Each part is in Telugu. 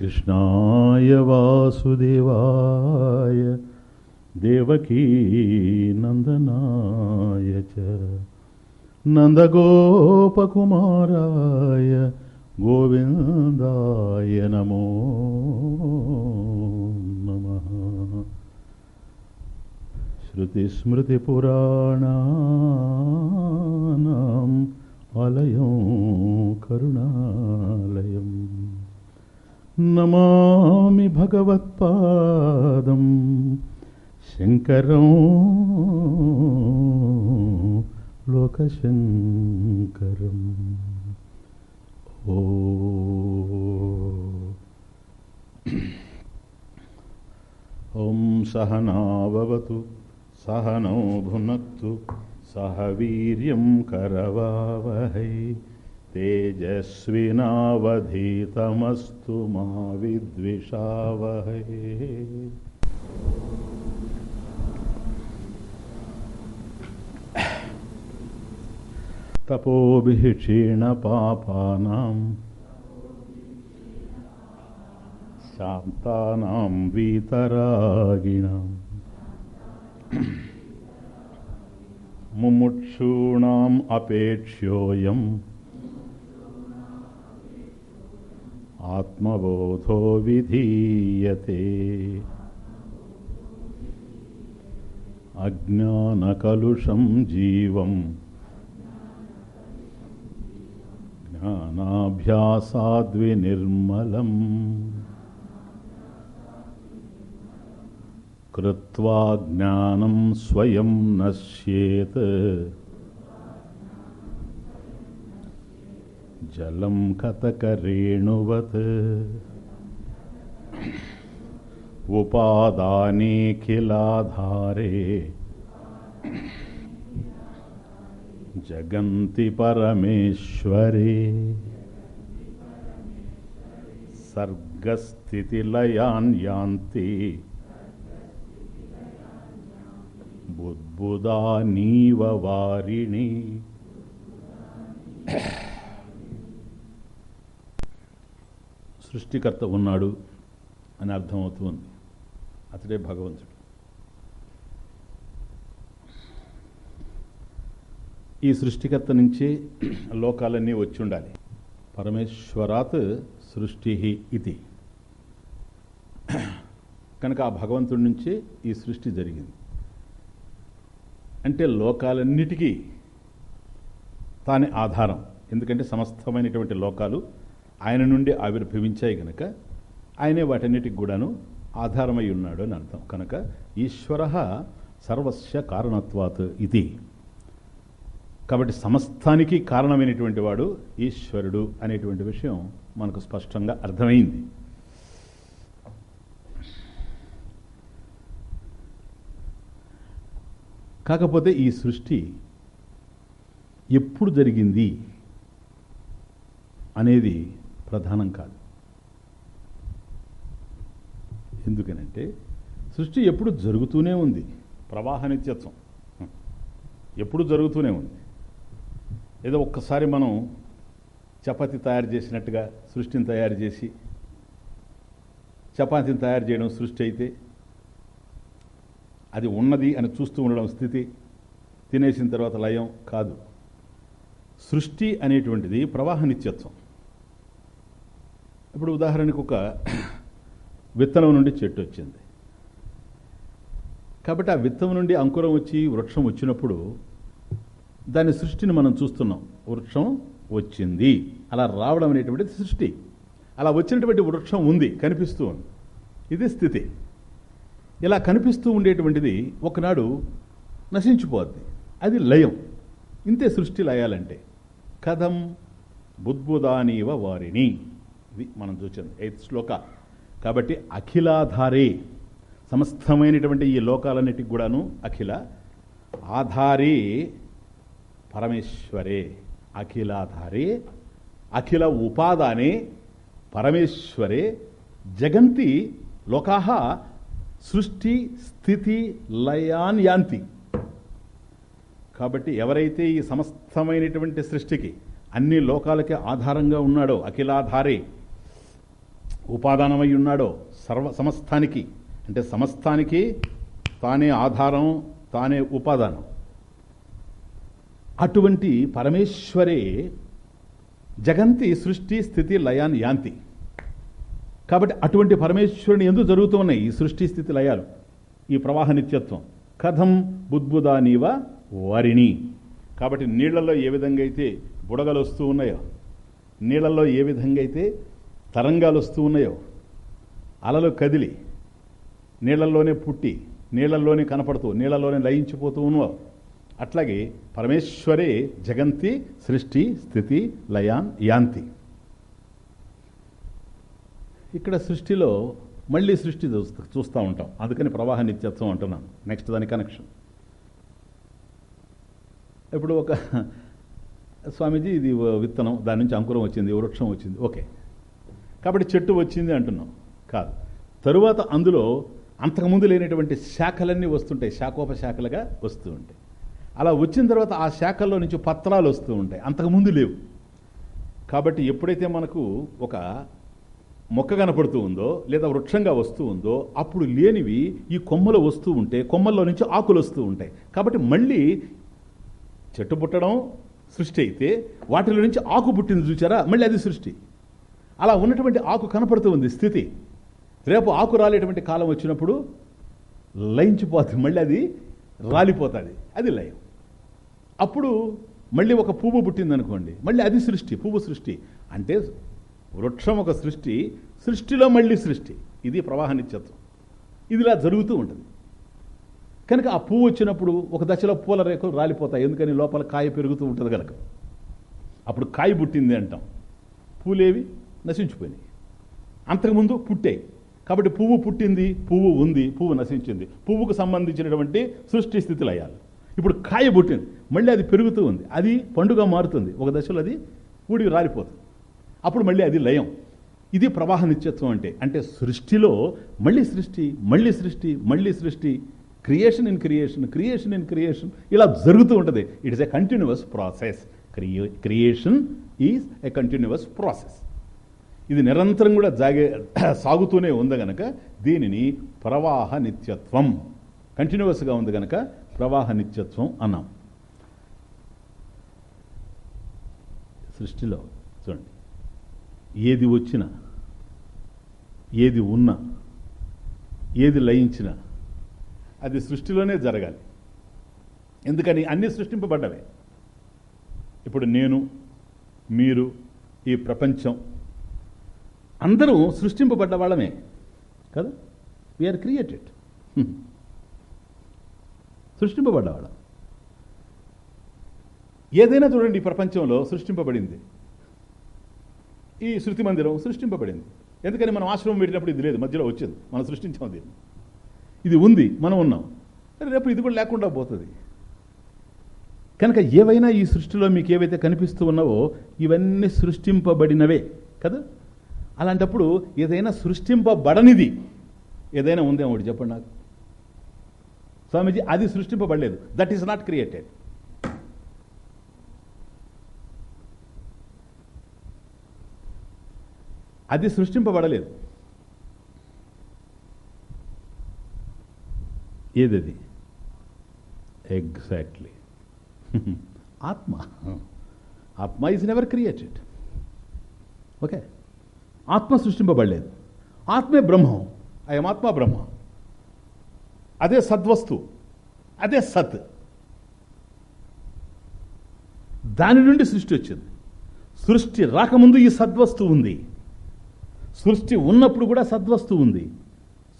कृष्णाय वासुदेवा देवकी नन्दनाय च नन्दगोपकुमाराय गोविन्दाय नमो नमः श्रुतिस्मृतिपुराणानाम् आलयं करुणालयम् नमामि भगवत्पादं शङ्करं लोकशङ्करम् ॐ सहनावतु सहनौ भुनक्तु सह वीर्यं करवावहै। तेजस्विनावधीतमस्तु मा विद्विषावहै तपोभिः क्षीणपापानां शान्तानां वीतरागिणाम् मुमुक्षूणाम् अपेक्ष्योऽयम् आत्मबोधो विधीयते अज्ञानकलुषं जीवम् ज्ञानाभ्यासाद्विनिर्मलम् कृत्वा ज्ञानं स्वयं नश्येत् जलं कतकरेणुवत् उपादानेऽखिलाधारे జగంతి పరమేశ్వరే. సర్గస్థితిలయాన్యాంతి. యాంతి నీవ వారిణి. సృష్టికర్త ఉన్నాడు అని అర్థమవుతుంది అతడే భగవంతుడు. ఈ సృష్టికర్త నుంచే లోకాలన్నీ వచ్చి ఉండాలి. పరమేశ్వరాత్ సృష్టి ఇది. కనుక ఆ భగవంతుడి నుంచే ఈ సృష్టి జరిగింది. అంటే లోకాలన్నిటికీ తానే ఆధారం. ఎందుకంటే సమస్తమైనటువంటి లోకాలు ఆయన నుండి ఆవిర్భవించాయి కనుక ఆయనే వాటన్నిటికి కూడాను ఆధారమై ఉన్నాడు అని అర్థం. కనుక ఈశ్వర సర్వస్య కారణత్వాత్ ఇది. కాబట్టి సమస్తానికి కారణమైనటువంటి వాడు ఈశ్వరుడు అనేటువంటి విషయం మనకు స్పష్టంగా అర్థమైంది. కాకపోతే ఈ సృష్టి ఎప్పుడు జరిగింది అనేది ప్రధానం కాదు. ఎందుకనంటే సృష్టి ఎప్పుడు జరుగుతూనే ఉంది. ప్రవాహ నిత్యత్వం. ఎప్పుడు జరుగుతూనే ఉంది. ఏదో ఒక్కసారి మనం చపాతి తయారు చేసినట్టుగా సృష్టిని తయారు చేసి చపాతీని తయారు చేయడం సృష్టి అయితే అది ఉన్నది అని చూస్తూ ఉండడం స్థితి తినేసిన తర్వాత లయం కాదు. సృష్టి అనేటువంటిది ప్రవాహ నిత్యత్వం. ఇప్పుడు ఉదాహరణకు ఒక విత్తనం నుండి చెట్టు వచ్చింది. కాబట్టి ఆ విత్తనం నుండి అంకురం వచ్చి వృక్షం వచ్చినప్పుడు దాని సృష్టిని మనం చూస్తున్నాం. వృక్షం వచ్చింది. అలా రావడం అనేటువంటిది సృష్టి. అలా వచ్చినటువంటి వృక్షం ఉంది కనిపిస్తూ ఉంది. ఇది స్థితి. ఇలా కనిపిస్తూ ఉండేటువంటిది ఒకనాడు నశించిపోద్ది. అది లయం. ఇంతే సృష్టి లయాలంటే. కథం బుద్భుదానీవ వారిని ఇది మనం చూసింది ఎయిత్ శ్లోక. కాబట్టి అఖిలాధారే. సమస్తమైనటువంటి ఈ లోకాలన్నిటికి కూడాను అఖిల ఆధారే. పరమేశ్వరే అఖిలాధారే అఖిల ఉపాదానే పరమేశ్వరే జగంతి లోకాహ సృష్టి స్థితి లయాన్ యాంతి. కాబట్టి ఎవరైతే ఈ సమస్తమైనటువంటి సృష్టికి అన్ని లోకాలకి ఆధారంగా ఉన్నాడో అఖిలాధారే ఉపాదానమై ఉన్నాడో సర్వ సమస్తానికి అంటే సమస్తానికి తానే ఆధారం తానే ఉపాదానం. అటువంటి పరమేశ్వరే జగంతి సృష్టి స్థితి లయాన్ యాంతి. కాబట్టి అటువంటి పరమేశ్వరుని ఎందుకు జరుగుతూ ఉన్నాయి ఈ సృష్టి స్థితి లయాలు. ఈ ప్రవాహ నిత్యత్వం. కథం బుద్బుదానివ వరిణి. కాబట్టి నీళ్ళలో ఏ విధంగా అయితే బుడగలు వస్తూ ఉన్నాయో నీళ్ళలో ఏ విధంగా అయితే తరంగాలు వస్తూ ఉన్నాయో అలలు కదిలి నీళ్ళలోనే పుట్టి నీళ్ళలోనే కనపడుతూ నీళ్ళలోనే లయించిపోతూ ఉన్నావు. అట్లాగే పరమేశ్వరే జగంతి సృష్టి స్థితి లయాన్ యాంతి. ఇక్కడ సృష్టిలో మళ్ళీ సృష్టి చూస్తూ ఉంటాం. అందుకని ప్రవాహ నిత్యత్వం అంటున్నాను. నెక్స్ట్ దాని కనెక్షన్ ఇప్పుడు ఒక స్వామీజీ ఇది విత్తనం దాని నుంచి అంకురం వచ్చింది వృక్షం వచ్చింది. ఓకే. కాబట్టి చెట్టు వచ్చింది అంటున్నాం. కాదు. తరువాత అందులో అంతకుముందు లేనటువంటి శాఖలన్నీ వస్తుంటాయి. శాఖోపశాఖలుగా వస్తూ ఉంటాయి. అలా వచ్చిన తర్వాత ఆ శాఖల్లో నుంచి పత్రాలు వస్తూ ఉంటాయి. అంతకుముందు లేవు. కాబట్టి ఎప్పుడైతే మనకు ఒక మొక్క కనపడుతూ ఉందో లేదా వృక్షంగా వస్తూ ఉందో అప్పుడు లేనివి ఈ కొమ్మలు వస్తూ ఉంటే కొమ్మల్లో నుంచి ఆకులు వస్తూ ఉంటాయి. కాబట్టి మళ్ళీ చెట్టు పుట్టడం సృష్టి అయితే వాటిలో నుంచి ఆకు పుట్టింది చూచారా? మళ్ళీ అది సృష్టి. అలా ఉన్నటువంటి ఆకు కనపడుతూ ఉంది స్థితి. రేపు ఆకు రాలేటువంటి కాలం వచ్చినప్పుడు లయించిపోతుంది మళ్ళీ అది రాలిపోతుంది. అది లయం. అప్పుడు మళ్ళీ ఒక పువ్వు పుట్టింది అనుకోండి మళ్ళీ అది సృష్టి పువ్వు సృష్టి. అంటే వృక్షం ఒక సృష్టి సృష్టిలో మళ్ళీ సృష్టి. ఇది ప్రవాహ నిత్యత్వం. ఇదిలా జరుగుతూ ఉంటుంది. కనుక ఆ పువ్వు వచ్చినప్పుడు ఒక దశలో పూల రేకులు రాలిపోతాయి ఎందుకని లోపల కాయ పెరుగుతూ ఉంటుంది కనుక అప్పుడు కాయ పుట్టింది అంటాం. పూలేవి నశించిపోయినాయి. అంతకుముందు పుట్టాయి. కాబట్టి పువ్వు పుట్టింది పువ్వు ఉంది పువ్వు నశించింది. పువ్వుకు సంబంధించినటువంటి సృష్టి స్థితులు అయ్యాలి ఇప్పుడు కాయ పుట్టింది. మళ్ళీ అది పెరుగుతూ ఉంది. అది పండుగ మారుతుంది. ఒక దశలో అది ఊడి రాలిపోతుంది. అప్పుడు మళ్ళీ అది లయం. ఇది ప్రవాహ నిత్యత్వం అంటే అంటే సృష్టిలో మళ్ళీ సృష్టి మళ్ళీ సృష్టి మళ్ళీ సృష్టి creation in creation creation in creation ఇలా జరుగుతూ ఉంటుంది. It is a continuous process crea creation is a continuous process ఇది నిరంతరం కూడా జాగే సాగుతూనే ఉంది గనక దీనిని ప్రవాహ నిత్యత్వం కంటిన్యూస్గా ఉంది గనక ప్రవాహ నిత్యత్వం అన్నాం. సృష్టిలో చూడండి. ఏది వచ్చినా ఏది ఉన్నా ఏది లయించినా అది సృష్టిలోనే జరగాలి. ఎందుకని? అన్ని సృష్టింపబడ్డవే. ఇప్పుడు నేను మీరు ఈ ప్రపంచం అందరూ సృష్టింపబడ్డ వాళ్ళమే. కదా? వీఆర్ క్రియేటెడ్ సృష్టింపబడ్డవాళ్ళం ఏదైనా చూడండి ఈ ప్రపంచంలో సృష్టింపబడింది. ఈ శృతి మందిరం సృష్టింపబడింది. ఎందుకని మనం ఆశ్రమం పెట్టినప్పుడు ఇది లేదు మధ్యలో వచ్చింది. మనం సృష్టించాం దీన్ని. ఇది ఉంది మనం ఉన్నాం. రేపు ఇది కూడా లేకుండా పోతుంది. కనుక ఏవైనా ఈ సృష్టిలో మీకు ఏవైతే కనిపిస్తూ ఉన్నావో ఇవన్నీ సృష్టింపబడినవే కదా? అలాంటప్పుడు ఏదైనా సృష్టింపబడనిది. ఏదైనా ఉందేమో ఒకటి చెప్పండి నాకు. స్వామీజీ అది సృష్టింపబడలేదు. దట్ ఈస్ నాట్ క్రియేటెడ్ అది సృష్టింపబడలేదు. ఏదది? ఎగ్జాక్ట్లీ ఆత్మ. ఆత్మ ఈజ్ నెవర్ క్రియేటెడ్ ఓకే ఆత్మ సృష్టింపబడలేదు. ఆత్మే బ్రహ్మం. అయం ఆత్మ బ్రహ్మ. అదే సద్వస్తు అదే సత్. దాని నుండి సృష్టి వచ్చింది. సృష్టి రాకముందు ఈ సద్వస్తు ఉంది. సృష్టి ఉన్నప్పుడు కూడా సద్వస్తు ఉంది.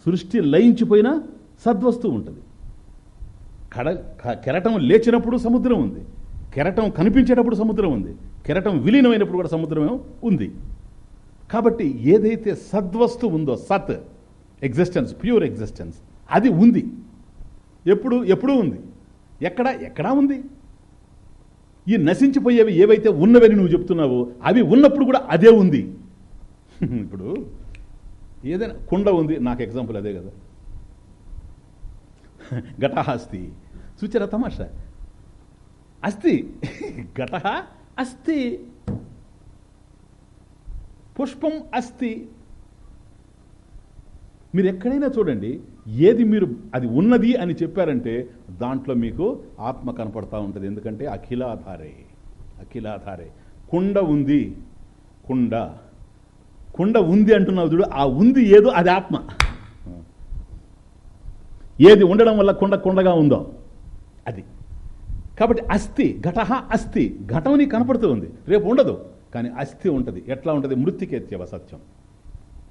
సృష్టి లయించిపోయినా సద్వస్తు ఉంటుంది. కడ కెరటం లేచినప్పుడు సముద్రం ఉంది. కెరటం కనిపించేటప్పుడు సముద్రం ఉంది. కెరటం విలీనమైనప్పుడు కూడా సముద్రం ఉంది. కాబట్టి ఏదైతే సద్వస్తు ఉందో సత్ ఎగ్జిస్టెన్స్ ప్యూర్ ఎగ్జిస్టెన్స్ అది ఉంది. ఎప్పుడు ఎప్పుడూ ఉంది. ఎక్కడ ఎక్కడా ఉంది. ఈ నశించిపోయేవి ఏవైతే ఉన్నవని నువ్వు చెప్తున్నావో అవి ఉన్నప్పుడు కూడా అదే ఉంది. ఇప్పుడు ఏదైనా కుండ ఉంది నాకు ఎగ్జాంపుల్ అదే కదా. ఘటహ అస్తి చూచారా తమాషా. అస్తి ఘటహ అస్థి. పుష్పం అస్తి మీరు ఎక్కడైనా చూడండి ఏది మీరు అది ఉన్నది అని చెప్పారంటే దాంట్లో మీకు ఆత్మ కనపడతా ఉంటుంది. ఎందుకంటే అఖిలాధారే అఖిలాధారే. కుండ ఉంది. కుండ. కుండ ఉంది అంటున్నావు చూడు ఆ ఉంది ఏదో అది ఆత్మ. ఏది ఉండడం వల్ల కుండ కుండగా ఉందో అది. కాబట్టి అస్థి ఘటహ అస్థి. ఘటం నీకు కనపడుతూ ఉంది. రేపు ఉండదు. కానీ అస్థి ఉంటుంది. ఎట్లా ఉంటుంది? మృతికేత్యవ సత్యం.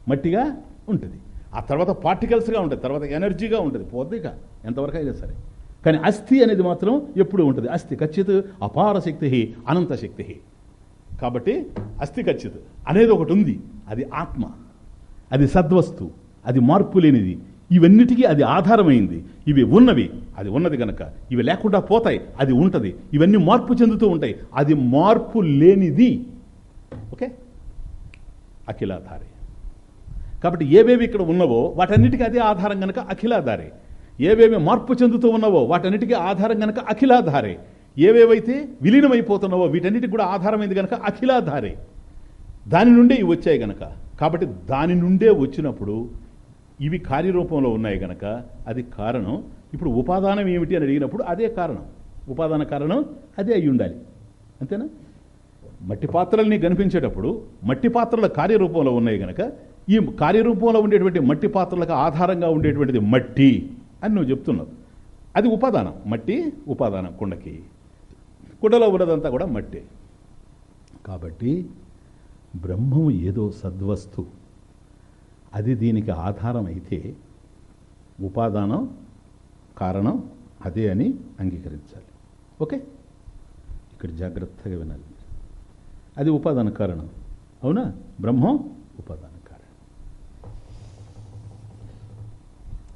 మట్టిగా ఉంటుంది. ఆ తర్వాత పార్టికల్స్గా ఉంటుంది తర్వాత ఎనర్జీగా ఉంటుంది పోద్దిక ఎంతవరకు అయినా సరే. కానీ అస్థి అనేది మాత్రం ఎప్పుడు ఉంటుంది అస్థి ఖచ్చిత అపార శక్తి అనంత శక్తి కాబట్టి అస్థి ఖచ్చిత అనేది ఒకటి ఉంది. అది ఆత్మ. అది సద్వస్తు. అది మార్పు లేనిది. ఇవన్నిటికీ అది ఆధారమైంది. ఇవి ఉన్నవి. అది ఉన్నది కనుక ఇవి లేకుండా పోతాయి. అది ఉంటుంది. ఇవన్నీ మార్పు చెందుతూ ఉంటాయి. అది మార్పు లేనిది. ఓకే? అఖిలాధారి. కాబట్టి ఏవేవి ఇక్కడ ఉన్నవో వాటన్నిటికీ అదే ఆధారం గనక అఖిలాధారే. ఏవేవి మార్పు చెందుతూ ఉన్నవో వాటన్నిటికీ ఆధారం గనక అఖిలాధారే. ఏవేవైతే విలీనమైపోతున్నావో వీటన్నిటికి కూడా ఆధారమైంది గనక అఖిలాధారే. దాని నుండే ఇవి వచ్చాయి గనక. కాబట్టి దాని నుండే వచ్చినప్పుడు ఇవి కార్యరూపంలో ఉన్నాయి గనక అది కారణం. ఇప్పుడు ఉపాదానం ఏమిటి అని అడిగినప్పుడు అదే కారణం. ఉపాదాన కారణం అదే అయి ఉండాలి. అంతేనా? మట్టి పాత్రల్ని కనిపించేటప్పుడు మట్టి పాత్రల కార్యరూపంలో ఉన్నాయి గనక ఈ కార్యరూపంలో ఉండేటువంటి మట్టి పాత్రలకు ఆధారంగా ఉండేటువంటిది మట్టి అని నువ్వు చెప్తున్నావు. అది ఉపాదానం. మట్టి ఉపాదానం కుండకి. కుండలో ఉన్నదంతా కూడా మట్టి. కాబట్టి బ్రహ్మం ఏదో సద్వస్తు. అది దీనికి ఆధారం అయితే ఉపాదానం కారణం అదే అని అంగీకరించాలి. ఓకే? ఇక్కడ జాగ్రత్తగా వినాలి అది ఉపాదాన కారణం. అవునా? బ్రహ్మం ఉపాదానం.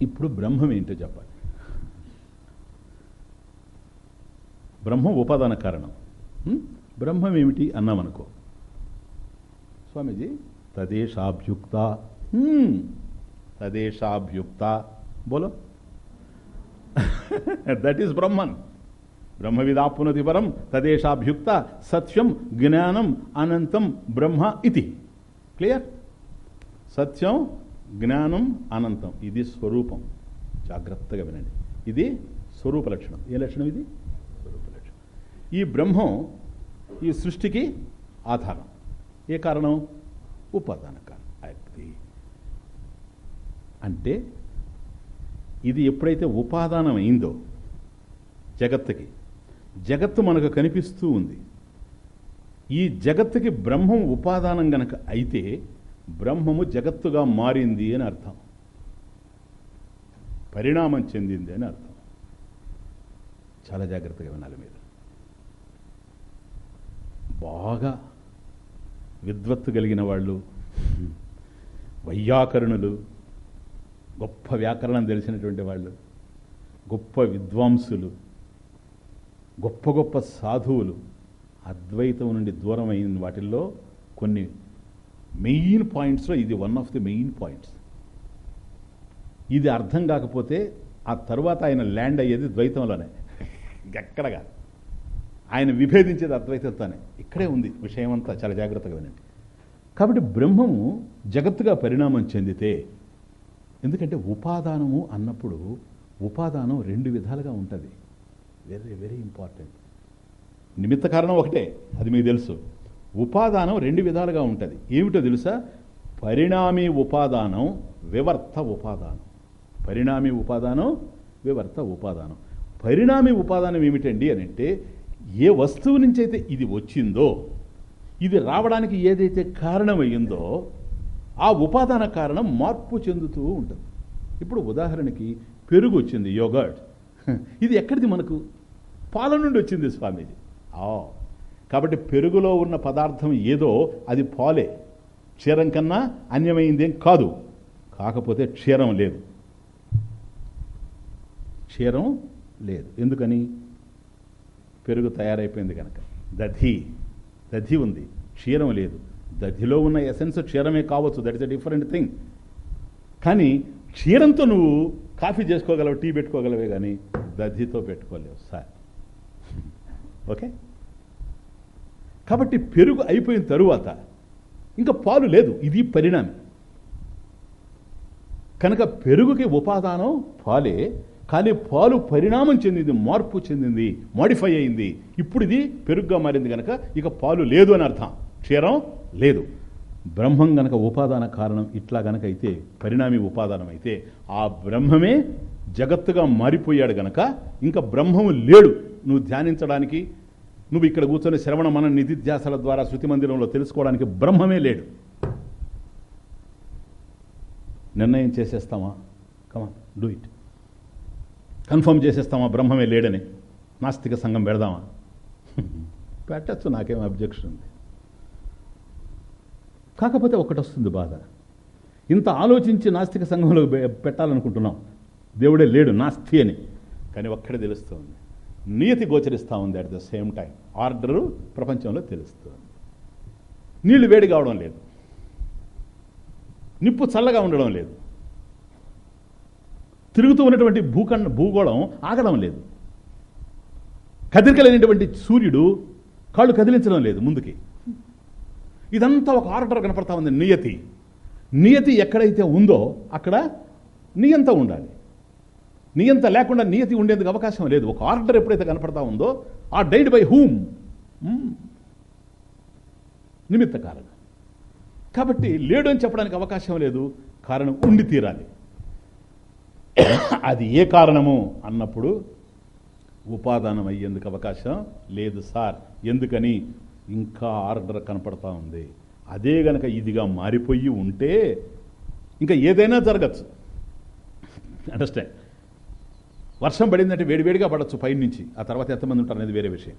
ఇప్పుడు బ్రహ్మం ఏంటో చెప్పాలి. బ్రహ్మం ఉపాదాన కారణం. బ్రహ్మం ఏమిటి అన్నామనుకో. స్వామీజీ? తదేశాభ్యుక్త తదేశాభ్యుక్త బోలో. దట్ ఈస్ బ్రహ్మన్ బ్రహ్మవిదాపునతి పరం తదేశాభ్యుక్త సత్యం జ్ఞానం అనంతం బ్రహ్మ ఇది. క్లియర్ సత్యం జ్ఞానం అనంతం. ఇది స్వరూపం. జాగ్రత్తగా వినండి. ఇది స్వరూప లక్షణం. ఏ లక్షణం ఇది? స్వరూప లక్షణం. ఈ బ్రహ్మం ఈ సృష్టికి ఆధారం. ఏ కారణం? ఉపాదాన కారణం. అది అంటే ఇది ఎప్పుడైతే ఉపాదానం అయిందో జగత్తుకి జగత్తు మనకు కనిపిస్తూ ఉంది. ఈ జగత్తుకి బ్రహ్మం ఉపాదానం గనక అయితే బ్రహ్మము జగత్తుగా మారింది అని అర్థం. పరిణామం చెందింది అని అర్థం. చాలా జాగ్రత్తగా వినాలి మీరు. బాగా విద్వత్తు కలిగిన వాళ్ళు వైయాకరణులు గొప్ప వ్యాకరణం తెలిసినటువంటి వాళ్ళు గొప్ప విద్వాంసులు గొప్ప గొప్ప సాధువులు అద్వైతం నుండి దూరం అయిన వాటిల్లో కొన్ని మెయిన్ పాయింట్స్లో ఇది one of the main points. ఇది అర్థం కాకపోతే ఆ తర్వాత ఆయన ల్యాండ్ అయ్యేది ద్వైతంలోనే. ఇంకెక్కడ కాదు. ఆయన విభేదించేది అద్వైతంతోనే ఇక్కడే ఉంది విషయం అంతా చాలా జాగ్రత్తగా వినండి. కాబట్టి బ్రహ్మము జగత్తుగా పరిణామం చెందితే ఎందుకంటే ఉపాదానము అన్నప్పుడు ఉపాదానం రెండు విధాలుగా ఉంటుంది. వెరీ వెరీ ఇంపార్టెంట్ నిమిత్త కారణం ఒకటే అది మీకు తెలుసు. ఉపాదానం రెండు విధాలుగా ఉంటుంది. ఏమిటో తెలుసా? పరిణామీ ఉపాదానం వివర్త ఉపాదానం. పరిణామీ ఉపాదానం వివర్త ఉపాదానం. పరిణామీ ఉపాదానం ఏమిటండి అని అంటే ఏ వస్తువు నుంచి అయితే ఇది వచ్చిందో ఇది రావడానికి ఏదైతే కారణమయ్యిందో ఆ ఉపాదాన కారణం మార్పు చెందుతూ ఉంటుంది. ఇప్పుడు ఉదాహరణకి పెరుగు వచ్చింది యోగర్ట్ ఇది ఎక్కడిది మనకు? పాల నుండి వచ్చింది స్వామీజీ. ఆ కాబట్టి పెరుగులో ఉన్న పదార్థం ఏదో అది పాలే. క్షీరం కన్నా అన్యమైందేం కాదు. కాకపోతే క్షీరం లేదు. క్షీరం లేదు. ఎందుకని? పెరుగు తయారైపోయింది కనుక దధి. దధి ఉంది. క్షీరం లేదు. దధిలో ఉన్న ఎసెన్స్ క్షీరమే కావచ్చు. That is a different thing. కానీ క్షీరంతో నువ్వు కాఫీ చేసుకోగలవు టీ పెట్టుకోగలవే కానీ దధితో పెట్టుకోలేవు సార్. ఓకే? కాబట్టి పెరుగు అయిపోయిన తరువాత ఇంకా పాలు లేదు. ఇది పరిణామం. కనుక పెరుగుకి ఉపాదానం పాలే కానీ పాలు పరిణామం చెందింది మార్పు చెందింది మాడిఫై అయింది. ఇప్పుడు ఇది పెరుగుగా మారింది కనుక ఇక పాలు లేదు అని అర్థం. క్షీరం లేదు. బ్రహ్మం గనక ఉపాదాన కారణం ఇట్లా గనక అయితే పరిణామి ఉపాదానం అయితే ఆ బ్రహ్మమే జగత్తుగా మారిపోయాడు గనక ఇంకా బ్రహ్మము లేడు. నువ్వు ధ్యానించడానికి నువ్వు ఇక్కడ కూర్చొని శ్రవణ మన నిధిధ్యాసల ద్వారా శృతి మందిరంలో తెలుసుకోవడానికి బ్రహ్మమే లేడు. నిర్ణయం చేసేస్తామా? కమా డూ ఇట్ కన్ఫర్మ్ చేసేస్తామా? బ్రహ్మమే లేడని. నాస్తిక సంఘం పెడదామా? పెట్టచ్చు నాకేం అబ్జెక్షన్ ఉంది. కాకపోతే ఒకటి వస్తుంది బాధ. ఇంత ఆలోచించి నాస్తిక సంఘంలో పె- పెట్టాలనుకుంటున్నాం. దేవుడే లేడు నాస్తి అని. కానీ ఒక్కడే తెలుస్తుంది. నియతి గోచరిస్తూ ఉంది at the same time order ప్రపంచంలో తెలుస్తుంది. నీళ్ళు వేడి కావడం లేదు. నిప్పు చల్లగా ఉండడం లేదు. తిరుగుతూ ఉన్నటువంటి భూఖండ భూగోళం ఆగడం లేదు. కదిలికలేనటువంటి సూర్యుడు కాళ్ళు కదిలించడం లేదు ముందుకి. ఇదంతా ఒక ఆర్డర్ కనపడతా ఉంది. నియతి. నియతి ఎక్కడైతే ఉందో అక్కడ నియంత ఉండాలి. నియంత లేకుండా నియతి ఉండేందుకు అవకాశం లేదు. ఒక ఆర్డర్ ఎప్పుడైతే కనపడతా ఉందో ఆ డైడ్ బై హూమ్. నిమిత్త కారణం కాబట్టి లేడు అని చెప్పడానికి అవకాశం లేదు. కారణం ఉండి తీరాలి. అది ఏ కారణము అన్నప్పుడు ఉపాదానం అయ్యేందుకు అవకాశం లేదు సార్. ఎందుకని? ఇంకా ఆర్డర్ కనపడతా ఉంది. అదే గనక ఇదిగా మారిపోయి ఉంటే ఇంకా ఏదైనా జరగచ్చు. అండర్స్టాండ్ వర్షం పడిందంటే వేడివేడిగా పడవచ్చు పైన నుంచి ఆ తర్వాత ఎంతమంది ఉంటారు అనేది వేరే విషయం.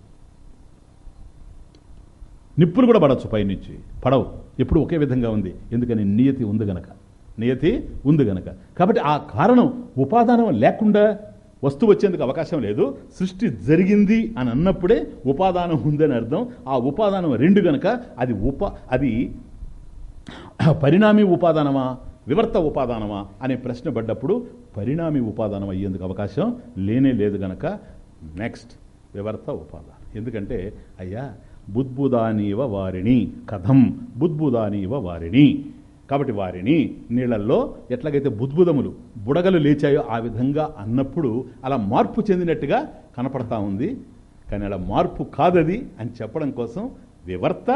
నిప్పులు కూడా పడవచ్చు పైనుంచి. పడవు. ఎప్పుడు ఒకే విధంగా ఉంది. ఎందుకని? నియతి ఉంది గనక. నియతి ఉంది గనక. కాబట్టి ఆ కారణం ఉపాదానం లేకుండా వస్తువు వచ్చేందుకు అవకాశం లేదు. సృష్టి జరిగింది అని అన్నప్పుడే ఉపాదానం ఉందని అర్థం. ఆ ఉపాదానం రెండు గనక అది ఉప అది పరిణామి ఉపాదానమా? వివర్త ఉపాదానమా? అనే ప్రశ్న పడ్డప్పుడు పరిణామి ఉపాదానం అయ్యేందుకు అవకాశం లేనే లేదు గనక నెక్స్ట్ వివర్త ఉపాదానం. ఎందుకంటే అయ్యా బుద్బుదానీవ వారిని కథం బుద్బుదానీవ వారిని కాబట్టి వారిని నీళ్ళల్లో ఎట్లాగైతే బుద్బుదములు బుడగలు లేచాయో ఆ విధంగా అన్నప్పుడు అలా మార్పు చెందినట్టుగా కనపడతా ఉంది. కానీ అలా మార్పు కాదది అని చెప్పడం కోసం వివర్త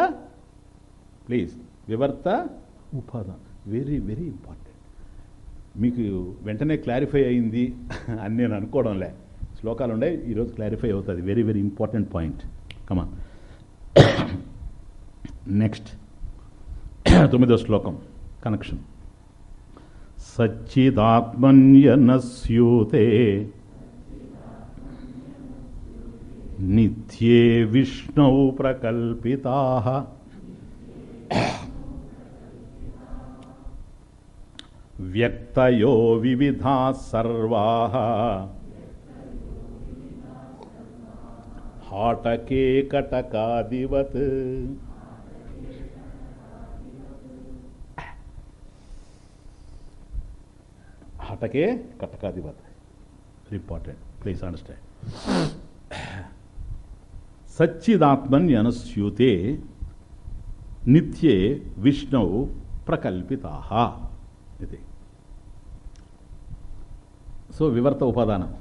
ప్లీజ్ వివర్త ఉపాదానం. వెరీ వెరీ ఇంపార్టెంట్ మీకు వెంటనే క్లారిఫై అయింది అని నేను అనుకోవడంలే. శ్లోకాలు ఉండే ఈరోజు క్లారిఫై అవుతుంది. Very very important point comma next తొమ్మిదో శ్లోకం. కనెక్షన్ సచ్చిదాత్మన్యనస్యూతే నిత్యే విష్ణౌ ప్రకల్పితా వ్యక్తయో వివిధా సర్వా. హాటకే కటకాదివత్. హటకే కటకాదివత్. Important please understand. సచ్చిదాత్మన్ అనుస్యూతే నిత్యే విష్ణు ప్రకల్పిత. ఇది సో వివర్త ఉపాదానం.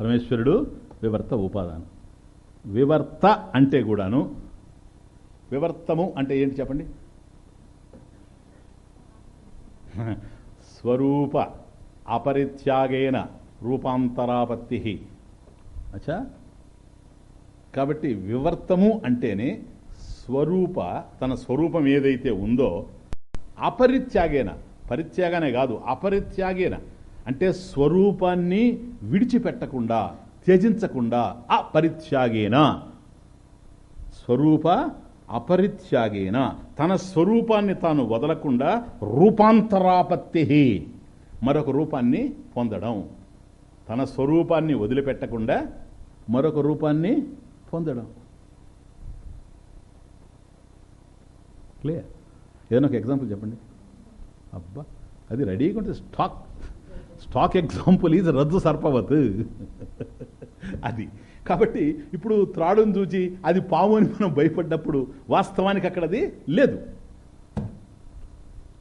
పరమేశ్వరుడు వివర్త ఉపాదానం. వివర్త అంటే కూడాను వివర్తము అంటే ఏంటి చెప్పండి? స్వరూప అపరిత్యాగేన రూపాంతరాపత్తి. అచ్చా? కాబట్టి వివర్తము అంటేనే స్వరూప తన స్వరూపం ఏదైతే ఉందో అపరిత్యాగేన. పరిత్యాగనే కాదు అపరిత్యాగేన. అంటే స్వరూపాన్ని విడిచిపెట్టకుండా త్యజించకుండా అపరిత్యాగేన. స్వరూప అపరిత్యాగేన. తన స్వరూపాన్ని తాను వదలకుండా రూపాంతరాపత్తి మరొక రూపాన్ని పొందడం. తన స్వరూపాన్ని వదిలిపెట్టకుండా మరొక రూపాన్ని పొందడం. క్లియర్? ఏదైనా ఒక ఎగ్జాంపుల్ చెప్పండి. అబ్బా అది రెడీగా ఉంటుంది. స్టాక్. స్టాక్ ఎగ్జాంపుల్ ఈజ్ రద్దు సర్పవత్. అది. కాబట్టి ఇప్పుడు త్రాడును చూచి అది పాము అని మనం భయపడ్డప్పుడు వాస్తవానికి అక్కడ అది లేదు.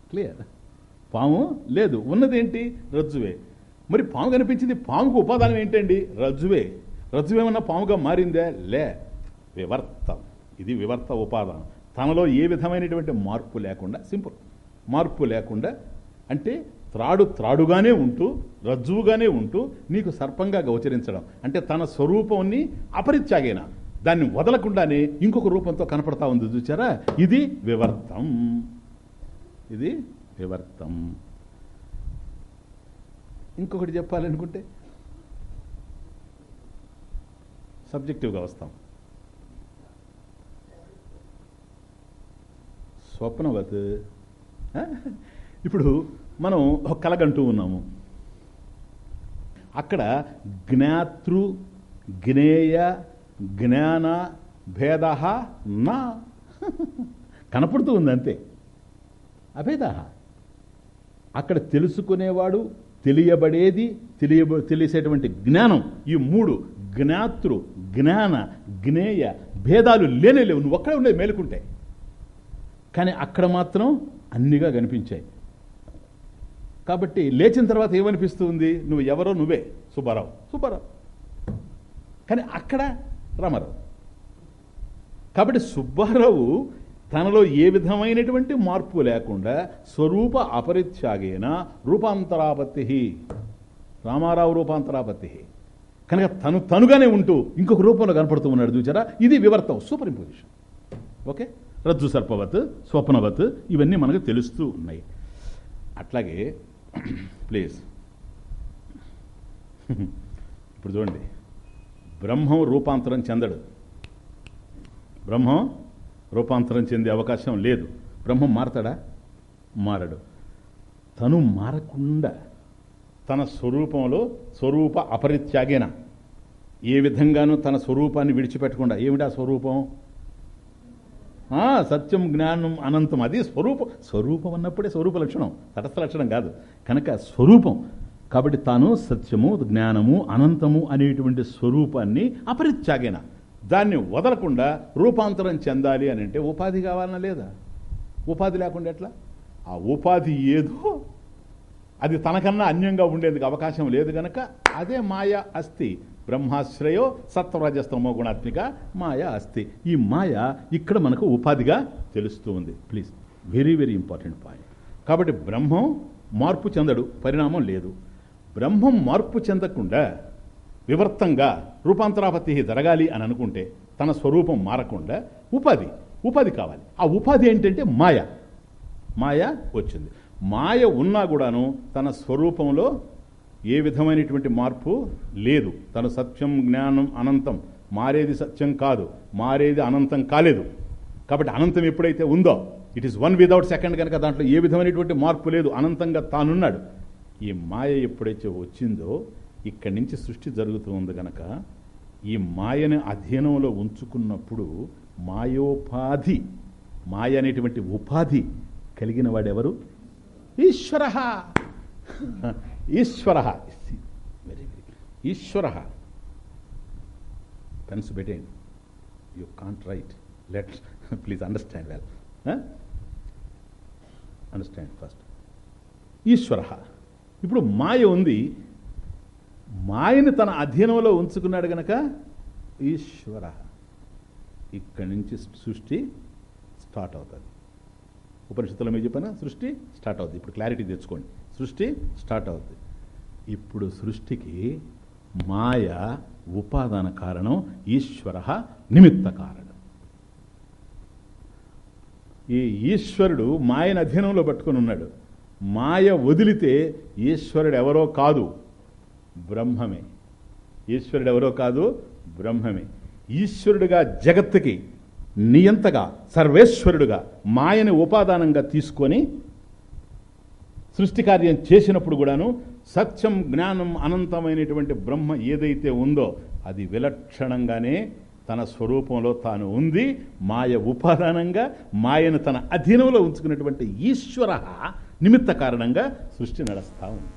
క్లియర్? పాము లేదు. ఉన్నదేంటి? రజ్జువే. మరి పాము కనిపించింది పాముకు ఉపాదానం ఏంటండి? రజ్జువే. రజ్జువేమన్నా పాముగా మారిందే? లే. వివర్తం. ఇది వివర్త ఉపాదానం. తనలో ఏ విధమైనటువంటి మార్పు లేకుండా సింపుల్. మార్పు లేకుండా అంటే త్రాడు త్రాడుగానే ఉంటూ రజ్జువుగానే ఉంటూ నీకు సర్పంగా గోచరించడం. అంటే తన స్వరూపాన్ని అపరిత్యాగైన? దాన్ని వదలకుండానే ఇంకొక రూపంతో కనపడతా ఉంది చూచారా? ఇది వివర్తం. ఇది వివర్తం. ఇంకొకటి చెప్పాలనుకుంటే సబ్జెక్టివ్గా వస్తాం. స్వప్నవత్. ఇప్పుడు మనం ఒక కలగంటూ ఉన్నాము. అక్కడ జ్ఞాతృ జ్ఞేయ జ్ఞాన భేద నా. కనపడుతూ ఉంది అంతే. అభేద. అక్కడ తెలుసుకునేవాడు తెలియబడేది తెలియబ తెలిసేటువంటి జ్ఞానం. ఈ మూడు జ్ఞాతృ జ్ఞాన జ్ఞేయ భేదాలు లేనే లేవు. నువ్వు ఒక్కడే ఉండే మేలుకుంటాయి. కానీ అక్కడ మాత్రం అన్నిగా కనిపించాయి. కాబట్టి లేచిన తర్వాత ఏమనిపిస్తుంది? నువ్వు ఎవరో నువ్వే. సుబ్బారావు. సుబ్బారావు. కానీ అక్కడ రామారావు. కాబట్టి సుబ్బారావు తనలో ఏ విధమైనటువంటి మార్పు లేకుండా స్వరూప అపరిత్యాగేన రూపాంతరాపత్తి రామారావు రూపాంతరాపత్తి కనుక తను తనుగానే ఉంటూ ఇంకొక రూపంలో కనపడుతూ ఉన్నాడు చూచారా ఇది వివర్తం సూపర్ ఇంపోజిషన్ ఓకే? రజ్జు సర్పవత్ స్వప్నవత్ ఇవన్నీ మనకు తెలుస్తూ ఉన్నాయి. అట్లాగే ప్లీజ్. ఇప్పుడు చూడండి. బ్రహ్మం రూపాంతరం చెందడు. బ్రహ్మం రూపాంతరం చెందే అవకాశం లేదు. బ్రహ్మం మారతాడా? మారడు. తను మారకుండా తన స్వరూపంలో స్వరూప అపరిత్యాగేన? ఏ విధంగానూ తన స్వరూపాన్ని విడిచిపెట్టకుండా. ఏమిటా స్వరూపం? సత్యం జ్ఞానం అనంతం అది స్వరూపం స్వరూపం అన్నప్పుడే స్వరూప లక్షణం తటస్థ లక్షణం కాదు. కనుక స్వరూపం. కాబట్టి తాను సత్యము జ్ఞానము అనంతము అనేటువంటి స్వరూపాన్ని అపరిత్యాగైన. దాన్ని వదలకుండా రూపాంతరం చెందాలి అని అంటే ఉపాధి కావాలన్నా లేదా? ఉపాధి లేకుండా ఎట్లా? ఆ ఉపాధి ఏదో అది తనకన్నా అన్యంగా ఉండేందుకు అవకాశం లేదు గనక అదే మాయ అస్థి. బ్రహ్మాశ్రయో సత్వరాజస్తమో గుణాత్మిక మాయ అస్థి ఈ మాయ ఇక్కడ మనకు ఉపాధిగా తెలుస్తూ ఉంది. Please very very important point కాబట్టి బ్రహ్మం మార్పు చెందడు పరిణామం లేదు. బ్రహ్మం మార్పు చెందకుండా వివర్తంగా రూపాంతరాపత్తి జరగాలి అని అనుకుంటే తన స్వరూపం మారకుండా ఉపాధి ఉపాధి కావాలి. ఆ ఉపాధి ఏంటంటే మాయ. మాయ వచ్చింది. మాయ ఉన్నా కూడాను తన స్వరూపంలో ఏ విధమైనటువంటి మార్పు లేదు. తన సత్యం జ్ఞానం అనంతం మారేది సత్యం కాదు. మారేది అనంతం కాలేదు. కాబట్టి అనంతం ఎప్పుడైతే ఉందో it is one without second కనుక దాంట్లో ఏ విధమైనటువంటి మార్పు లేదు. అనంతంగా తానున్నాడు. ఈ మాయ ఎప్పుడైతే వచ్చిందో ఇక్కడి నుంచి సృష్టి జరుగుతూ ఉంది కనుక ఈ మాయని అధీనంలో ఉంచుకున్నప్పుడు మాయోపాధి మాయ అనేటువంటి ఉపాధి కలిగిన వాడెవరు? ఈశ్వర ఈశ్వర వెరీ ఈశ్వర. పెన్స్ పెట్టేయండి. You can't write let please understand well understand first ఈశ్వర. ఇప్పుడు మాయ ఉంది. మాయని తన అధీనంలో ఉంచుకున్నాడు గనక ఈశ్వర. ఇక్కడి నుంచి సృష్టి స్టార్ట్ అవుతుంది. ఉపనిషత్తులో మీరు చెప్పిన సృష్టి స్టార్ట్ అవుతుంది. ఇప్పుడు క్లారిటీ తెచ్చుకోండి. సృష్టి స్టార్ట్ అవుతుంది ఇప్పుడు సృష్టికి మాయ ఉపాదాన కారణం ఈశ్వర నిమిత్త కారణం. ఈ ఈశ్వరుడు మాయను అధీనంలో పట్టుకొని ఉన్నాడు. మాయ వదిలితే ఈశ్వరుడు ఎవరో కాదు బ్రహ్మమే. ఈశ్వరుడు ఎవరో కాదు బ్రహ్మమే. ఈశ్వరుడుగా జగత్తుకి నియంతగా సర్వేశ్వరుడుగా మాయని ఉపాదానంగా తీసుకొని సృష్టి కార్యం చేసినప్పుడు కూడాను సత్యం జ్ఞానం అనంతమైనటువంటి బ్రహ్మ ఏదైతే ఉందో అది విలక్షణంగానే తన స్వరూపంలో తాను ఉంది. మాయ ఉపాదానంగా మాయను తన అధీనంలో ఉంచుకున్నటువంటి ఈశ్వర నిమిత్త కారణంగా సృష్టి నడుస్తూ ఉంది.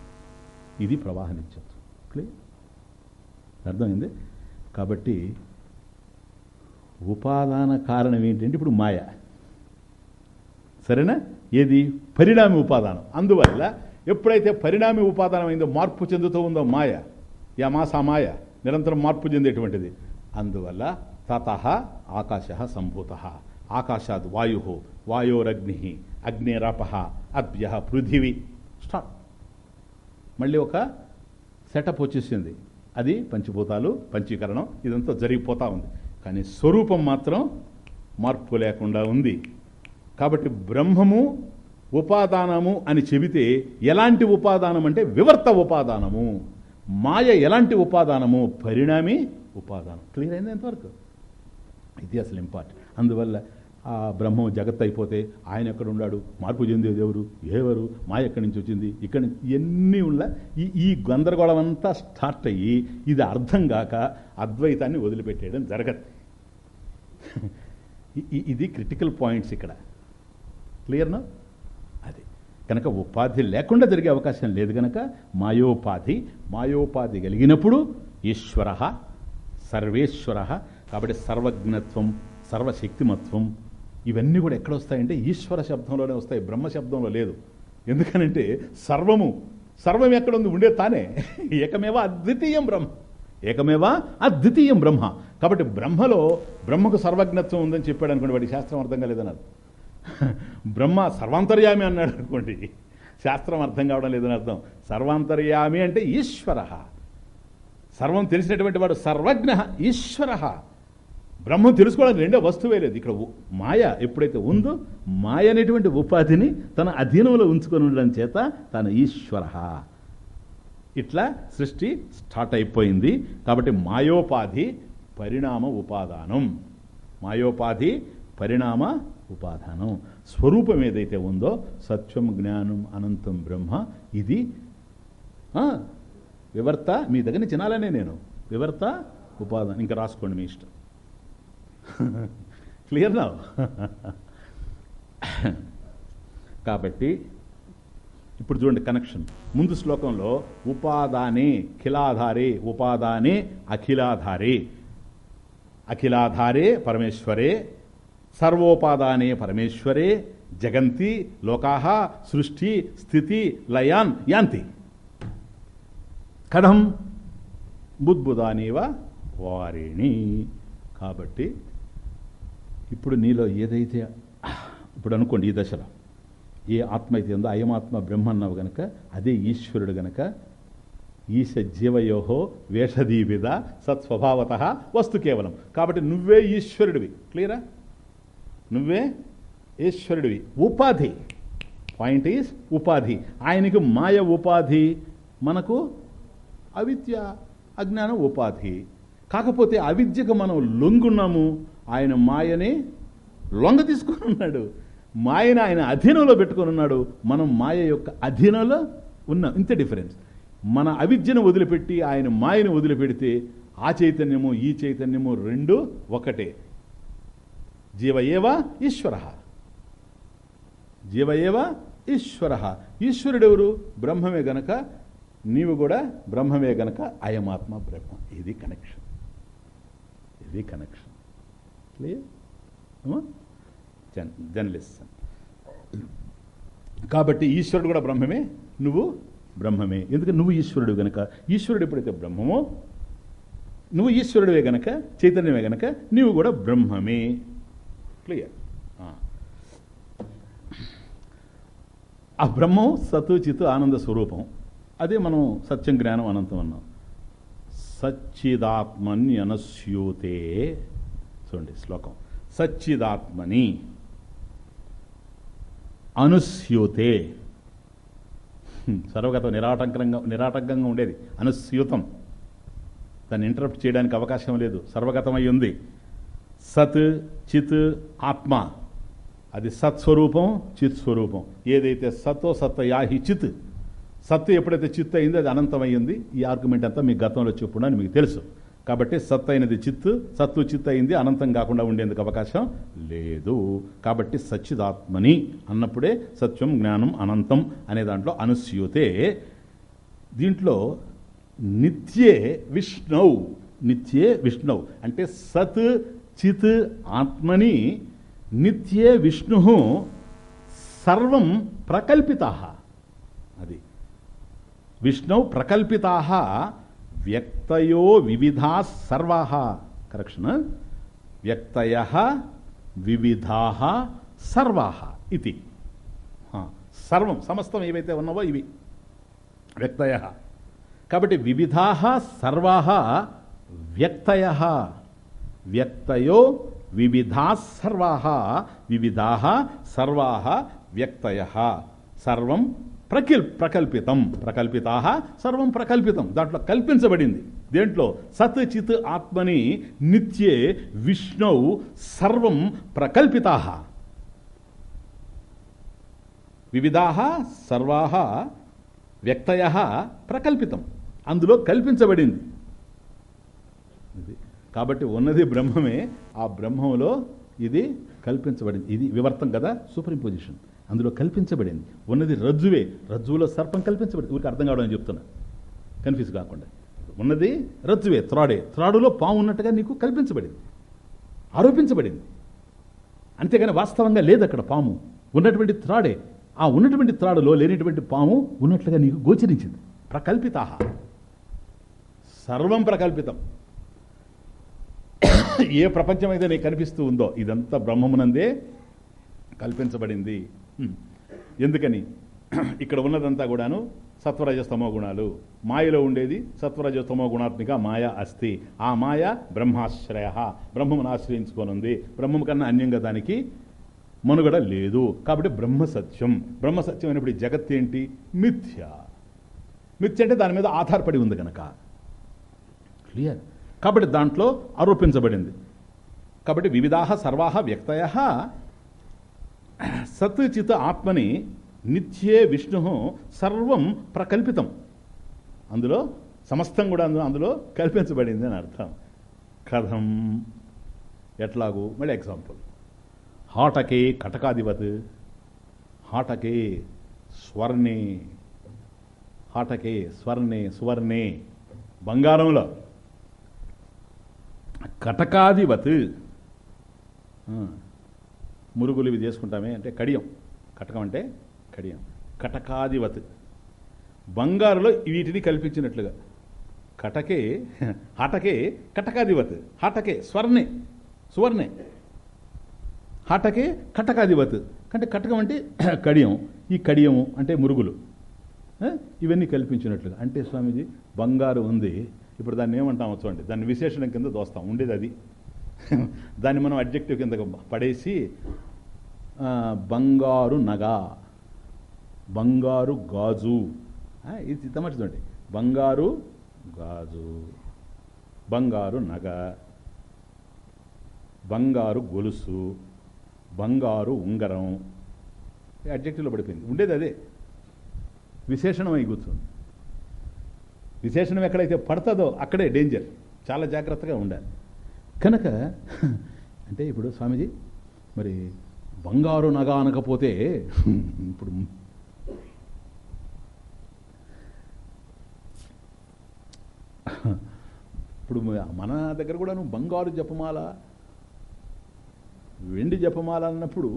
ఇది ప్రవాహ నిత్యత్వం క్లియర్ అర్థమైంది? కాబట్టి ఉపాదాన కారణం ఏంటంటే ఇప్పుడు మాయ. సరేనా? ఏది? పరిణామి ఉపాదానం. అందువల్ల ఎప్పుడైతే పరిణామి ఉపాదానం అయిందో మార్పు చెందుతూ ఉందో మాయ. యమాస మాయ. నిరంతరం మార్పు చెందేటువంటిది. అందువల్ల తత ఆకాశ సంభూత. ఆకాశాద్ వాయు వాయోరగ్ని అగ్నిరప అద్భ్య పృథివీ. స్టార్ట్ మళ్ళీ ఒక సెటప్ వచ్చేసింది. అది పంచభూతాలు పంచీకరణం ఇదంతా జరిగిపోతూ ఉంది. కానీ స్వరూపం మాత్రం మార్పు లేకుండా ఉంది. కాబట్టి బ్రహ్మము ఉపాదానము అని చెబితే ఎలాంటి ఉపాదానం అంటే వివర్త ఉపాదానము. మాయ ఎలాంటి ఉపాదానము? పరిణామి ఉపాదానం. క్లియర్ అయింది ఎంతవరకు ఇది అసలు ఇంపార్టెంట్. అందువల్ల ఆ బ్రహ్మం జగత్ అయిపోతే ఆయన ఎక్కడ ఉన్నాడు మార్పు చెందేది ఎవరు? ఎవరు? మాయ ఎక్కడి నుంచి వచ్చింది? ఇక్కడి నుంచి ఇవన్నీ ఉన్న ఈ ఈ గందరగోళం అంతా స్టార్ట్ అయ్యి ఇది అర్థం కాక అద్వైతాన్ని వదిలిపెట్టేయడం జరగదు. ఇది క్రిటికల్ పాయింట్స్ ఇక్కడ. క్లియర్నా అది. కనుక ఉపాధి లేకుండా జరిగే అవకాశం లేదు కనుక మాయోపాధి మాయోపాధి కలిగినప్పుడు ఈశ్వర సర్వేశ్వర కాబట్టి సర్వజ్ఞత్వం సర్వశక్తిమత్వం ఇవన్నీ కూడా ఎక్కడ వస్తాయంటే ఈశ్వర శబ్దంలోనే వస్తాయి బ్రహ్మ శబ్దంలో లేదు. ఎందుకనంటే సర్వము సర్వం ఎక్కడ ఉంది ఉండే తానే. ఏకమేవా అద్వితీయం బ్రహ్మ. ఏకమేవా అద్వితీయం బ్రహ్మ. కాబట్టి బ్రహ్మలో బ్రహ్మకు సర్వజ్ఞత్వం ఉందని చెప్పాడు అనుకోండి వాడి శాస్త్రం అర్థం కాలేదన్నారు. బ్రహ్మ సర్వాంతర్యామి అన్నాడు అనుకోండి. శాస్త్రం అర్థం కావడం లేదని అర్థం. సర్వాంతర్యామి అంటే ఈశ్వర. సర్వం తెలిసినటువంటి వాడు సర్వజ్ఞ ఈశ్వర. బ్రహ్మం తెలుసుకోవడానికి రెండో వస్తువే లేదు. ఇక్కడ మాయ ఎప్పుడైతే ఉందో మాయ అనేటువంటి ఉపాధిని తన అధీనంలో ఉంచుకొని ఉండడం చేత తన ఈశ్వర. ఇట్లా సృష్టి స్టార్ట్ అయిపోయింది. కాబట్టి మాయోపాధి పరిణామ ఉపాదానం. మాయోపాధి పరిణామ ఉపాదానం స్వరూపం ఏదైతే ఉందో సత్యం జ్ఞానం అనంతం బ్రహ్మ ఇది వివర్త మీ దగ్గర తినాలనే నేను. వివర్త ఉపాదానం. ఇంకా రాసుకోండి మీ ఇష్టం. క్లియర్ నా కాబట్టి ఇప్పుడు చూడండి కనెక్షన్ ముందు శ్లోకంలో ఉపాదానే ఖిలాధారే ఉపాదానే అఖిలాధారే. అఖిలాధారే పరమేశ్వరే సర్వోపాదానే పరమేశ్వరే జగంతి లోకాహ సృష్టి స్థితి లయాన్ యాంతి. కథం బుద్బుదానేవ వారిణి. కాబట్టి ఇప్పుడు నీలో ఏదైతే ఇప్పుడు అనుకోండి ఈ దశలో. ఏ ఆత్మ అయితే ఉందో అయమాత్మ బ్రహ్మ గనక అదే ఈశ్వరుడు గనక ఈశ జీవయోహో వేషదీవిద సత్స్వభావత వస్తు కేవలం. కాబట్టి నువ్వే ఈశ్వరుడివి. క్లియరా? నువ్వే ఈశ్వరుడివి. ఉపాధి. పాయింట్ ఈజ్ ఉపాధి. ఆయనకి మాయ ఉపాధి మనకు అవిద్య అజ్ఞానం ఉపాధి. కాకపోతే అవిద్యకు మనం లొంగున్నాము ఆయన మాయని లొంగ తీసుకొని ఉన్నాడు. మాయని ఆయన అధీనంలో పెట్టుకొని ఉన్నాడు. మనం మాయ యొక్క అధీనంలో ఉన్నాం. ఇంత డిఫరెన్స్ మన అవిద్యను వదిలిపెట్టి ఆయన మాయను వదిలిపెడితే ఆ చైతన్యము ఈ చైతన్యము రెండు ఒకటే. జీవ ఏవ ఈశ్వర. జీవ ఏవ ఈశ్వర. ఈశ్వరుడెవరు? బ్రహ్మమే గనక నీవు కూడా బ్రహ్మమే గనక అయమాత్మ బ్రహ్మ. ఇది కనెక్షన్ ఇది కనెక్షన్ క్లియర్ జన్ జర్నలిస్ట్ కాబట్టి ఈశ్వరుడు కూడా బ్రహ్మమే నువ్వు బ్రహ్మమే. ఎందుకంటే నువ్వు ఈశ్వరుడు గనక? ఈశ్వరుడు ఎప్పుడైతే బ్రహ్మమో నువ్వు ఈశ్వరుడివే గనక చైతన్యమే గనక నీవు కూడా బ్రహ్మమే. క్లియర్ ఆ బ్రహ్మం సతు చితు ఆనంద స్వరూపం అదే మనం సత్యం జ్ఞానం అనంతం అన్నాం సచ్చిదాత్మన్యనస్యూతే చూడండి శ్లోకం సచ్చిదాత్మని అనుస్యూతే సర్వగతం నిరాటంకంగా నిరాటంకంగా ఉండేది అనుస్యూతం దాన్ని ఇంటరప్ట్ చేయడానికి అవకాశం లేదు సర్వగతమై ఉంది సత్ చిత్ ఆత్మ. అది సత్స్వరూపం చిత్ స్వరూపం. ఏదైతే సత్తో సత్త యాహి చిత్ సత్తు ఎప్పుడైతే చిత్ అయిందో అది అనంతమైంది ఈ ఆర్గ్యుమెంట్ అంతా మీకు గతంలో చెప్పుడని మీకు తెలుసు. కాబట్టి సత్ అయినది చిత్ సత్తు చిత్ అయింది అనంతం కాకుండా ఉండేందుకు అవకాశం లేదు. కాబట్టి సచ్చిదాత్మని అన్నప్పుడే సత్యం జ్ఞానం అనంతం అనే దాంట్లో అనుస్యూతే. దీంట్లో నిత్యే విష్ణవు నిత్యే విష్ణవు అంటే సత్ చిత్ ఆత్మని నిత్యే విష్ణు సర్వం ప్రకల్పిత. అది. విష్ణు ప్రకల్పిత వ్యక్తయో వివిధా సర్వా. కరెక్షన్? వ్యక్తయ వివిధా సర్వా ఇది. సర్వం సమస్తం ఏవైతే ఉన్నావో ఇవి. వ్యక్తయ. కాబట్టి వివిధా సర్వా వ్యక్తయ. వ్యక్తయో వివిధా సర్వా వివిధా సర్వా వ్యక్తయ. సర్వం ప్రకిల్ ప్రకల్పితం. ప్రకల్పితా సర్వం ప్రకల్పితం. దాంట్లో కల్పించబడింది. దేంట్లో? సత్ చిత్ ఆత్మని నిత్యే విష్ణు సర్వం ప్రకల్పితా. వివిధా సర్వా వ్యక్తయ ప్రకల్పితం. అందులో కల్పించబడింది. కాబట్టి ఉన్నది బ్రహ్మమే ఆ బ్రహ్మంలో ఇది కల్పించబడింది. ఇది వివర్తం కదా సూపర్ ఇంపోజిషన్ అందులో కల్పించబడింది. ఉన్నది రజ్జువే. రజ్జువులో సర్పం కల్పించబడింది. ఊరికి అర్థం కావడం అని చెప్తున్నా. కన్ఫ్యూజ్ కాకుండా. ఉన్నది రజ్జువే త్రాడే. త్రాడులో పాము ఉన్నట్టుగా నీకు కల్పించబడింది. ఆరోపించబడింది. అంతేగాని వాస్తవంగా లేదు అక్కడ పాము. ఉన్నటువంటి త్రాడే. ఆ ఉన్నటువంటి త్రాడులో లేనటువంటి పాము ఉన్నట్లుగా నీకు గోచరించింది. ప్రకల్పితాహ. సర్వం ప్రకల్పితం. ఏ ప్రపంచం అయితే నీకు కనిపిస్తూ ఉందో ఇదంతా బ్రహ్మమునందే కల్పించబడింది. ఎందుకని? ఇక్కడ ఉన్నదంతా కూడాను సత్వరజస్తమో గుణాలు. మాయలో ఉండేది సత్వరజస్తమో గుణాత్మిక మాయ అస్తి ఆ మాయ బ్రహ్మాశ్రయ. బ్రహ్మమును ఆశ్రయించుకొని ఉంది కన్నా అన్యంగా దానికి మనుగడ లేదు. కాబట్టి బ్రహ్మ సత్యం. బ్రహ్మ సత్యం అయినప్పుడు జగత్ ఏంటి? మిథ్య. మిథ్య అంటే దాని మీద ఆధారపడి ఉంది కనుక క్లియర్? కాబట్టి దాంట్లో ఆరోపించబడింది. కాబట్టి వివిధాహ సర్వాహ వ్యక్తయ సత్చిత్ ఆత్మని నిత్యే విష్ణు సర్వం ప్రకల్పితం. అందులో సమస్తం కూడా అందులో అందులో కల్పించబడింది అని అర్థం. కథం. ఎట్లాగూ? మళ్ళీ ఎగ్జాంపుల్. హాటకే కటకాధిపత్ హాటకే స్వర్ణే హాటకే స్వర్ణే సువర్ణే బంగారంలో. కటకాదివత్. మురుగులు ఇవి చేసుకుంటామే అంటే కడియం. కటకం అంటే కడియం. కటకాదివత్. బంగారులో వీటిని కల్పించినట్లుగా. కటకే హటకే కటకాదివత్. హటకే స్వర్ణే సువర్ణే. హటకే కటకాధిపత్ అంటే కటకం అంటే కడియం. ఈ కడియము అంటే మురుగులు. ఇవన్నీ కల్పించినట్లుగా. అంటే స్వామీజీ బంగారు ఉంది. ఇప్పుడు దాన్ని ఏమంటాము చూడండి. దాన్ని విశేషణం కింద దోస్తాం. ఉండేది అది. దాన్ని మనం అడ్జెక్టివ్ కింద పడేసి బంగారు నగ బంగారు గాజు. ఇది తమాష చూడండి. బంగారు గాజు బంగారు నగ బంగారు గొలుసు బంగారు ఉంగరం. అడ్జెక్టివ్లో పడిపోయింది. ఉండేది అదే. విశేషణమై కూర్చుంది. విశేషణం ఎక్కడైతే పడుతుందో అక్కడే డేంజర్ చాలా జాగ్రత్తగా ఉండాలి. కనుక అంటే ఇప్పుడు స్వామీజీ మరి బంగారు నగ అనకపోతే ఇప్పుడు ఇప్పుడు మన దగ్గర కూడా నువ్వు బంగారు జపమాల వెండి జపమాల అన్నప్పుడు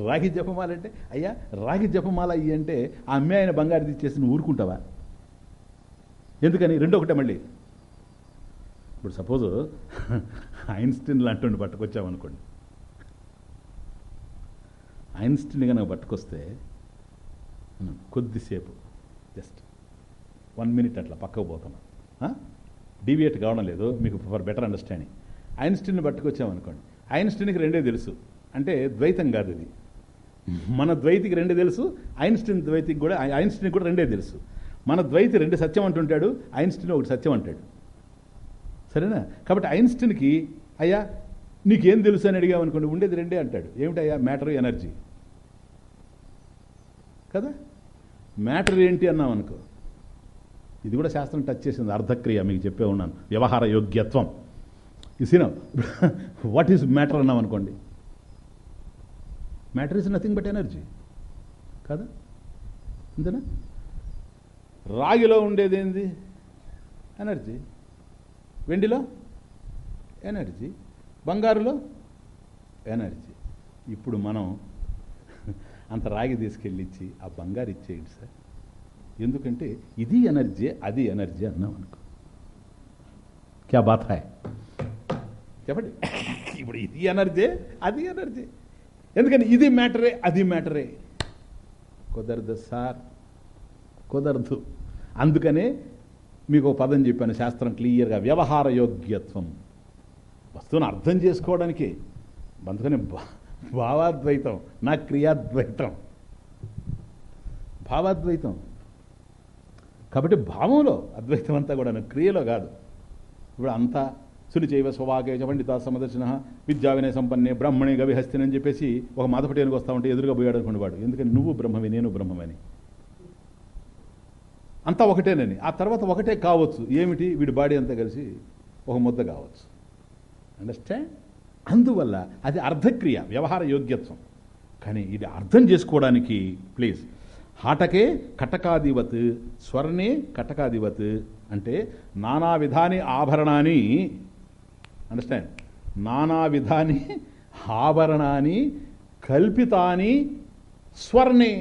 రాగి జపమాల అంటే అయ్యా రాగి జపమాల అయ్యి అంటే ఆ అమ్మే ఆయన బంగారు తెచ్చేసి నువ్వు ఊరుకుంటావా? ఎందుకని? రెండో ఒకటే మళ్ళీ. ఇప్పుడు సపోజ్ ఐన్స్టీన్ లాంటి పట్టుకొచ్చామనుకోండి. ఐన్స్టీన్ కనుక పట్టుకొస్తే కొద్దిసేపు జస్ట్ వన్ మినిట్ అట్లా పక్కకు పోతున్నాం డీవియేట్ కావడం లేదు మీకు ఫర్ బెటర్ అండర్స్టాండింగ్. ఐన్స్టీన్ని పట్టుకొచ్చామనుకోండి. ఐన్స్టీన్కి రెండే తెలుసు. అంటే ద్వైతం కాదు ఇది. మన ద్వైతికి రెండే తెలుసు ఐన్స్టీన్ ద్వైతికి కూడా ఐన్స్టీన్కి కూడా రెండే తెలుసు. మన ద్వైతి రెండు సత్యం అంటుంటాడు ఐన్స్టీన్ ఒకటి సత్యం అంటాడు. సరేనా? కాబట్టి ఐన్స్టీన్కి అయ్యా నీకేం తెలుసు అని అడిగామనుకోండి ఉండేది రెండే అంటాడు. ఏమిటయ్యా? Matter energy. కదా? మ్యాటర్ ఏంటి అన్నాం అనుకో. ఇది కూడా శాస్త్రం టచ్ చేసింది అర్ధక్రియ మీకు చెప్పే ఉన్నాను. వ్యవహార యోగ్యత్వం. ఇసిన వాట్ ఈజ్ మ్యాటర్ అన్నాం అనుకోండి. Matter is nothing but energy కదా? అంతేనా? రాగిలో ఉండేది ఏంది? ఎనర్జీ. వెండిలో? ఎనర్జీ. బంగారులో? ఎనర్జీ. ఇప్పుడు మనం అంత రాగి తీసుకెళ్ళిచ్చి ఆ బంగారు ఇచ్చేయండి సార్. ఎందుకంటే ఇది ఎనర్జీ అది ఎనర్జీ అన్నాం అనుకో. క్యా బాత్ హాయ్ చెప్పండి. ఇప్పుడు ఇది ఎనర్జీ అది ఎనర్జీ. ఎందుకని? ఇది మ్యాటరే అది మ్యాటరే. కుదరదు సార్. కుదరదు. అందుకనే మీకు పదం చెప్పాను శాస్త్రం క్లియర్గా వ్యవహార యోగ్యత్వం. వస్తువును అర్థం చేసుకోవడానికి అందుకని భావాద్వైతం నా క్రియాద్వైతం. భావాద్వైతం. కాబట్టి భావంలో అద్వైతం అంతా కూడా క్రియలో కాదు. ఇప్పుడు అంతా సునిచైవ స్వభాగేజ పండిత సమదర్శన విద్యా వినయ సంపన్నే బ్రహ్మణి గవిహస్తిని అని చెప్పేసి ఒక మాధపటేనికి వస్తా ఉంటే ఎదురుగా పోయాడు అనుకోండి వాడు. ఎందుకని? నువ్వు బ్రహ్మవి నేను బ్రహ్మమని. అంతా ఒకటేనని. ఆ తర్వాత ఒకటే కావచ్చు. ఏమిటి? వీడి బాడీ అంతా కలిసి ఒక ముద్ద కావచ్చు. అండర్స్టాండ్ అందువల్ల అది అర్ధక్రియ వ్యవహార యోగ్యత్వం. కానీ ఇది అర్థం చేసుకోవడానికి ప్లీజ్ హాటకే కటకాదివత్ స్వర్ణే కటకాదివత్ అంటే నానా విధాని ఆభరణాన్ని అండర్స్టాండ్ నానా విధాని ఆభరణాన్ని కల్పితాని స్వర్ణే.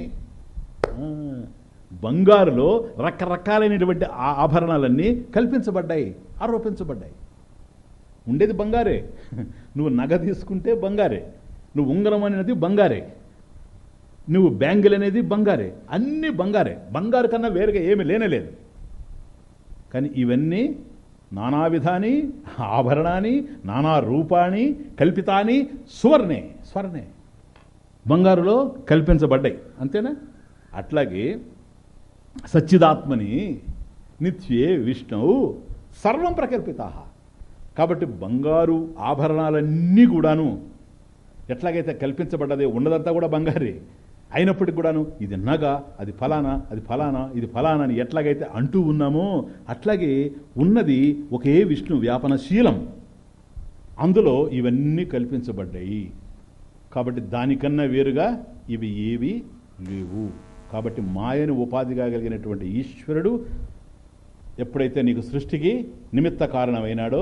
బంగారులో రకరకాలైనటువంటి ఆ ఆభరణాలన్నీ కల్పించబడ్డాయి ఆరోపించబడ్డాయి. ఉండేది బంగారే. నువ్వు నగ తీసుకుంటే బంగారే. నువ్వు ఉంగరం అనేది బంగారే. నువ్వు బ్యాంగిల్ అనేది బంగారే. అన్నీ బంగారే. బంగారు కన్నా వేరుగా ఏమీ లేనేలేదు. కానీ ఇవన్నీ నానా విధాని ఆభరణాన్ని నానా రూపాన్ని కల్పితాని సువర్ణే స్వర్ణే. బంగారులో కల్పించబడ్డాయి. అంతేనా? అట్లాగే సచ్చిదాత్మని నిత్యే విష్ణువు సర్వం ప్రకల్పిత. కాబట్టి బంగారు ఆభరణాలన్నీ కూడాను ఎట్లాగైతే కల్పించబడ్డదే ఉన్నదంతా కూడా బంగారే. అయినప్పటికి కూడాను ఇది నగ అది ఫలానా అది ఫలానా ఇది ఫలానా అని ఎట్లాగైతే అంటూ ఉన్నామో అట్లాగే ఉన్నది ఒకే విష్ణు వ్యాపనశీలం. అందులో ఇవన్నీ కల్పించబడ్డాయి. కాబట్టి దానికన్నా వేరుగా ఇవి ఏవి లేవు. కాబట్టి మాయను ఉపాధిగా కలిగినటువంటి ఈశ్వరుడు ఎప్పుడైతే నీకు సృష్టికి నిమిత్త కారణమైనాడో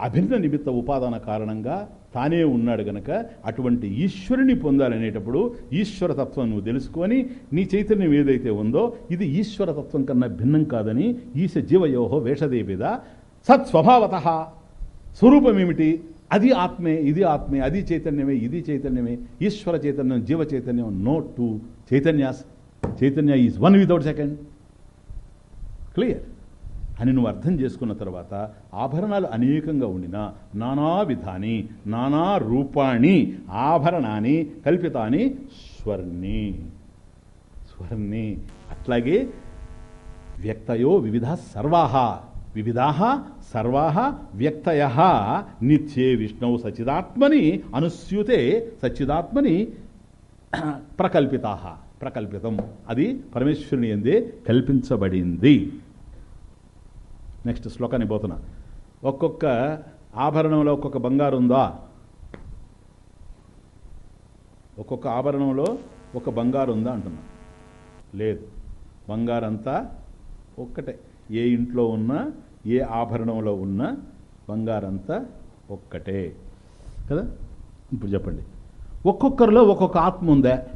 అభిన్న నిమిత్త ఉపాదాన కారణంగా తానే ఉన్నాడు గనక అటువంటి ఈశ్వరుని పొందాలనేటప్పుడు ఈశ్వరతత్వం నువ్వు తెలుసుకొని నీ చైతన్యం ఏదైతే ఉందో ఇది ఈశ్వరతత్వం కన్నా భిన్నం కాదని ఈశ జీవయోహో వేషదేవిద. సత్స్వభావత. స్వరూపం ఏమిటి అది ఆత్మే ఇది ఆత్మే అది చైతన్యమే ఇది చైతన్యమే ఈశ్వర చైతన్యం జీవ చైతన్యం నో టూ చైతన్యాస్. Chaitanya is one without second. Clear. అని నువ్వు అర్థం చేసుకున్న తర్వాత ఆభరణాలు అనేకంగా ఉండినా నానా విధాని నానా రూపాణి ఆభరణాన్ని కల్పితాని స్వర్ణి. స్వర్ణి. అట్లాగే వ్యక్తయో వివిధ సర్వాహ వివిధా సర్వా వ్యక్తయ. నిత్యే విష్ణు సచిదాత్మని అనుస్యూతే సచిదాత్మని ప్రకల్పితా. ప్రకల్పితం. అది పరమేశ్వరుని ఎందే కల్పించబడింది. నెక్స్ట్ శ్లోకాన్ని పోతున్నా. ఒక్కొక్క ఆభరణంలో ఒక్కొక్క బంగారు ఉందా ఒక్కొక్క ఆభరణంలో ఒక బంగారు ఉందా అంటున్నా. లేదు. బంగారంతా ఒక్కటే. ఏ ఇంట్లో ఉన్నా ఏ ఆభరణంలో ఉన్నా బంగారంతా ఒక్కటే. కదా? ఇప్పుడు చెప్పండి. ఒక్కొక్కరిలో ఒక్కొక్క ఆత్మ ఉందా?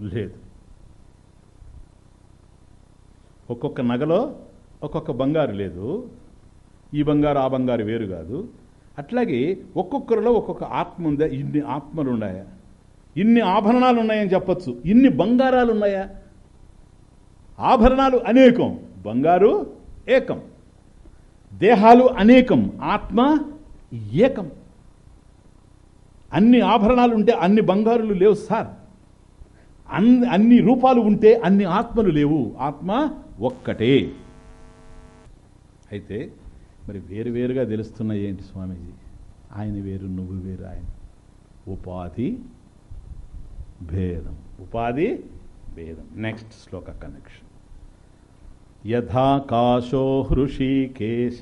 లేదు. ఒక్కొక్క నగలో ఒక్కొక్క బంగారు లేదు. ఈ బంగారు ఆ బంగారు వేరు కాదు. అట్లాగే ఒక్కొక్కరిలో ఒక్కొక్క ఆత్మ ఉందా? ఇన్ని ఆత్మలు ఉన్నాయా? ఇన్ని ఆభరణాలు ఉన్నాయని చెప్పొచ్చు. ఇన్ని బంగారాలు ఉన్నాయా? ఆభరణాలు అనేకం. బంగారు ఏకం. దేహాలు అనేకం. ఆత్మ ఏకం. అన్ని ఆభరణాలు ఉంటే అన్ని బంగారులు లేవు సార్. అన్ని అన్ని రూపాలు ఉంటే అన్ని ఆత్మలు లేవు. ఆత్మ ఒక్కటే. అయితే మరి వేరు వేరుగా తెలుస్తున్నాయి ఏంటి స్వామీజీ? ఆయన వేరు నువ్వు వేరు ఆయన. ఉపాధి భేదం. ఉపాధి భేదం. నెక్స్ట్ శ్లోక కనెక్షన్ యథాకాశో హృషికేశ.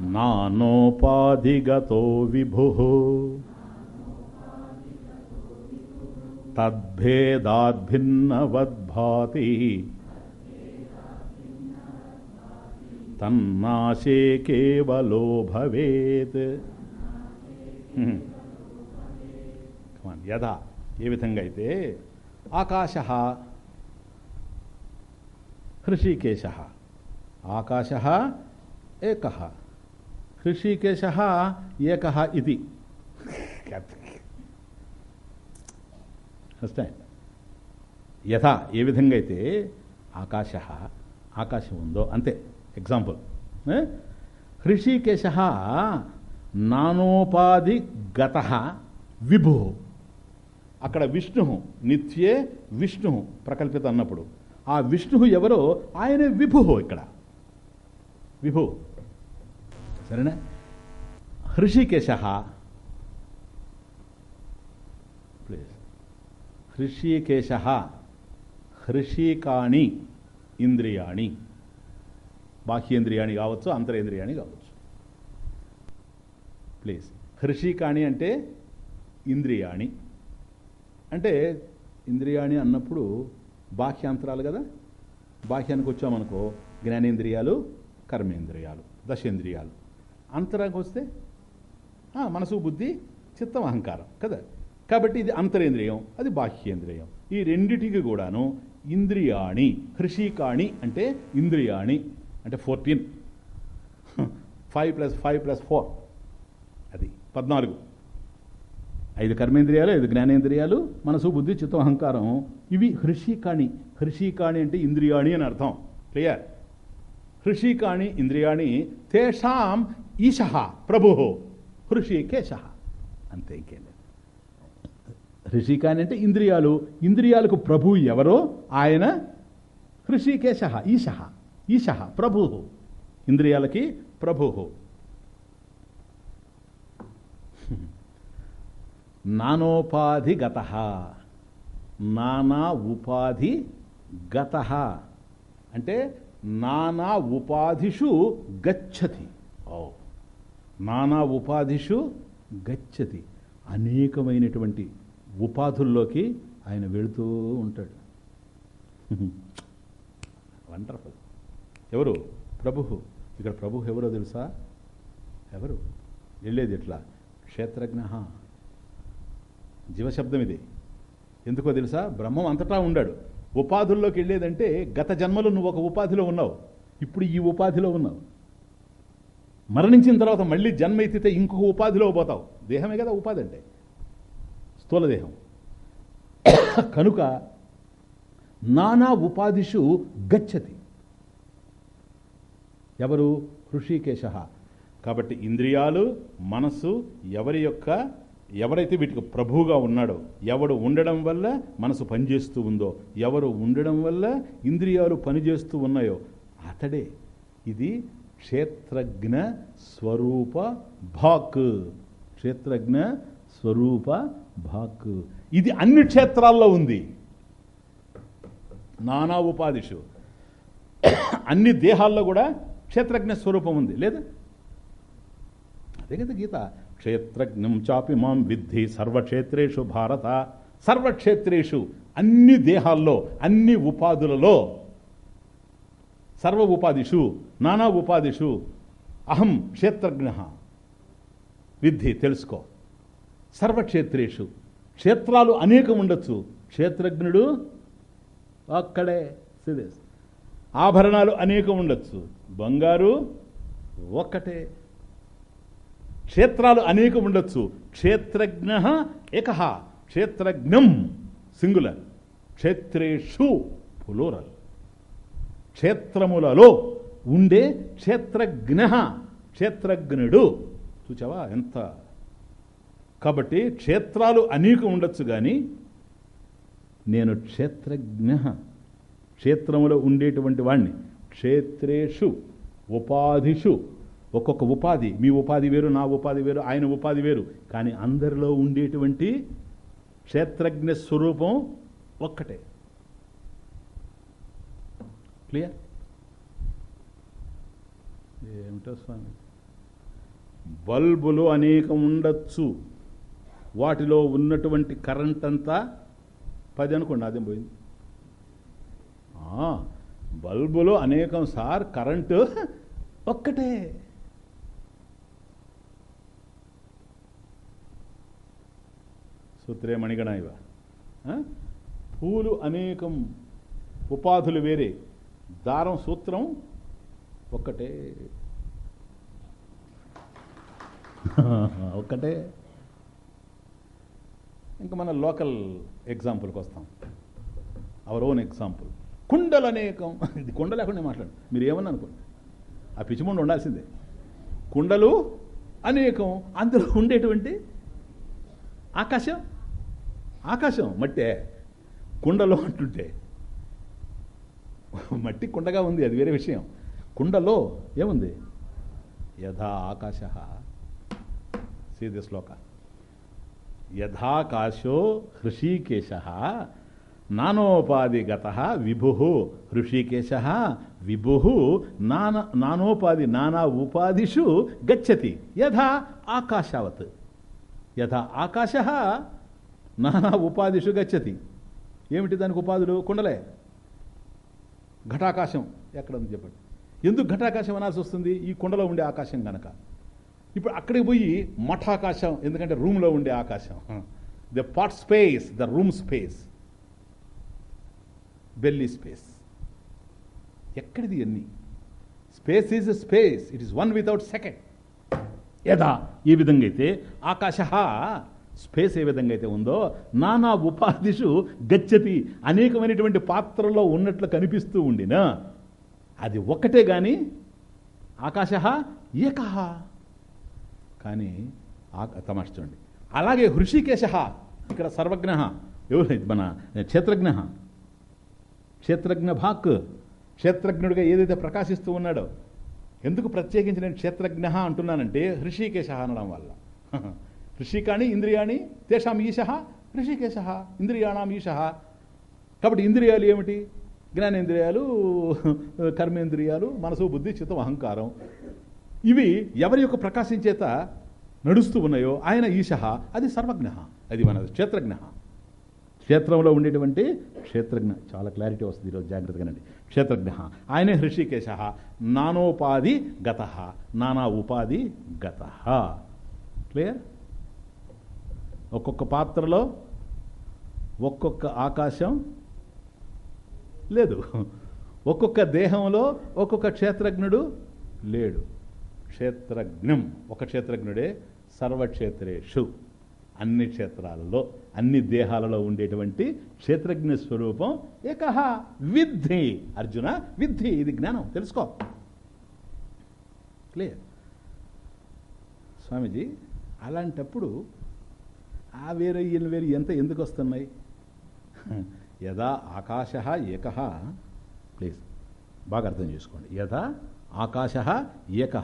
నానోపాధిగతో విభు. తద్భేదాద్భిన్నవద్భాతి తన్నాశే కేవలో భవేత్ యథా ఏ విధంగా అయితే ఆకాశ హృషికేశ ఆకాశ ఏక హృషికేశ ఏక ఇది అండర్స్టాండ్ యథా ఏ విధంగా అయితే ఆకాశ ఆకాశం ఉందో అంతే ఎగ్జాంపుల్. హృషికేశ నానోపాధి గత విభు. అక్కడ విష్ణు నిత్యే విష్ణు ప్రకల్పిత అన్నప్పుడు. ఆ విష్ణు ఎవరో ఆయనే విభు ఇక్కడ. విభు. సరేనా? హృషికేశ ప్లీజ్ హృషికేశ హృషికాణి ఇంద్రియాణి. బాహ్యేంద్రియాణి కావచ్చు అంతరేంద్రియాణి కావచ్చు. ప్లీజ్. హృషికాణి అంటే ఇంద్రియాణి. అంటే ఇంద్రియాణి అన్నప్పుడు బాహ్యాంతరాలు కదా? బాహ్యానికి వచ్చామనుకో జ్ఞానేంద్రియాలు కర్మేంద్రియాలు దశేంద్రియాలు. అంతరానికి వస్తే మనసు బుద్ధి చిత్తం అహంకారం కదా? కాబట్టి ఇది అంతరేంద్రియం అది బాహ్యేంద్రియం. ఈ రెండిటికి కూడాను ఇంద్రియాణి హృషికాణి అంటే ఇంద్రియాణి అంటే fourteen. Five plus five plus four. అది పద్నాలుగు. ఐదు కర్మేంద్రియాలు ఐదు జ్ఞానేంద్రియాలు మనసు బుద్ధి చిత్తం అహంకారం. ఇవి హృషికాణి హృషికాణి అంటే ఇంద్రియాణి అని అర్థం. క్లియర్ హృషికాణి ఇంద్రియాణి తేషాం ఈశ ప్రభు. హృషికేశ అంతే ఇంకేం లేదు అంటే ఇంద్రియాలు. ఇంద్రియాలకు ప్రభు ఎవరో? ఆయన హృషికేశ ఈశ ఈశ ప్రభు. ఇంద్రియాలకి ప్రభు. నానోపాధి గత నానా ఉపాధి గత అంటే నానా ఉపాధిషు గచ్చతి. ఓ నానా ఉపాధిషు గచ్చతి. అనేకమైనటువంటి ఉపాధుల్లోకి ఆయన వెళుతూ ఉంటాడు. వండర్ఫుల్ ఎవరు? ప్రభు. ఇక్కడ ప్రభు ఎవరో తెలుసా? ఎవరు? వెళ్ళేది ఎట్లా? క్షేత్రజ్ఞ. జీవశబ్దం ఇది. ఎందుకో తెలుసా? బ్రహ్మం అంతటా ఉండాడు. ఉపాధుల్లోకి వెళ్ళేదంటే గత జన్మలో నువ్వు ఒక ఉపాధిలో ఉన్నావు. ఇప్పుడు ఈ ఉపాధిలో ఉన్నావు. మరణించిన తర్వాత మళ్ళీ జన్మ ఎత్తితే ఇంకొక ఉపాధిలో పోతావు. దేహమే కదా ఉపాధి అంటే. స్థూలదేహం. కనుక నానా ఉపాధిషు గచ్చతి. ఎవరు? హృషికేశ. కాబట్టి ఇంద్రియాలు మనస్సు ఎవరి యొక్క ఎవరైతే వీటికి ప్రభువుగా ఉన్నాడో ఎవడు ఉండడం వల్ల మనసు పనిచేస్తూ ఉందో ఎవరు ఉండడం వల్ల ఇంద్రియాలు పనిచేస్తూ ఉన్నాయో అతడే. ఇది క్షేత్రజ్ఞ స్వరూప భాక్. క్షేత్రజ్ఞ స్వరూప భాక్ ఇది అన్ని క్షేత్రాల్లో ఉంది. నానా ఉపాధిషు. అన్ని దేహాల్లో కూడా క్షేత్రజ్ఞ స్వరూపం ఉంది. లేదా? అదే కదా గీత. క్షేత్రజ్ఞం చాపి మాం విద్ధి సర్వక్షేత్రేషు భారత. సర్వక్షేత్రేషు అన్ని దేహాల్లో అన్ని ఉపాధులలో సర్వ ఉపాధిషు నానా ఉపాధిషు. అహం క్షేత్రజ్ఞ. విద్ధి తెలుసుకో. సర్వక్షేత్రేషు. క్షేత్రాలు అనేకం ఉండొచ్చు క్షేత్రజ్ఞుడు ఒక్కడే సిదేస్ ఆభరణాలు అనేకం ఉండొచ్చు బంగారు ఒక్కటే. క్షేత్రాలు అనేకం ఉండొచ్చు క్షేత్రజ్ఞ ఏకహ క్షేత్రజ్ఞం సింగులర్. క్షేత్రేషు పులోరల్. క్షేత్రములలో ఉండే క్షేత్రజ్ఞ. క్షేత్రజ్ఞుడు. చూచావా ఎంత కాబట్టి క్షేత్రాలు అనేకం ఉండొచ్చు కానీ నేను క్షేత్రజ్ఞ. క్షేత్రంలో ఉండేటువంటి వాణ్ణి. క్షేత్రేషు ఉపాధిషు. ఒక్కొక్క ఉపాధి. మీ ఉపాధి వేరు నా ఉపాధి వేరు ఆయన ఉపాధి వేరు. కానీ అందరిలో ఉండేటువంటి క్షేత్రజ్ఞ స్వరూపం ఒక్కటే. క్లియర్? ఏమిటో స్వామి? బల్బులు అనేకం ఉండొచ్చు. వాటిలో ఉన్నటువంటి కరెంట్ అంతా పది అనుకోండి అదేం పోయింది. బల్బులో అనేకం సార్ కరెంటు ఒక్కటే. సూత్రే మణిగణ ఇవ పూలు అనేకం ఉపాధులు వేరే దారం సూత్రం ఒక్కటే. ఒక్కటే. ఇంకా మన లోకల్ ఎగ్జాంపుల్కి వస్తాం. Our own example. కుండలు అనేకం. ఇది కుండ లేకుండా మాట్లాడు. మీరు ఏమన్నా అనుకోండి. ఆ పిచ్చిముండ ఉండాల్సిందే. కుండలు అనేకం. అందులో ఉండేటువంటి ఆకాశం? ఆకాశం మట్టే. కుండలో అంటుంటే. మట్టి కుండగా ఉంది అది వేరే విషయం. కుండలో ఏముంది? యథా ఆకాశ. సీది శ్లోక. యథాకాశో హృషీకేశ నానోపాధిగత విభు హృషీకేశ విభు నాన నానోపాధి నానా ఉపాధిషు గచ్చతి యథా ఆకాశావత్ యథా ఆకాశ నానా ఉపాధిషు గచ్చతి ఏమిటి దానికి ఉపాధులు కుండలే ఘటాకాశం ఎక్కడ ఉంది చెప్పండి? ఎందుకు ఘటాకాశం అనాల్సి వస్తుంది? ఈ కుండలో ఉండే ఆకాశం గనక ఇప్పుడు అక్కడికి పోయి మఠాకాశం ఎందుకంటే రూమ్లో ఉండే ఆకాశం. The pot space the room space belly space ఎక్కడిది అన్ని space is space it is one without second యథా ఈ విధంగా అయితే ఆకాశ స్పేస్ ఏ విధంగా అయితే ఉందో నానా ఉపాధిషు గచ్చతి అనేకమైనటువంటి పాత్రలో ఉన్నట్లు కనిపిస్తూ ఉండినా అది ఒక్కటే గాని ఆకాశ ఏకహ. కానీ తమాష చూడండి. అలాగే హృషికేశ ఇక్కడ సర్వజ్ఞ ఎవరు మన క్షేత్రజ్ఞ క్షేత్రజ్ఞ భాక్ క్షేత్రజ్ఞుడిగా ఏదైతే ప్రకాశిస్తూ ఉన్నాడో ఎందుకు ప్రత్యేకించి నేను క్షేత్రజ్ఞ అంటున్నానంటే హృషికేశ అనడం వల్ల. హృషికాణి ఇంద్రియాణి తేషాం ఈశ హృషికేశ ఇంద్రియాణం ఈశ. కాబట్టి ఇంద్రియాలు ఏమిటి? జ్ఞానేంద్రియాలు కర్మేంద్రియాలు మనసు బుద్ధి చిత్తం అహంకారం. ఇవి ఎవరి యొక్క ప్రకాశం చేత నడుస్తూ ఉన్నాయో ఆయన ఈశ అది సర్వజ్ఞ అది మన క్షేత్రజ్ఞ. క్షేత్రంలో ఉండేటువంటి క్షేత్రజ్ఞ చాలా క్లారిటీ వస్తుంది ఈరోజు జాగ్రత్తగానండి క్షేత్రజ్ఞ ఆయనే హృషికేశ నానోపాధి గత నానా ఉపాధి గత. క్లియర్ ఒక్కొక్క పాత్రలో ఒక్కొక్క ఆకాశం లేదు. ఒక్కొక్క దేహంలో ఒక్కొక్క క్షేత్రజ్ఞుడు లేడు. క్షేత్రజ్ఞం. ఒక క్షేత్రజ్ఞుడే సర్వక్షేత్రేషు. అన్ని క్షేత్రాలలో అన్ని దేహాలలో ఉండేటువంటి క్షేత్రజ్ఞ స్వరూపం ఏకహ విద్ధి. అర్జున విద్ధి ఇది జ్ఞానం. తెలుసుకో. క్లియర్. స్వామీజీ అలాంటప్పుడు ఆ వేరు ఈయన వేరు ఎంత ఎందుకు వస్తున్నాయి? యథా ఆకాశ ఏక. ప్లీజ్ బాగా అర్థం చేసుకోండి. యథా ఆకాశ ఏక.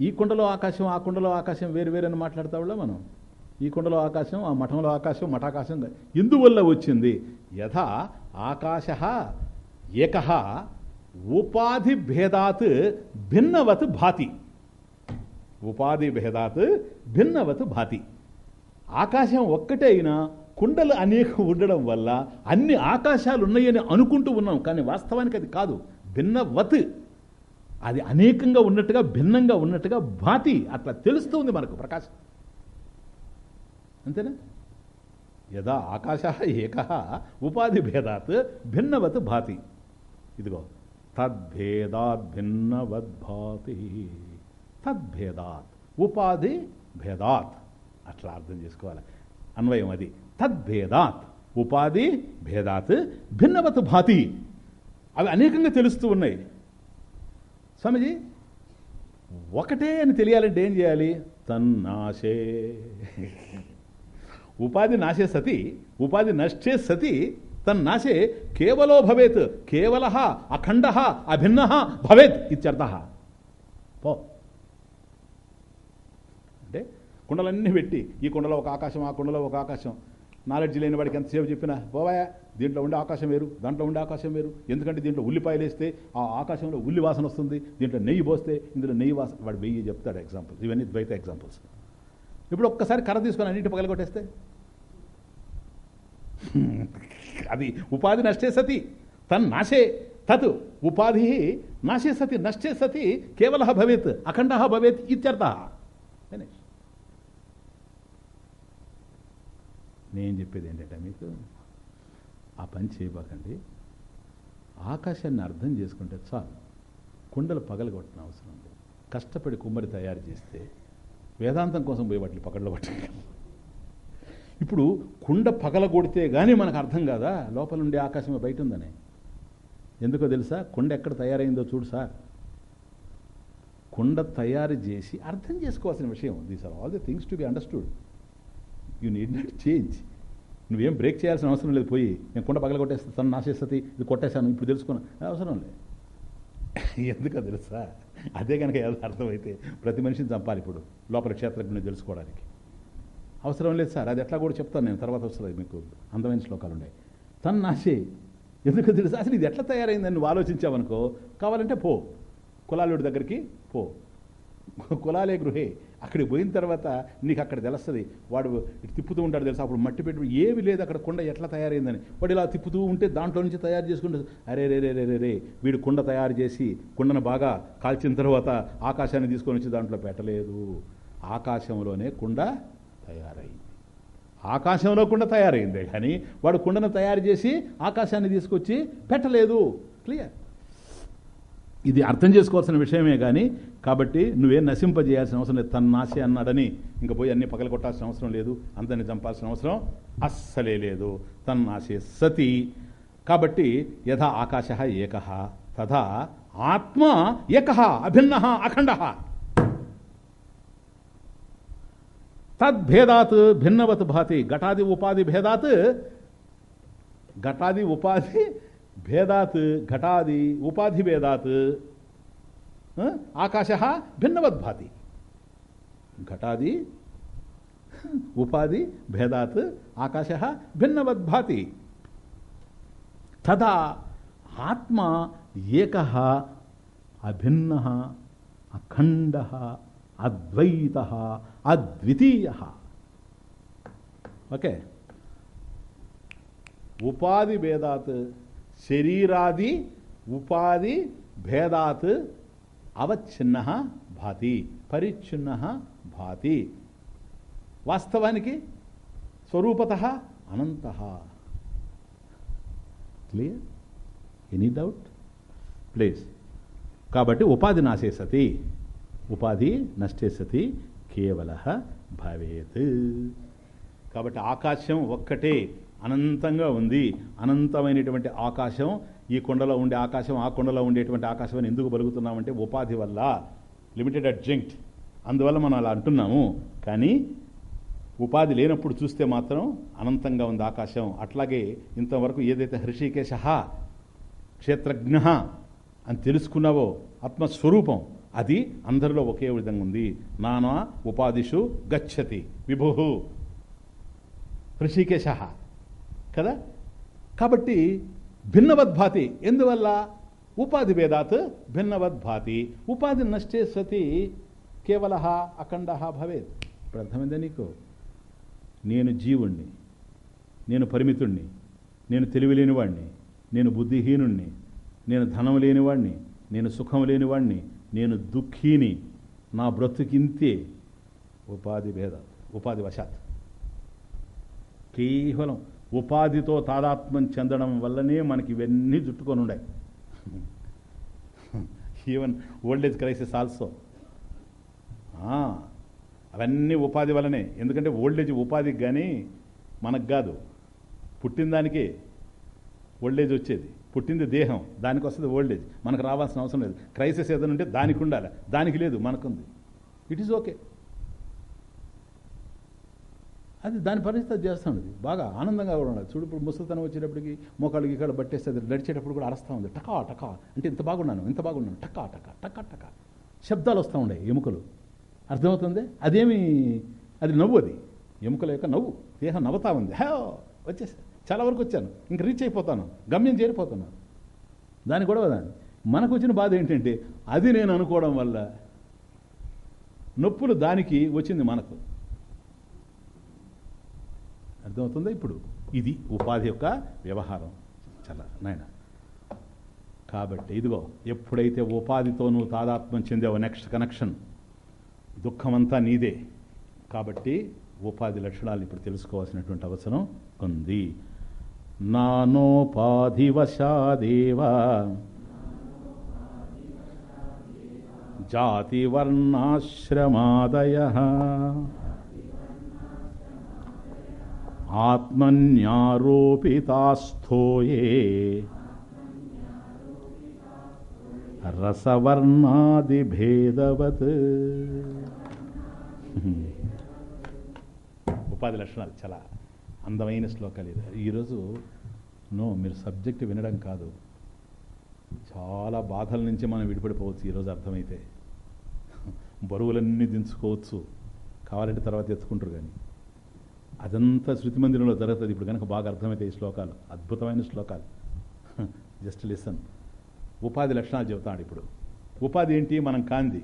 ఈ కుండలో ఆకాశం ఆ కుండలో ఆకాశం వేరు వేరని మాట్లాడతావులా మనం. ఈ కుండలో ఆకాశం ఆ మఠంలో ఆకాశం మఠాకాశం ఎందువల్ల వచ్చింది. యథా ఆకాశ ఏక. ఉపాధి భేదాత్ భిన్నవత్ భాతి. ఉపాధి భేదాత్ భిన్నవత్ భాతి. ఆకాశం ఒక్కటే అయినా కుండలు అనేకం ఉండడం వల్ల అన్ని ఆకాశాలు ఉన్నాయని అనుకుంటూ ఉన్నాం. కానీ వాస్తవానికి అది కాదు. భిన్నవత్. అది అనేకంగా ఉన్నట్టుగా భిన్నంగా ఉన్నట్టుగా భాతి అట్లా తెలుస్తుంది మనకు ప్రకాశం. అంతేనా? యదా ఆకాశ ఏక ఉపాధి భేదాత్ భిన్నవత్ భాతి. ఇదిగో తద్భేదాత్ భిన్నవత్ భాతి. తద్భేదాత్. ఉపాధి భేదాత్. అట్లా అర్థం చేసుకోవాలి. అన్వయం అది. తద్భేదాత్. ఉపాధి భేదాత్ భిన్నవత్ భాతి. అవి అనేకంగా తెలుస్తూ ఉన్నాయి. స్వామిజీ ఒకటే అని తెలియాలంటే ఏం చేయాలి? తన్నాశే. ఉపాధి నాశే సతి ఉపాధి నష్టే సతి తన్నాశే కేవలో భవేత్ కేవల అఖండ అభిన్న భవేత్ ఇత్యర్థ. పో. అంటే కుండలన్నీ పెట్టి ఈ కుండలో ఒక ఆకాశం ఆ కుండలో ఒక ఆకాశం. నాలెడ్జ్ లేని వాడికి ఎంతసేపు చెప్పినా పోవాయా దీంట్లో ఉండే ఆకాశం వేరు దాంట్లో ఉండే ఆకాశం వేరు. ఎందుకంటే దీంట్లో ఉల్లిపాయలు వేస్తే ఆ ఆకాశంలో ఉల్లి వాసన వస్తుంది దీంట్లో నెయ్యి పోస్తే ఇందులో నెయ్యి వాసన వాడు వెయ్యి చెప్తాడు ఎగ్జాంపుల్స్ ఇవన్నీ ద్వైత ఎగ్జాంపుల్స్ ఇప్పుడు ఒక్కసారి కర్ర తీసుకొని అన్నింటి పగలగొట్టేస్తే అది ఉపాధి నష్టే సతి తన్ నాశే తత్. ఉపాధి నాశే సతి నష్టే సతి కేవల భవేత్ అఖండ భవేత్ ఇత్యర్థ. నేను చెప్పేది ఏంటంటే మీకు ఆ పని చేయబాకండి. ఆకాశాన్ని అర్థం చేసుకుంటే చాలు. కుండలు పగలగొట్టిన అవసరం లేదు కష్టపడి కుమ్మరి తయారు చేస్తే వేదాంతం కోసం పోయి వాటిని పగడలో పట్టలేము ఇప్పుడు కుండ పగలగొడితే కానీ మనకు అర్థం కాదా? లోపల ఉండే ఆకాశమే బయట ఉందని. ఎందుకో తెలుసా? కుండ ఎక్కడ తయారైందో చూడు సార్. కుండ తయారు చేసి అర్థం చేసుకోవాల్సిన విషయం these are all the things to be understood you need not change నువ్వేం బ్రేక్ చేయాల్సిన అవసరం లేదు పోయి. నేను కుండ పగల కొట్టేస్తాను తను నాశేస్తుంది ఇది కొట్టేశాను ఇప్పుడు తెలుసుకున్నాను అవసరం లేదు. ఎందుకో తెలుసా? అదే కనుక అర్థమైతే ప్రతి మనిషిని చంపాలి ఇప్పుడు లోపల క్షేత్రజ్ఞుని తెలుసుకోవడానికి. అవసరం లేదు సార్ అది ఎట్లా కూడా చెప్తాను నేను తర్వాత వస్తుంది మీకు. అందమైన శ్లోకాలు ఉన్నాయి. తను నాశే ఎందుకు తెలుసా? అసలు ఇది ఎట్లా తయారైందని నువ్వు ఆలోచించావనుకో కావాలంటే పో. కులాలుడి దగ్గరికి పో. కులాలే గృహే. అక్కడికి పోయిన తర్వాత నీకు అక్కడ తెలుస్తుంది. వాడు ఇటు తిప్పుతూ ఉంటాడు తెలుసు? అప్పుడు మట్టి పెట్టి ఏమి లేదు అక్కడ కుండ ఎట్లా తయారైందని. వాడు ఇలా తిప్పుతూ ఉంటే దాంట్లో నుంచి తయారు చేసుకుంటాడు అరే రే రే రే రే రే వీడు కుండ తయారు చేసి కుండను బాగా కాల్చిన తర్వాత ఆకాశాన్ని తీసుకొని వచ్చి దాంట్లో పెట్టలేదు. ఆకాశంలోనే కుండ తయారైంది. ఆకాశంలో కుండ తయారైందే కానీ వాడు కుండను తయారు చేసి ఆకాశాన్ని తీసుకొచ్చి పెట్టలేదు. క్లియర్ ఇది అర్థం చేసుకోవాల్సిన విషయమే కానీ కాబట్టి నువ్వేం నశింపజేయాల్సిన అవసరం లేదు. తన నాశి అన్నాడని ఇంకా పోయి అన్ని పగల కొట్టాల్సిన అవసరం లేదు. అంతని చంపాల్సిన అవసరం అస్సలే లేదు. తన నాశే సతి. కాబట్టి యథా ఆకాశ ఏక. తథా ఆత్మ ఏక అభిన్న అఖండ. తద్భేదాత్ భిన్నవత్ భాతి. ఘటాది ఉపాధి భేదాత్. ఘటాది ఉపాధి భేదాత్ ఘటాది ఉపాధి భేదాత్ ఆకాశ భిన్నవత్ భాతి ఘటాది ఉపాధి భేదాత్ ఆకాశ భిన్నవత్ భాతి తదా ఆత్మ ఏక అభిన్న అఖండ అద్వైత అద్వితీయ ఓకే ఉపాధి భేదాత్ శరీరాది ఉపాధి భేదాత్ అవచ్ఛిన్న భాతి పరిచ్ఛిన్న భాతి. వాస్తవానికి స్వరూపత అనంత. క్లియర్ ఎనీ డౌట్ ప్లీజ్ కాబట్టి ఉపాధి నాశే సతి ఉపాధి నష్టే సతి కేవల భవేత్. కాబట్టి ఆకాశం ఒక్కటే అనంతంగా ఉంది. అనంతమైనటువంటి ఆకాశం ఈ కొండలో ఉండే ఆకాశం ఆ కొండలో ఉండేటువంటి ఆకాశం అని ఎందుకు బలుగుతున్నామంటే ఉపాధి వల్ల లిమిటెడ్ అడ్జంక్ట్ అందువల్ల మనం అలా అంటున్నాము. కానీ ఉపాధి లేనప్పుడు చూస్తే మాత్రం అనంతంగా ఉంది ఆకాశం. అట్లాగే ఇంతవరకు ఏదైతే హృషికేశ క్షేత్రజ్ఞ అని తెలుసుకున్నావో ఆత్మస్వరూపం అది అందరిలో ఒకే విధంగా ఉంది. నానా ఉపాధిషు గచ్చతి. విభు. హృషికేశ. కదా? కాబట్టి భిన్నవద్భాతి. ఎందువల్ల? ఉపాధి భేదాత్ భిన్నవద్భాతి. ఉపాధి నష్టే సతి కేవల అఖండ భవేత్. ఇప్పుడు అర్థమైందా నీకు? నేను జీవుణ్ణి నేను పరిమితుణ్ణి నేను తెలివి లేనివాణ్ణి నేను బుద్ధిహీనుణ్ణి నేను ధనం లేనివాణ్ణి నేను సుఖం లేనివాణ్ణి నేను దుఃఖీని నా బ్రతుకింతే ఉపాధి భేద ఉపాధి వశాత్. కేవలం ఉపాధితో తాదాత్మ్యం చెందడం వల్లనే మనకి ఇవన్నీ జుట్టుకొని ఉన్నాయి even old age crisis also అవన్నీ ఉపాధి వల్లనే. ఎందుకంటే ఓల్డ్ ఏజ్ ఉపాధికి కానీ మనకు కాదు. పుట్టిన దానికే ఓల్డ్ ఏజ్ వచ్చేది. పుట్టింది దేహం దానికి వస్తుంది ఓల్డ్ ఏజ్ మనకు రావాల్సిన అవసరం లేదు. క్రైసిస్ ఏదైనా ఉంటే దానికి ఉండాలి. దానికి లేదు మనకుంది. ఇట్ ఈస్ ఓకే అది దాని పరిస్థితి అది చేస్తూ బాగా ఆనందంగా కూడా ఉండదు చూడు ఇప్పుడు ముసలితనం వచ్చేటప్పటికి మోకాళ్ళు ఇక్కడ బట్టేస్తే నడిచేటప్పుడు కూడా అరస్తూ ఉంది. టకా టకా. అంటే ఇంత బాగున్నాను ఇంత బాగున్నాను. టకా టకా టకా టకా. శబ్దాలు వస్తూ ఉండే ఎముకలు. అర్థమవుతుంది? అదేమి అది నవ్వు అది. ఎముకల యొక్క నవ్వు. దేహం నవ్వుతా ఉంది. హే వచ్చేసా. చాలా వరకు వచ్చాను. ఇంక రీచ్ అయిపోతాను. గమ్యం చేరిపోతున్నాను దాని కూడా దాన్ని. మనకు వచ్చిన బాధ ఏంటంటే అది నేను అనుకోవడం వల్ల నొప్పులు దానికి వచ్చింది మనకు. అర్థమవుతుందా ఇప్పుడు? ఇది ఉపాధి యొక్క వ్యవహారం. చాలా నాయన. కాబట్టి ఇదిగో ఎప్పుడైతే ఉపాధితో నువ్వు తాదాత్మ్యం చెందావో నెక్స్ట్ కనెక్షన్ దుఃఖమంతా నీదే. కాబట్టి ఉపాధి లక్షణాలను ఇప్పుడు తెలుసుకోవాల్సినటువంటి అవసరం ఉంది. నానోపాధివశాదేవ జాతివర్ణాశ్రమాదయ. ఆత్మన్యారోపితాస్థోయే రసవర్ణాదిభేదవత్. ఉపాధి లక్షణాలు చాలా అందమైన శ్లోకాలు ఇది. ఈరోజు నో మీరు సబ్జెక్ట్ వినడం కాదు. చాలా బాధల నుంచి మనం విడిపడిపోవచ్చు ఈరోజు అర్థమైతే. బరువులన్నీ దించుకోవచ్చు. కావాలంటే తర్వాత ఎత్తుకుంటారు కానీ. అదంతా శృతి మందిరంలో జరుగుతుంది. ఇప్పుడు కనుక బాగా అర్థమైతే ఈ శ్లోకాలు. అద్భుతమైన శ్లోకాలు. Just listen. ఉపాధి లక్షణాలు చెబుతాడు ఇప్పుడు. ఉపాధి ఏంటి? మనం కాంది.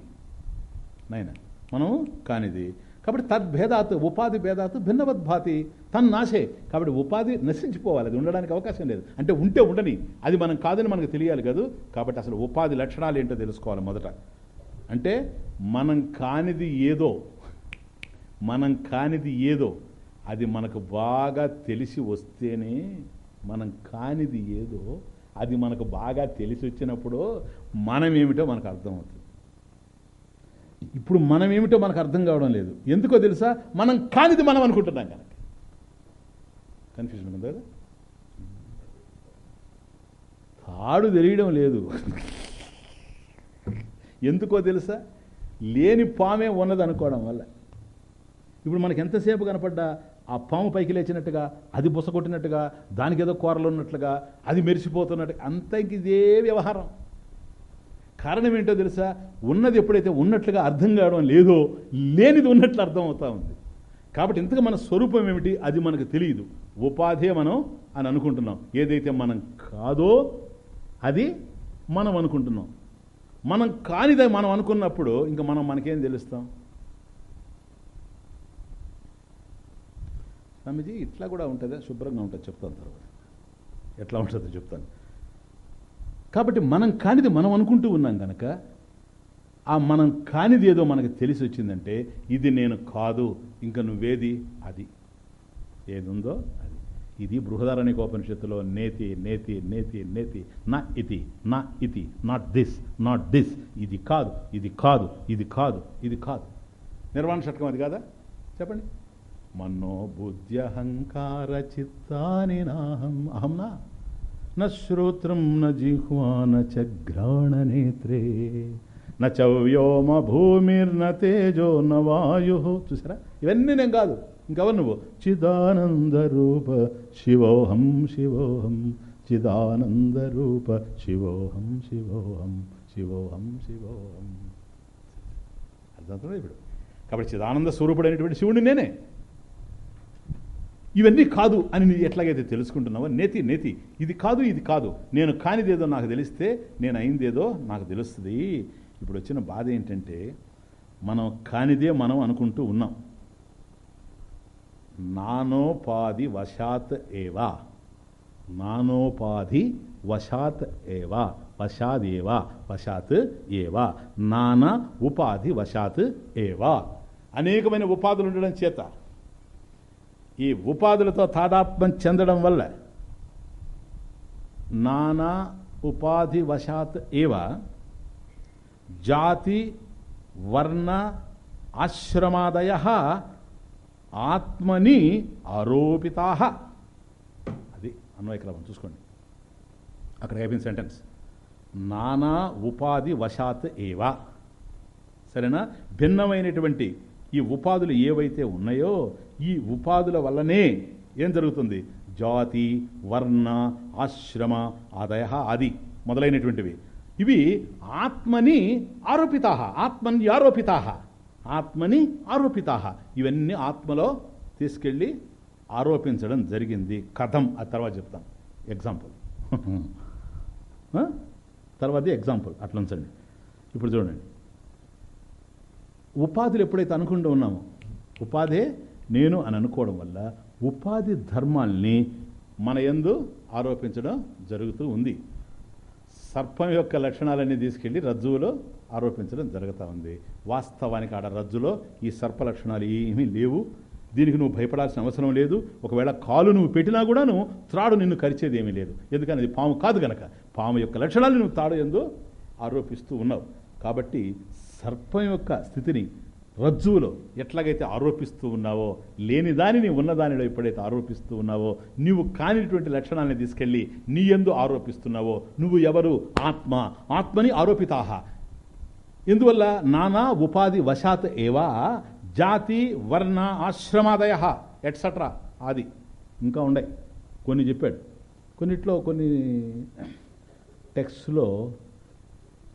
నైనా? మనం కానిది. కాబట్టి తద్భేదాత్ ఉపాధి భేదాత్ భిన్నవద్భాతి తన్ నాశే. కాబట్టి ఉపాధి నశించిపోవాలి. అది ఉండడానికి అవకాశం లేదు. అంటే ఉంటే ఉండని. అది మనం కాదని మనకు తెలియాలి కదా. కాబట్టి అసలు ఉపాధి లక్షణాలు ఏంటో తెలుసుకోవాలి మొదట. అంటే మనం కానిది ఏదో. మనం కానిది ఏదో. అది మనకు బాగా తెలిసి వస్తేనే మనం కానిది ఏదో అది మనకు బాగా తెలిసి వచ్చినప్పుడు మనం ఏమిటో మనకు అర్థమవుతుంది. ఇప్పుడు మనం ఏమిటో మనకు అర్థం కావడం లేదు. ఎందుకో తెలుసా? మనం కానిది మనం అనుకుంటున్నాం కనుక. కన్ఫ్యూజన్ ఉందా కదా తాడు తెలియడం లేదు. ఎందుకో తెలుసా? లేని పామే ఉన్నది అనుకోవడం వల్ల. ఇప్పుడు మనకు ఎంతసేపు కనపడ్డా? ఆ పాము పైకి లేచినట్టుగా అది బుస కొట్టినట్టుగా దానికి ఏదో కూరలు ఉన్నట్లుగా అది మెరిసిపోతున్నట్టుగా అంత ఇంక ఇదే వ్యవహారం. కారణం ఏంటో తెలుసా? ఉన్నది ఎప్పుడైతే ఉన్నట్లుగా అర్థం కావడం లేదో లేనిది ఉన్నట్లు అర్థం అవుతా ఉంది. కాబట్టి ఇంతకు మన స్వరూపం ఏమిటి? అది మనకు తెలియదు. ఉపాధే మనం అని అనుకుంటున్నాం. ఏదైతే మనం కాదో అది మనం అనుకుంటున్నాం. మనం కానిదే మనం అనుకున్నప్పుడు ఇంకా మనం మనకేం తెలుస్తాం? స్వామీజీ ఇట్లా కూడా ఉంటుందా. శుభ్రంగా ఉంటుంది. చెప్తాను తర్వాత. ఎట్లా ఉంటుందో చెప్తాను. కాబట్టి మనం కానిది మనం అనుకుంటూ ఉన్నాం కనుక ఆ మనం కానిది ఏదో మనకు తెలిసి వచ్చిందంటే ఇది నేను కాదు ఇంకా నువ్వేది? అది. ఏది ఉందో అది. ఇది బృహదారణిక ఉపనిషత్తులో నేతి నేతి నేతి నేతి. నా ఇతి నా ఇతి నాట్ దిస్ నాట్ దిస్ ఇది కాదు ఇది కాదు ఇది కాదు ఇది కాదు. నిర్వాణ షట్కం అది కాదా? చెప్పండి. మనో బుద్ధ్యహంకార చిత్తాని నాహం. అహం నా న శ్రోత్రం న జిహ్వా భూమిర్న తేజో న వాయు. చూసారా? ఇవన్నీ నేను కాదు ఇంకెవరు నువ్వు? చిదానందరూప శివోహం శివోహం. చిదానందరూప శివోహం శివోహం శివోహం శివోహం. అర్థమవుతుంది ఇప్పుడు? కాబట్టి చిదానంద స్వరూపుడు అనేటువంటి శివుడు నేనే. ఇవన్నీ కాదు అని నీ ఎట్లాగైతే తెలుసుకుంటున్నావో నేతి నేతి ఇది కాదు ఇది కాదు. నేను కానిదేదో నాకు తెలిస్తే నేను అయిందేదో నాకు తెలుస్తుంది. ఇప్పుడు వచ్చిన బాధ ఏంటంటే మనం కానిదే మనం అనుకుంటూ ఉన్నాం. నానోపాధి వశాత్ ఏవా. నానోపాధి వశాత్ ఏవా. వశాదేవా వశాత్ ఏవా. నానా ఉపాధి వశాత్ ఏవా. అనేకమైన ఉపాధులు ఉండడం చేత ఈ ఉపాధులతో తాదాత్మ్యం చెందడం వల్ల నానా ఉపాధి వశాత్ ఏవ జాతి వర్ణ ఆశ్రమాదయ ఆత్మని ఆరోపితా. అది అన్వయక్రమం చూసుకోండి. అక్కడ అయిపోయిన సెంటెన్స్ నానా ఉపాధి వశాత్ ఏవా. సరేనా? భిన్నమైనటువంటి ఈ ఉపాధులు ఏవైతే ఉన్నాయో ఈ ఉపాధుల వల్లనే ఏం జరుగుతుంది? జాతి వర్ణ ఆశ్రమ ఆదయ ఆది మొదలైనటువంటివి. ఇవి ఆత్మని ఆరోపితా ఆత్మని ఆరోపితా ఆత్మని ఆరోపితా ఇవన్నీ ఆత్మలో తీసుకెళ్ళి ఆరోపించడం జరిగింది. కథం. ఆ తర్వాత చెప్తాం. ఎగ్జాంపుల్ తర్వాత ఎగ్జాంపుల్. అట్లా ఉంచండి ఇప్పుడు చూడండి. ఉపాధులు ఎప్పుడైతే అనుకుంటూ ఉన్నామో ఉపాధే నేను అని అనుకోవడం వల్ల ఉపాధి ధర్మాల్ని మన యందు ఆరోపించడం జరుగుతూ ఉంది. సర్పం యొక్క లక్షణాలన్నీ తీసుకెళ్ళి రజ్జువులో ఆరోపించడం జరుగుతూ ఉంది. వాస్తవానికి ఆడ రజ్జులో ఈ సర్ప లక్షణాలు ఏమీ లేవు. దీనికి నువ్వు భయపడాల్సిన అవసరం లేదు. ఒకవేళ కాలు నువ్వు పెట్టినా కూడాను త్రాడు నిన్ను కరిచేది ఏమీ లేదు. ఎందుకని అది పాము కాదు గనక. పాము యొక్క లక్షణాలు నువ్వు తాడు ఎందు ఆరోపిస్తూ ఉన్నావు. కాబట్టి సర్పం యొక్క స్థితిని రజ్జువులో ఎట్లాగైతే ఆరోపిస్తూ ఉన్నావో లేని దానిని ఉన్నదానిలో ఎప్పుడైతే ఆరోపిస్తూ ఉన్నావో నీవు కానిటువంటి లక్షణాలను తీసుకెళ్ళి నీ ఎందు ఆరోపిస్తున్నావో నువ్వు ఎవరు? ఆత్మ. ఆత్మని ఆరోపితాహ. ఎందువల్ల? నానా ఉపాధి వశాత్ ఏవా? జాతి వర్ణ ఆశ్రమాదయ ఎట్సట్రా ఆది. ఇంకా ఉన్నాయి కొన్ని చెప్పాడు. కొన్నిట్లో కొన్ని టెక్స్ట్లో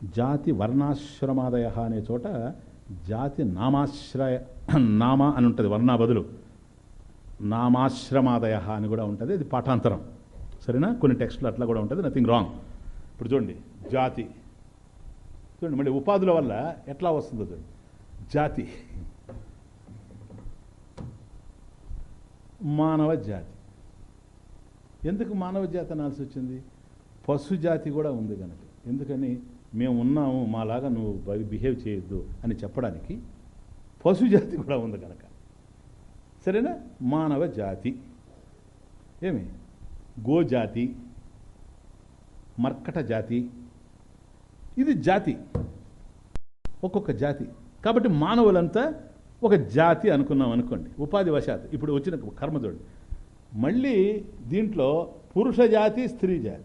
జాతి వర్ణాశ్రమాదయ అనే చోట జాతి నామాశ్రయ నామ అని ఉంటుంది వర్ణ బదులు. నామాశ్రమాదయ అని కూడా ఉంటుంది అది పాఠాంతరం. సరేనా? కొన్ని టెక్స్ట్లు అట్లా కూడా ఉంటుంది నథింగ్ రాంగ్ ఇప్పుడు చూడండి జాతి. చూడండి మళ్ళీ ఉపాధుల వల్ల ఎట్లా వస్తుందో చూడండి. జాతి. మానవ జాతి. ఎందుకు మానవ జాతి అనాల్సి వచ్చింది? పశు జాతి కూడా ఉంది కనుక. ఎందుకని? మేము ఉన్నాము మాలాగా నువ్వు బిహేవ్ చేయొద్దు అని చెప్పడానికి పశు జాతి కూడా ఉంది కనుక సరేనా? మానవ జాతి. ఏమి? గోజాతి మర్కట జాతి. ఇది జాతి. ఒక్కొక్క జాతి. కాబట్టి మానవులంతా ఒక జాతి అనుకున్నాం అనుకోండి. ఉపాధి వశాత్ ఇప్పుడు వచ్చిన కర్మ చూడండి. మళ్ళీ దీంట్లో పురుష జాతి స్త్రీ జాతి.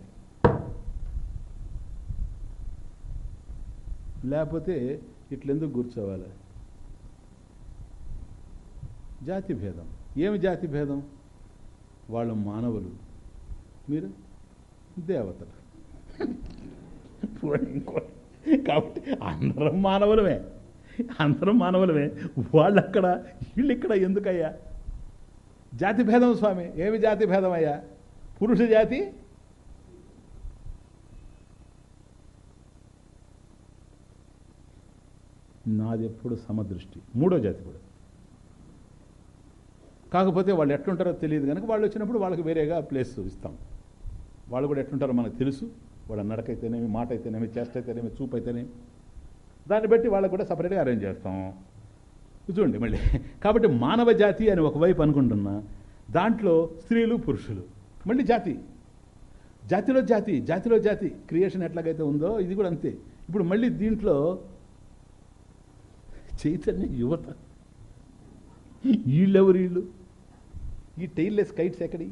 లేకపోతే ఇట్లెందుకు కూర్చోవాలి? జాతి భేదం. ఏమి జాతి భేదం? వాళ్ళు మానవులు. మీరు? దేవతలు. ఇంకో కాబట్టి అందరం మానవులమే. అందరం మానవులమే. వాళ్ళు అక్కడ వీళ్ళు ఇక్కడ ఎందుకయ్యా? జాతి భేదం స్వామి. ఏమి జాతి భేదం అయ్యా పురుష జాతి నాది ఎప్పుడు సమదృష్టి. మూడో జాతి కూడా. కాకపోతే వాళ్ళు ఎట్లుంటారో తెలియదు కనుక వాళ్ళు వచ్చినప్పుడు వాళ్ళకి వేరేగా ప్లేస్ ఇస్తాం. వాళ్ళు కూడా ఎట్లుంటారో మనకు తెలుసు. వాళ్ళ నడకైతేనేమి మాట అయితేనేమి చేష్ట అయితేనేమి చూపు అయితేనేమి దాన్ని బట్టి వాళ్ళకు కూడా సపరేట్గా అరేంజ్ చేస్తాం. చూడండి మళ్ళీ. కాబట్టి మానవ జాతి అని ఒకవైపు అనుకుంటున్నా. దాంట్లో స్త్రీలు పురుషులు. మళ్ళీ జాతి. జాతిలో జాతి జాతిలో జాతి. క్రియేషన్ ఎట్లాగైతే ఉందో ఇది కూడా అంతే. ఇప్పుడు మళ్ళీ దీంట్లో చైతన్య యువత. వీళ్ళెవరు వీళ్ళు? ఈ టైల్లెస్ కైట్స్ ఎక్కడి?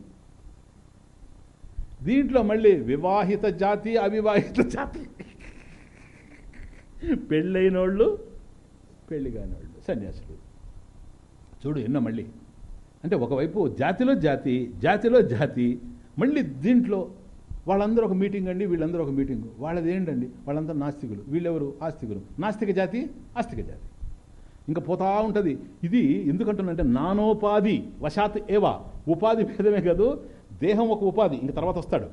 దీంట్లో మళ్ళీ వివాహిత జాతి అవివాహిత జాతి. పెళ్ళైన వాళ్ళు పెళ్ళి కానివాళ్ళు సన్యాసులు. చూడు ఎన్నో మళ్ళీ. అంటే ఒకవైపు జాతిలో జాతి జాతిలో జాతి. మళ్ళీ దీంట్లో వాళ్ళందరూ ఒక మీటింగ్ అండి వీళ్ళందరూ ఒక మీటింగ్. వాళ్ళది ఏంటండి వాళ్ళందరూ నాస్తికులు. వీళ్ళెవరు? ఆస్తికులు. నాస్తిక జాతి ఆస్తిక జాతి. ఇంకా పోతా ఉంటుంది. ఇది ఎందుకంటున్నంటే నానోపాధి వశాత్ ఏవా. ఉపాధి భేదమే కాదు దేహం ఒక ఉపాధి. ఇంక తర్వాత వస్తాడు.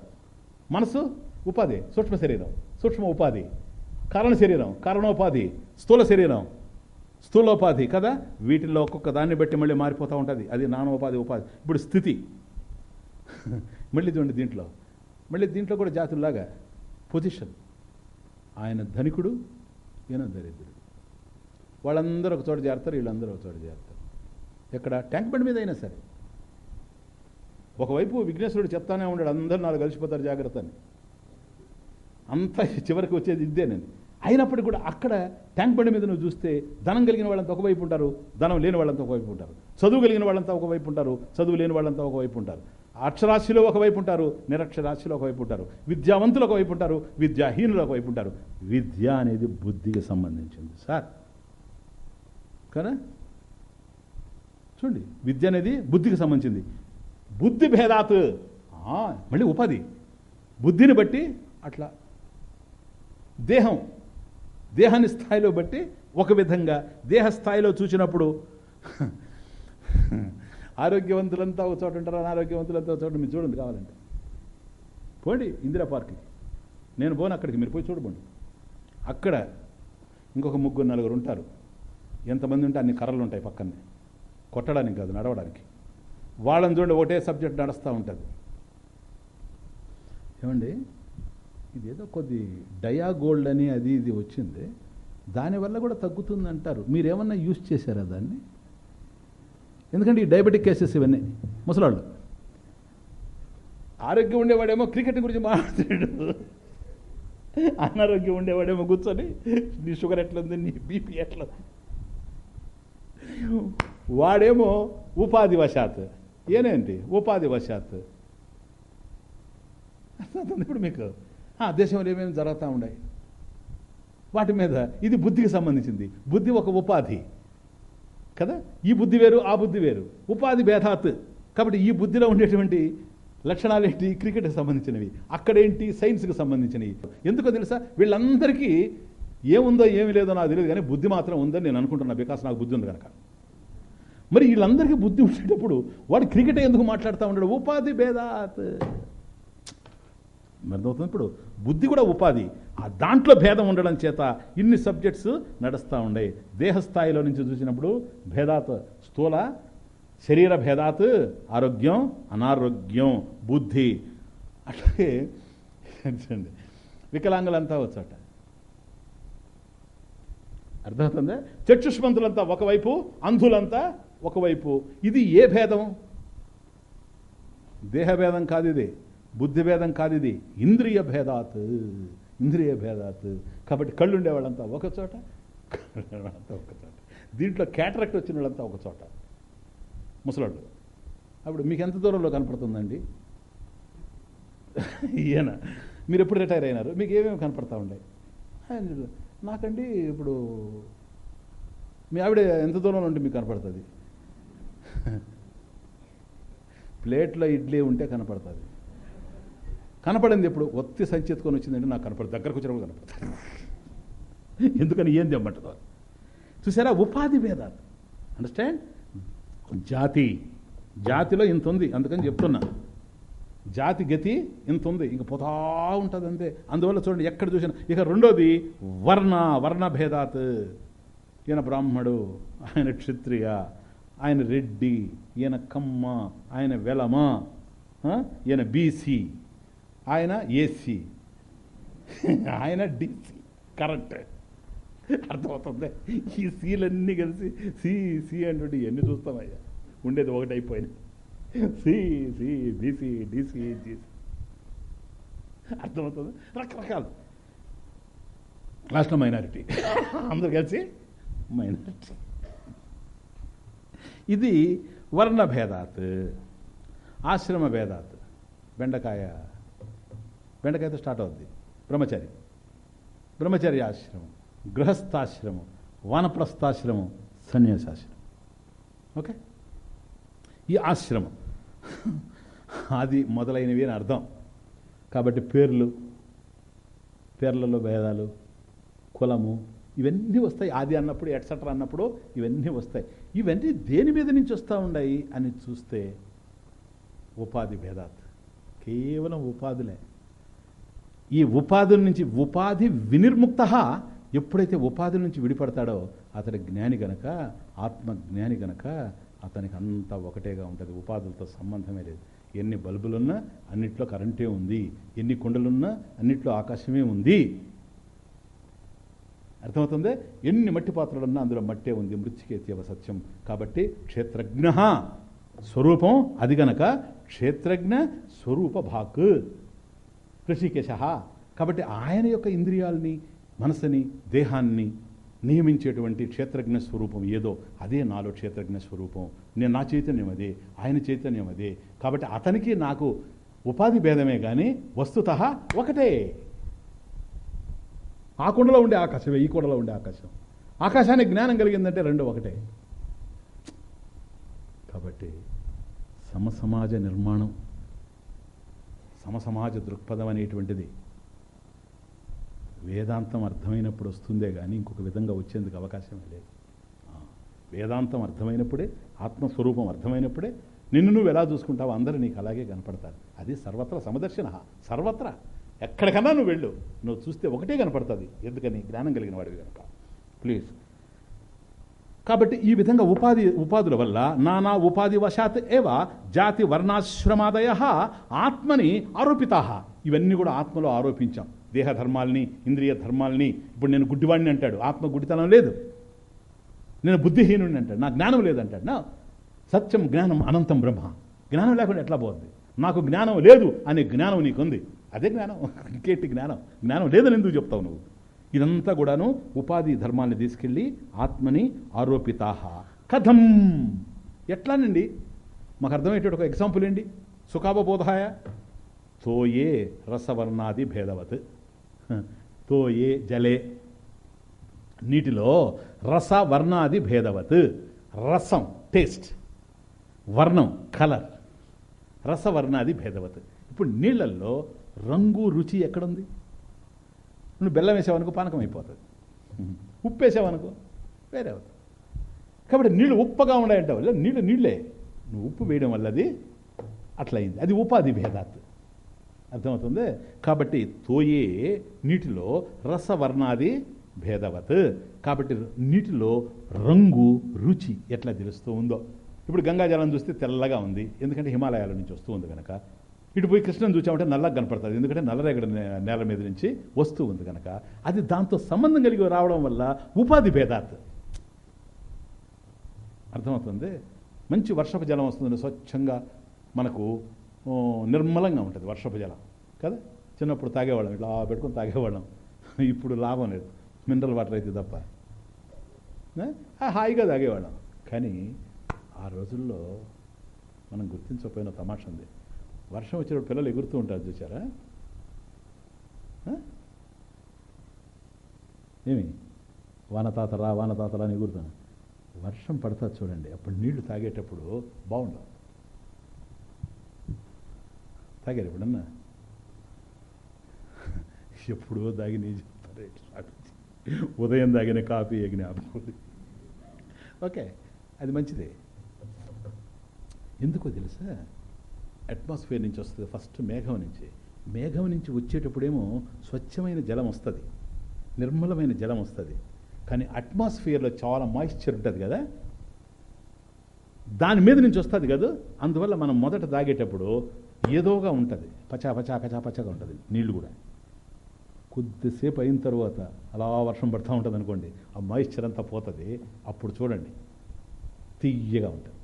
మనసు ఉపాధి సూక్ష్మ శరీరం. సూక్ష్మ ఉపాధి. కారణ శరీరం కారణోపాధి. స్థూల శరీరం. స్థూలోపాధి కదా? వీటిల్లో ఒక్కొక్క దాన్ని బట్టి మళ్ళీ మారిపోతూ ఉంటుంది. అది నానోపాధి ఉపాధి. ఇప్పుడు స్థితి. మళ్ళీ చూడండి దీంట్లో. మళ్ళీ దీంట్లో కూడా జాతుల్లాగా. పొజిషన్. ఆయన ధనికుడు ఈయన దరిద్రుడు. వాళ్ళందరూ ఒక చోట చేరతారు వీళ్ళందరూ ఒక చోట చేరతారు. ఎక్కడ? ట్యాంక్ బండి మీద అయినా సరే. ఒకవైపు విఘ్నేశ్వరుడు చెప్తానే ఉన్నాడు అందరూ నాలుగు కలిసిపోతారు జాగ్రత్త అని అంతా చివరికి వచ్చేది ఇద్దేనని అయినప్పటికీ కూడా అక్కడ ట్యాంక్ బండి మీద నువ్వు చూస్తే ధనం కలిగిన వాళ్ళంతా ఒకవైపు ఉంటారు ధనం లేని వాళ్ళంతా ఒకవైపు ఉంటారు. చదువు కలిగిన వాళ్ళంతా ఒకవైపు ఉంటారు చదువు లేని వాళ్ళంతా ఒకవైపు ఉంటారు. అక్షరాశిలో ఒకవైపు ఉంటారు నిరక్షరాశిలో ఒకవైపు ఉంటారు. విద్యావంతులు ఒకవైపు ఉంటారు విద్యాహీనులు ఒకవైపు ఉంటారు. విద్య అనేది బుద్ధికి సంబంధించింది సార్. కదా? చూడండి విద్య అనేది బుద్ధికి సంబంధించింది. బుద్ధి భేదాత్. మళ్ళీ ఉపాధి. బుద్ధిని బట్టి అట్లా దేహం. దేహాన్ని స్థాయిలో బట్టి ఒక విధంగా. దేహ స్థాయిలో చూసినప్పుడు ఆరోగ్యవంతులంతా ఒక చోట ఉంటారు? అనారోగ్యవంతులంతా ఒక చోట? మీరు చూడండి కావాలంటే. పోండి ఇందిరా పార్క్కి. నేను పోను అక్కడికి. మీరు పోయి చూడబండి. అక్కడ ఇంకొక ముగ్గురు నలుగురు ఉంటారు. ఎంతమంది ఉంటే అన్ని కర్రలు ఉంటాయి పక్కనే. కొట్టడానికి కాదు నడవడానికి. వాళ్ళని చూడండి ఒకటే సబ్జెక్ట్ నడుస్తూ ఉంటుంది. ఏమండి? ఇదేదో కొద్ది డయా గోల్డ్ అని అది ఇది వచ్చింది. దానివల్ల కూడా తగ్గుతుంది అంటారు మీరేమన్నా యూజ్ చేశారా దాన్ని? ఎందుకంటే ఈ డయాబెటిక్ కేసెస్ ఇవన్నీ ముసలాళ్ళు. ఆరోగ్యం ఉండేవాడేమో క్రికెట్ గురించి మాట్లాడు అనారోగ్యం ఉండేవాడేమో కూర్చొని నీ షుగర్ ఎట్లుంది నీ బీపీ ఎట్లా వాడేమో ఉపాధి వశాత్. ఏనేంటి? ఉపాధి వశాత్. అర్థమవుతుంది ఇప్పుడు మీకు? ఆ, దేశంలో ఏమేమి జరుగుతూ ఉన్నాయి? వాటి మీద ఇది బుద్ధికి సంబంధించింది. బుద్ధి ఒక ఉపాధి. కదా? ఈ బుద్ధి వేరు ఆ బుద్ధి వేరు. ఉపాధి భేదాత్. కాబట్టి ఈ బుద్ధిలో ఉండేటువంటి లక్షణాలు ఏంటి? క్రికెట్కి సంబంధించినవి. అక్కడేంటి? సైన్స్కి సంబంధించినవి. ఎందుకో తెలుసా? వీళ్ళందరికీ ఏముందో ఏమి లేదో నాకు తెలియదు కానీ బుద్ధి మాత్రం ఉందని నేను అనుకుంటున్నా బికాస్ నాకు బుద్ధి ఉంది కనుక మరి వీళ్ళందరికీ బుద్ధి ఉండేటప్పుడు వాడు క్రికెట్ ఎందుకు మాట్లాడుతూ ఉన్నాడు ఉపాధి భేదాత్. అర్థమవుతుంది ఇప్పుడు? బుద్ధి కూడా ఉపాధి. ఆ దాంట్లో భేదం ఉండడం చేత ఇన్ని సబ్జెక్ట్స్ నడుస్తూ ఉండే. దేహ స్థాయిలో నుంచి చూసినప్పుడు భేదాత్ స్థూల శరీర భేదాత్ ఆరోగ్యం అనారోగ్యం బుద్ధి. అట్లాగే వికలాంగులంతా వచ్చాట అర్థమవుతుందా? చక్షుష్మంతులంతా ఒకవైపు అంధులంతా ఒకవైపు. ఇది ఏ భేదం? దేహభేదం కాదు ఇది. బుద్ధి భేదం కాదు ఇది. ఇంద్రియ భేదాత్. ఇంద్రియ భేదాత్. కాబట్టి కళ్ళు ఉండేవాళ్ళంతా ఒక చోట ఉండేవాళ్ళంతా ఒక చోట. దీంట్లో క్యాటరాక్ట్ వచ్చిన వాళ్ళంతా ఒక చోట. ముసలాళ్ళు. అప్పుడు మీకు ఎంత దూరంలో కనపడుతుందండి? ఈయన. మీరు ఎప్పుడు రిటైర్ అయినారు? మీకు ఏమేమి కనపడతా ఉండే? నాకండి ఇప్పుడు మీ ఆవిడ ఎంత దూరంలో ఉంటే మీకు కనపడుతుంది? ప్లేట్లో ఇడ్లీ ఉంటే కనపడుతుంది. కనపడింది ఎప్పుడు? ఒత్తి సంచి ఎత్తుకొని వచ్చిందంటే నాకు కనపడుతుంది దగ్గరకు వచ్చినప్పుడు కనపడుతుంది ఎందుకని ఏం తెమ్మంటుందో. చూసారా? ఉపాధి భేదాలు. అండర్స్టాండ్ జాతి. జాతిలో ఇంత ఉంది. అందుకని చెప్తున్నా. జాతి గతి ఇంత ఉంది. ఇంక పోతా ఉంటుంది అంతే. అందువల్ల చూడండి ఎక్కడ చూసినా ఇక రెండోది వర్ణ వర్ణభేదాత్ ఈయన బ్రాహ్మడు ఆయన క్షత్రియ ఆయన రెడ్డి ఈయన కమ్మ ఆయన వెలమ ఈయన బీసీ ఆయన ఏసీ ఆయన డిసి కరెక్ట్. అర్థమవుతుంది. ఈ సీలన్నీ కలిసి సి సి అంటే ఇవన్నీ చూస్తామయ్యా? ఉండేది ఒకటి అయిపోయినాయి C C BC DC GC అర్థమవుతుంది? రకరకాలు లాస్ట్లో మైనారిటీ. అందరు కలిసి మైనారిటీ. ఇది వర్ణ భేదాత్ ఆశ్రమ భేదాత్. బెండకాయ బెండకాయతో స్టార్ట్ అవుద్ది. బ్రహ్మచారి. బ్రహ్మచర్య ఆశ్రమం గృహస్థాశ్రమం వానప్రస్థాశ్రమం సన్యాసాశ్రమం. ఓకే? ఈ ఆశ్రమం. అది మొదలైనవి అని అర్థం. కాబట్టి పేర్లు పేర్లలో భేదాలు కులము ఇవన్నీ వస్తాయి. ఆది అన్నప్పుడు ఎట్సెట్రా అన్నప్పుడు ఇవన్నీ వస్తాయి. ఇవన్నీ దేని మీద నుంచి వస్తూ ఉన్నాయి అని చూస్తే ఉపాధి భేదాత్. కేవలం ఉపాధులే. ఈ ఉపాధుల నుంచి ఉపాధి వినిర్ముక్త ఎప్పుడైతే ఉపాధి నుంచి విడిపడతాడో అతడి జ్ఞాని గనక ఆత్మ జ్ఞాని గనక అతనికి అంతా ఒకటేగా ఉంటుంది. ఉపాధులతో సంబంధమే లేదు. ఎన్ని బల్బులున్నా అన్నిట్లో కరెంటే ఉంది. ఎన్ని కుండలున్నా అన్నిట్లో ఆకాశమే ఉంది. అర్థమవుతుంది? ఎన్ని మట్టి పాత్రలున్నా అందులో మట్టే ఉంది. మృత్యుకేత్యవ సత్యం. కాబట్టి క్షేత్రజ్ఞ స్వరూపం అది గనక క్షేత్రజ్ఞ స్వరూప భాక్. ఋషికేశ. కాబట్టి ఆయన యొక్క ఇంద్రియాల్ని మనసుని దేహాన్ని నియమించేటువంటి క్షేత్రజ్ఞ స్వరూపం ఏదో అదే నాలో క్షేత్రజ్ఞ స్వరూపం. నేను నా చైతన్యం అదే ఆయన చైతన్యం అదే. కాబట్టి అతనికి నాకు ఉపాధి భేదమే కానీ వస్తుత ఒకటే. ఆ కుండలో ఉండే ఆకాశమే ఈ కుండలో ఉండే ఆకాశం. ఆకాశానికి జ్ఞానం కలిగిందంటే రెండు ఒకటే. కాబట్టి సమసమాజ నిర్మాణం సమసమాజ దృక్పథం అనేటువంటిది వేదాంతం అర్థమైనప్పుడు వస్తుందే కానీ ఇంకొక విధంగా వచ్చేందుకు అవకాశం లేదు. వేదాంతం అర్థమైనప్పుడే ఆత్మస్వరూపం అర్థమైనప్పుడే నిన్ను నువ్వు ఎలా చూసుకుంటావో అందరూ నీకు అలాగే కనపడతారు. అది సర్వత్ర సమదర్శన. సర్వత్రా. ఎక్కడికన్నా నువ్వు వెళ్ళు. నువ్వు చూస్తే ఒకటే కనపడుతుంది. ఎందుకని? జ్ఞానం కలిగిన వాడివి కనుక ప్లీజ్. కాబట్టి ఈ విధంగా ఉపాధి ఉపాధుల వల్ల నానా ఉపాధి వశాత్ ఏవ జాతి వర్ణాశ్రమాదయ ఆత్మని ఆరోపిత. ఇవన్నీ కూడా ఆత్మలో ఆరోపించాం. దేహధర్మాల్ని ఇంద్రియ ధర్మాల్ని. ఇప్పుడు నేను గుడ్డివాడిని అంటాడు. ఆత్మ గుడ్డితనం లేదు. నేను బుద్ధిహీనుడిని అంటాడు. నా జ్ఞానం లేదంటాడు. నా సత్యం జ్ఞానం అనంతం బ్రహ్మ. జ్ఞానం లేకుండా ఎట్లా పోతుంది నాకు జ్ఞానం లేదు అనే జ్ఞానం నీకుంది. అదే జ్ఞానం. ఇంకేటి జ్ఞానం? జ్ఞానం లేదని ఎందుకు చెప్తావు నువ్వు? ఇదంతా కూడాను ఉపాధి ధర్మాన్ని తీసుకెళ్ళి ఆత్మని ఆరోపితాహ. కథం. ఎట్లానండి? మాకు అర్థమయ్యేటట్టు ఒక ఎగ్జాంపుల్ ఏంటి? సుఖావబోధాయ తోయే రసవర్ణాది భేదవత్. తోయే జలే. నీటిలో రస వర్ణాది భేదవత్. రసం టేస్ట్ వర్ణం కలర్ రసవర్ణాది భేదవత్. ఇప్పుడు నీళ్ళల్లో రంగు రుచి ఎక్కడుంది? నువ్వు బెల్లం వేసావనుకో పానకం అయిపోతుంది. ఉప్పు వేసావనుకో వేరే అవుతుంది. కాబట్టి నీళ్ళు ఉప్పగా ఉన్నాయంటావు వల్ల నీళ్ళు నీళ్ళే. నువ్వు ఉప్పు వేయడం వల్ల అది అట్లయింది. అది ఉపాధి భేదాత్. అర్థమవుతుంది? కాబట్టి తోయే నీటిలో రసవర్ణాది భేదవత్. కాబట్టి నీటిలో రంగు రుచి ఎట్లా తెలుస్తూ ఉందో. ఇప్పుడు గంగాజలం చూస్తే తెల్లగా ఉంది. ఎందుకంటే హిమాలయాల నుంచి వస్తూ ఉంది కనుక ఇటు పోయి కృష్ణను చూసామంటే నల్లగా కనపడుతుంది. ఎందుకంటే నల్లరేగడ నేల మీద నుంచి వస్తూ ఉంది కనుక అది దాంతో సంబంధం కలిగి రావడం వల్ల ఉపాధి భేదాత్. అర్థమవుతుంది? మంచి వర్షపు జలం వస్తుంది స్వచ్ఛంగా మనకు నిర్మలంగా ఉంటుంది వర్షపు జలం. కదా? చిన్నప్పుడు తాగేవాళ్ళం ఇట్లా పెట్టుకొని తాగేవాళ్ళం. ఇప్పుడు లాభం లేదు. మినరల్ వాటర్ అయితే తప్ప. హాయిగా తాగేవాళ్ళం. కానీ ఆ రోజుల్లో మనం గుర్తించకపోయిన తమాషా ఉంది. వర్షం వచ్చినప్పుడు పిల్లలు ఎగురుతూ ఉంటారు చూసారా ఏమి? వానతాతరా వానతాతరా అని ఎగురుతాను. వర్షం పడతా చూడండి. అప్పుడు నీళ్ళు తాగేటప్పుడు బాగుండవు. తాగారు ఎప్పుడన్నా? ఎప్పుడో తాగి నీ ఉదయం తాగిన కాఫీ ఎగిన ఓకే అది మంచిదే. ఎందుకో తెలుసా? అట్మాస్ఫియర్ నుంచి వస్తుంది ఫస్ట్ మేఘం నుంచి. మేఘం నుంచి వచ్చేటప్పుడేమో స్వచ్ఛమైన జలం వస్తుంది నిర్మలమైన జలం వస్తుంది. కానీ అట్మాస్ఫియర్లో చాలా మాయిశ్చర్ ఉంటుంది కదా? దాని మీద నుంచి వస్తుంది కదా అందువల్ల మనం మొదట తాగేటప్పుడు ఏదోగా ఉంటుంది. పచా పచా పచా పచాగా ఉంటుంది నీళ్ళు కూడా. కొద్దిసేపు అయిన తర్వాత అలా వర్షం పడుతూ ఉంటుంది అనుకోండి ఆ మాయిశ్చర్ అంతా పోతుంది. అప్పుడు చూడండి తీయగా ఉంటుంది.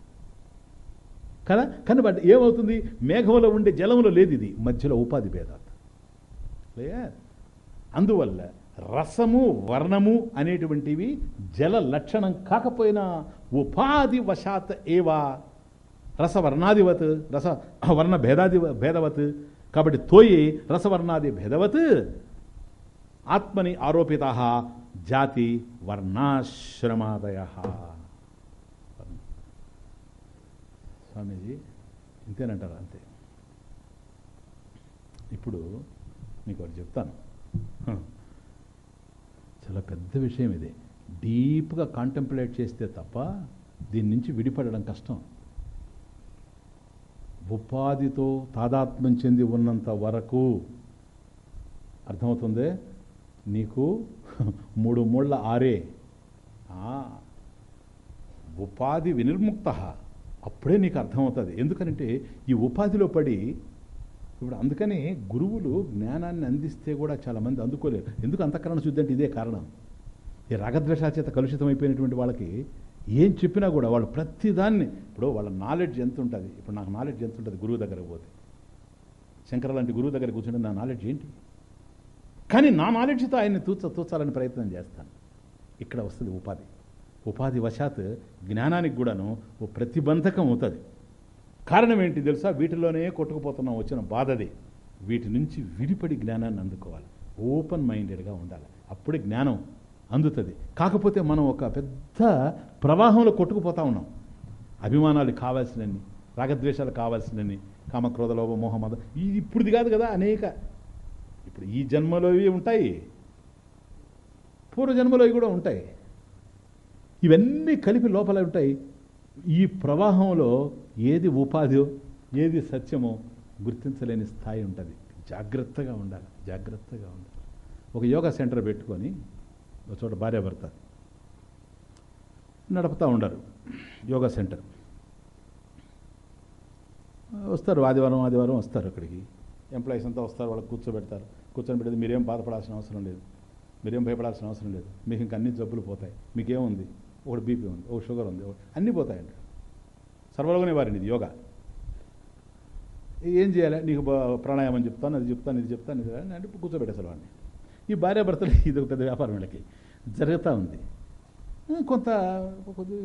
కదా? కానీ బట్ ఏమవుతుంది? మేఘంలో ఉండే జలంలో లేదు ఇది. మధ్యలో ఉపాధి భేదాలు అందువల్ల రసము వర్ణము అనేటువంటివి జల లక్షణం కాకపోయినా ఉపాధి వశాత్ ఏవా? రసవర్ణాదివత్ రస వర్ణ భేదాది భేదవత్. కాబట్టి తోయి రసవర్ణాది భేదవత్ ఆత్మని ఆరోపిత జాతి వర్ణాశ్రమాదయ. స్వామీజీ ఇంతేనంటారా? అంతే. ఇప్పుడు మీకు ఒకటి చెప్తాను. చాలా పెద్ద విషయం ఇది. డీప్గా కాంటెంప్లేట్ చేస్తే తప్ప దీని నుంచి విడిపడడం కష్టం. ఉపాధితో తాదాత్మ్యం చెంది ఉన్నంత వరకు అర్థమవుతుంది? నీకు మూడు మూళ్ళ ఆరే. ఆ, ఉపాధి వినిర్ముక్త. అప్పుడే నీకు అర్థమవుతుంది. ఎందుకనంటే ఈ ఉపాధిలో పడి ఇప్పుడు అందుకని గురువులు జ్ఞానాన్ని అందిస్తే కూడా చాలామంది అందుకోలేరు. ఎందుకు అంతఃకరణ శుద్ధి అంటే ఇదే కారణం? ఈ రాగద్వేషాల కలుషితం అయిపోయినటువంటి వాళ్ళకి ఏం చెప్పినా కూడా వాళ్ళు ప్రతిదాన్ని ఇప్పుడు వాళ్ళ నాలెడ్జ్ ఎంత ఉంటుంది? ఇప్పుడు నాకు నాలెడ్జ్ ఎంత ఉంటుంది గురువు దగ్గర పోతే? శంకర లాంటి గురువు దగ్గర కూర్చుంటే నా నాలెడ్జ్ ఏంటి? కానీ నా నాలెడ్జ్తో ఆయన్ని తూచ తూచాలని ప్రయత్నం చేస్తాను. ఇక్కడ వస్తుంది ఉపాధి. ఉపాధి వశాత్ జ్ఞానానికి కూడాను ఓ ప్రతిబంధకం అవుతుంది. కారణం ఏంటి తెలుసా? వీటిలోనే కొట్టుకుపోతున్నాం వచ్చిన బాధది వీటి నుంచి విడిపడి జ్ఞానాన్ని అందుకోవాలి. ఓపెన్ మైండెడ్గా ఉండాలి. అప్పుడే జ్ఞానం అందుతుంది. కాకపోతే మనం ఒక పెద్ద ప్రవాహంలో కొట్టుకుపోతూ ఉన్నాం. అభిమానాలు కావాల్సినవి రాగద్వేషాలు కావాల్సినవి కామక్రోధలోభ మోహమద ఇది ఇప్పుడుది కాదు కదా అనేక ఇప్పుడు ఈ జన్మలోవి ఉంటాయి. పూర్వ జన్మలోవి కూడా ఉంటాయి. ఇవన్నీ కలిపి లోపల ఉంటాయి. ఈ ప్రవాహంలో ఏది ఉపాధి ఏది సత్యమో గుర్తించలేని స్థాయి ఉంటుంది. జాగ్రత్తగా ఉండాలి. జాగ్రత్తగా ఉండాలి. ఒక యోగా సెంటర్ పెట్టుకొని ఒక చోట భార్యాభర్త నడుపుతూ ఉండరు. యోగా సెంటర్. వస్తారు. ఆదివారం ఆదివారం వస్తారు అక్కడికి. ఎంప్లాయీస్ అంతా వస్తారు వాళ్ళకి కూర్చోబెడతారు. కూర్చొని పెడితే మీరేం బాధపడాల్సిన అవసరం లేదు. మీరేం భయపడాల్సిన అవసరం లేదు. మీకు ఇంక అన్ని జబ్బులు పోతాయి. మీకేముంది? ఒకటి బీపీ ఉంది ఒక షుగర్ ఉంది ఒకటి అన్నీ పోతాయండి సర్వలోకనే వారిని ఇది యోగా. ఏం చేయాలి? నీకు బా- ప్రాణాయామం చెప్తాను అది చెప్తాను ఇది చెప్తాను ఇది అని అంటే కూర్చోబెట్టేసారు వాడిని. ఈ భార్యాభర్తలు ఇది ఒక పెద్ద వ్యాపారం వీళ్ళకి. జరుగుతూ ఉంది. కొంత కొద్ది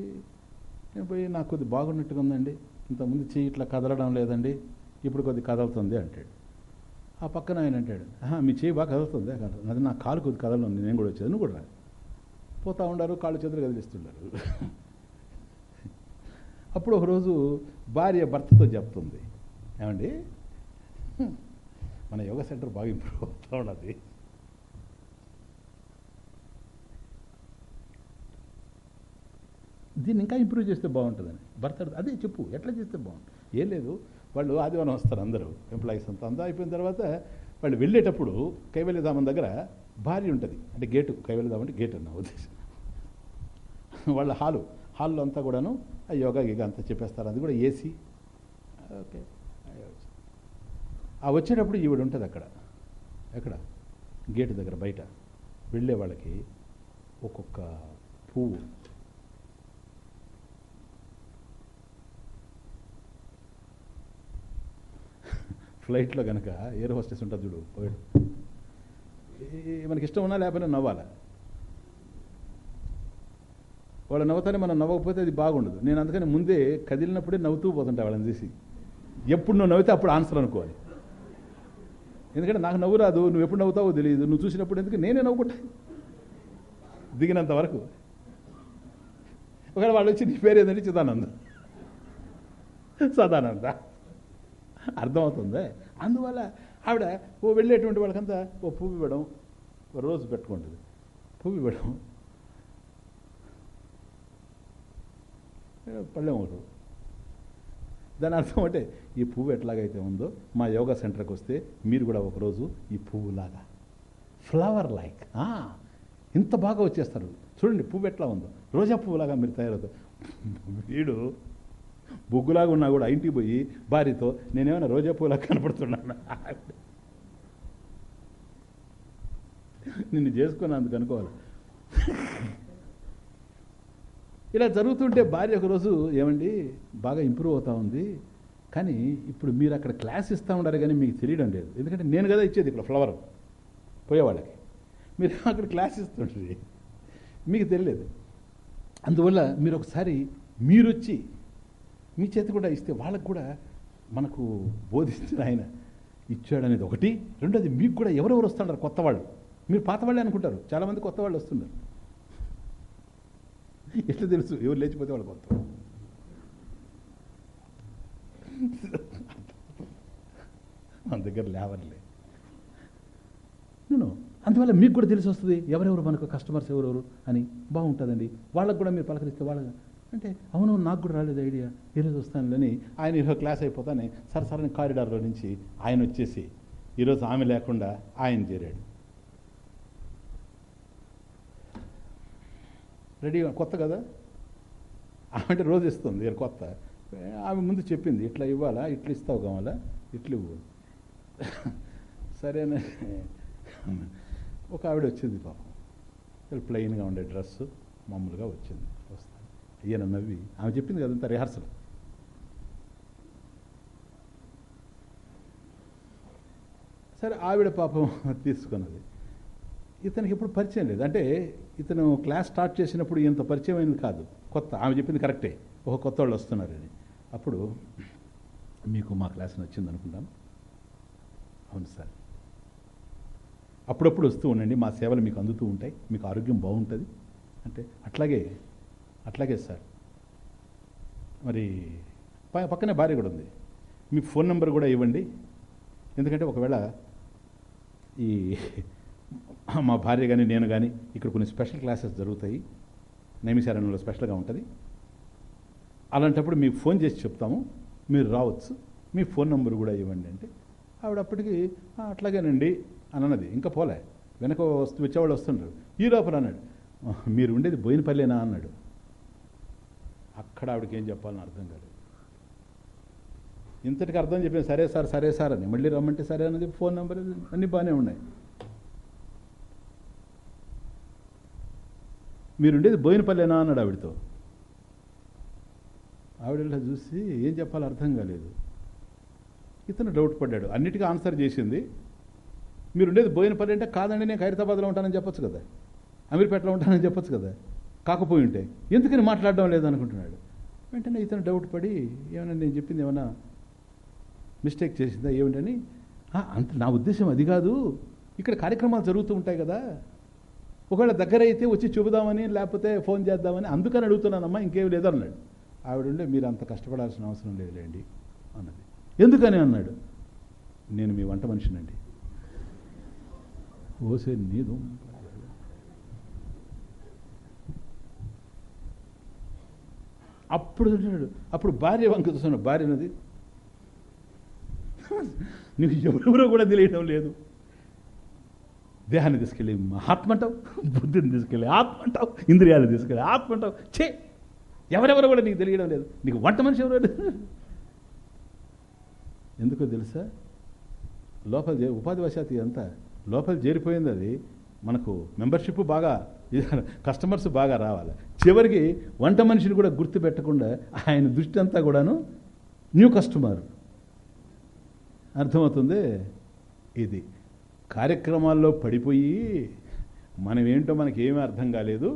నేను పోయి నాకు కొద్ది బాగున్నట్టుగా ఉందండి. ఇంతకుముందు చెయ్యి ఇట్లా కదలడం లేదండి. ఇప్పుడు కొద్ది కదలుతుంది అంటాడు. ఆ పక్కన ఆయన అంటాడు మీ చెయ్యి బాగా కదులుతుంది అది నా కాలు కొద్ది కదలను నేను కూడా వచ్చేది నువ్వు కూడా పోతా ఉండారు కాళ్ళు చేతులు కదిలిస్తుండారు. అప్పుడు ఒకరోజు భార్య భర్తతో చెప్తుంది ఏమండి? మన యోగా సెంటర్ బాగా ఇంప్రూవ్ అవుతూ ఉన్నది. దీన్ని ఇంకా ఇంప్రూవ్ చేస్తే బాగుంటుందని. భర్త అదే చెప్పు ఎట్లా చేస్తే బాగుంటుంది? ఏం లేదు వాళ్ళు ఆదివారం వస్తారు అందరూ ఎంప్లాయీస్ అంతా. అంతా అయిపోయిన తర్వాత వాళ్ళు వెళ్ళేటప్పుడు కైవల్యధామం దగ్గర భార్య ఉంటుంది. అంటే గేటు కైవల్యధామం అంటే గేట్ అన్న ఉద్దేశం. వాళ్ళ హాలు హాల్లో అంతా కూడాను ఆ యోగా గిగా అంతా చెప్పేస్తారు. అది కూడా ఏసీ. ఓకే. ఆ వచ్చేటప్పుడు ఈవిడ ఉంటుంది అక్కడ. ఎక్కడ? గేటు దగ్గర బయట. వెళ్ళే వాళ్ళకి ఒక్కొక్క పువ్వు ఫ్లైట్లో కనుక ఎయిర్ హోస్టెస్ ఉంటుంది చూడు పోయాడు మనకి ఇష్టం ఉన్నా లేకపోయినా నవ్వాలా? వాళ్ళు నవ్వుతానే మనం నవ్వకపోతే అది బాగుండదు. నేను అందుకని ముందే కదిలినప్పుడే నవ్వుతూ పోతుంటా వాళ్ళని చూసి. ఎప్పుడు నువ్వు నవ్వితే అప్పుడు ఆన్సర్ అనుకోవాలి. ఎందుకంటే నాకు నవ్వు రాదు నువ్వు ఎప్పుడు నవ్వుతావో తెలియదు. నువ్వు చూసినప్పుడు ఎందుకు నేనే నవ్వుకుంటా? దిగినంత వరకు. ఒకవేళ వాళ్ళు వచ్చి నీ పేరు ఏంటంటే చిదానంద. సదానంద. అర్థమవుతుంది. అందువల్ల ఆవిడ ఓ వెళ్ళేటువంటి వాళ్ళకంతా ఓ పువ్వు ఇవ్వడం ఓ రోజు పెట్టుకుంటుంది. పువ్వు ఇవ్వడం. పళ్ళెం ఒకటి. దాని అర్థం అంటే ఈ పువ్వు ఎట్లాగైతే ఉందో మా యోగా సెంటర్కి వస్తే మీరు కూడా ఒకరోజు ఈ పువ్వులాగా ఫ్లవర్ లైక్ ఇంత బాగా వచ్చేస్తారు. చూడండి పువ్వు ఎట్లా ఉందో. రోజా పువ్వులాగా మీరు తయారవుతారు. వీడు బొగ్గులాగా ఉన్నా కూడా ఇంటికి పోయి భార్యతో నేనేమైనా రోజా పూలా కనపడుతున్నాను? నిన్ను చేసుకున్నందుకు అనుకోవాలి? ఇలా జరుగుతుంటే భార్య ఒకరోజు ఏమండి బాగా ఇంప్రూవ్ అవుతా ఉంది. కానీ ఇప్పుడు మీరు అక్కడ క్లాస్ ఇస్తూ ఉండాలి కానీ మీకు తెలియడం లేదు. ఎందుకంటే నేను కదా ఇచ్చేది ఇక్కడ ఫ్లవర్. పోయేవాళ్ళకి. మీరు అక్కడ క్లాస్ ఇస్తుండ్రి మీకు తెలియలేదు. అందువల్ల మీరు ఒకసారి మీరు వచ్చి మీ చేతి కూడా ఇస్తే వాళ్ళకు కూడా మనకు బోధించిన ఆయన ఇచ్చాడు అనేది ఒకటి. రెండోది మీకు కూడా ఎవరెవరు వస్తున్నారు? కొత్త వాళ్ళు. మీరు పాత వాళ్ళే అనుకుంటారు. చాలామంది కొత్త వాళ్ళు వస్తున్నారు. ఎట్లా తెలుసు? ఎవరు లేచిపోతే వాళ్ళు కొత్త మన దగ్గర లేవర్లే నేను. అందువల్ల మీకు కూడా తెలిసి వస్తుంది ఎవరెవరు మనకు కస్టమర్స్ ఎవరెవరు అని. బాగుంటుందండి. వాళ్ళకు కూడా మీరు పలకరిస్తే వాళ్ళ అంటే అవును నాకు కూడా రాలేదు ఐడియా. ఈరోజు వస్తానులని ఆయన ఈరోజు క్లాస్ అయిపోతానే సరసరని కారిడార్లో నుంచి ఆయన వచ్చేసి ఈరోజు ఆమె లేకుండా ఆయన చేరాడు. రెడీ కొత్త కదా? ఆమె అంటే రోజు ఇస్తుంది కొత్త. ఆమె ముందు చెప్పింది ఇట్లా ఇవ్వాలా? ఇట్లా ఇస్తావు కావాలా? ఇట్లు ఇవ్వు. సరేనా. ఒక ఆవిడ వచ్చింది పాపం. ప్లెయిన్గా ఉండే డ్రెస్సు మామూలుగా వచ్చింది. ఈయన నవ్వి ఆమె చెప్పింది కదంతా రిహార్సల్. సరే ఆవిడ పాపం తీసుకున్నది. ఇతనికి ఎప్పుడు పరిచయం లేదు. అంటే ఇతను క్లాస్ స్టార్ట్ చేసినప్పుడు ఇంత పరిచయం అయింది కాదు. కొత్త ఆమె చెప్పింది కరెక్టే. ఒక కొత్త వాళ్ళు వస్తున్నారని. అప్పుడు మీకు మా క్లాస్ నచ్చింది అనుకుంటాను. అవును సార్. అప్పుడప్పుడు వస్తూ ఉండండి. మా సేవలు మీకు అందుతూ ఉంటాయి. మీకు ఆరోగ్యం బాగుంటుంది. అంటే అట్లాగే అట్లాగే సార్. మరి పక్కనే భార్య కూడా ఉంది. మీ ఫోన్ నెంబర్ కూడా ఇవ్వండి. ఎందుకంటే ఒకవేళ ఈ మా భార్య కానీ నేను కానీ ఇక్కడ కొన్ని స్పెషల్ క్లాసెస్ జరుగుతాయి. నైమిశారణ్యంలో స్పెషల్గా ఉంటుంది. అలాంటప్పుడు మీకు ఫోన్ చేసి చెప్తాము. మీరు రావచ్చు. మీ ఫోన్ నెంబర్ కూడా ఇవ్వండి అంటే ఆవిడ అప్పటికి అట్లాగేనండి అన్నది. ఇంకా పోలే. వెనక వస్తు వచ్చేవాళ్ళు వస్తుండ్రు. ఈ లోపల అన్నాడు. మీరు ఉండేది బోయినపల్లేనా అన్నాడు. అక్కడ ఆవిడకి ఏం చెప్పాలని అర్థం కాలేదు. ఇంతటికి అర్థం చెప్పాను సరే సార్ సరే సార్ అని మళ్ళీ రమ్మంటే సరే అన్నది ఫోన్ నెంబర్ అన్నీ బాగానే ఉన్నాయి. మీరుండేది బోయినపల్లెనా అన్నాడు ఆవిడతో. ఆవిడ చూసి ఏం చెప్పాలో అర్థం కాలేదు. ఇతను డౌట్ పడ్డాడు. అన్నిటికీ ఆన్సర్ చేసింది మీరుండేది బోయినపల్లి అంటే కాదండి నేను హైదరాబాద్లో ఉంటానని చెప్పొచ్చు కదా. అమీర్పేటలో ఉంటానని చెప్పొచ్చు కదా. కాకపోయి ఉంటే ఎందుకని మాట్లాడడం లేదనుకుంటున్నాడు? వెంటనే ఇతను డౌట్ పడి ఏమైనా నేను చెప్పింది ఏమైనా మిస్టేక్ చేసిందా ఏమిటని? అంత నా ఉద్దేశం అది కాదు. ఇక్కడ కార్యక్రమాలు జరుగుతూ ఉంటాయి కదా. ఒకవేళ దగ్గర అయితే వచ్చి చూపుదామని లేకపోతే ఫోన్ చేద్దామని అందుకని అడుగుతున్నానమ్మా ఇంకేం లేదన్నాడు ఆవిడ ఉండే మీరు అంత కష్టపడాల్సిన అవసరం లేదులేండి అన్నది. ఎందుకని? అన్నాడు. నేను మీ వంట మనిషినండి. ఓసే నీదు అప్పుడు చూసినాడు అప్పుడు భార్య వంక చూస్తున్నాడు భార్యనది నీకు ఎవరెవరో కూడా తెలియడం లేదు. దేహాన్ని తీసుకెళ్ళి మహాత్మ అంటావు బుద్ధిని తీసుకెళ్ళి ఆత్మ అంటావు ఇంద్రియాలు తీసుకెళ్ళి ఆత్మ అంటావు చే ఎవరెవరో కూడా నీకు తెలియడం లేదు. నీకు వంట మనిషి ఎవరు ఎందుకో తెలుసా? లోపల ఉపాధి వశాతి అంతా లోపల చేరిపోయింది అది. మనకు మెంబర్షిప్ బాగా కస్టమర్స్ బాగా రావాలి. చివరికి వంట మనిషిని కూడా గుర్తుపెట్టకుండా ఆయన దృష్టి అంతా కూడాను న్యూ కస్టమర్. అర్థమవుతుంది? ఇది కార్యక్రమాల్లో పడిపోయి మనం ఏంటో మనకి ఏమీ అర్థం కాలేదు.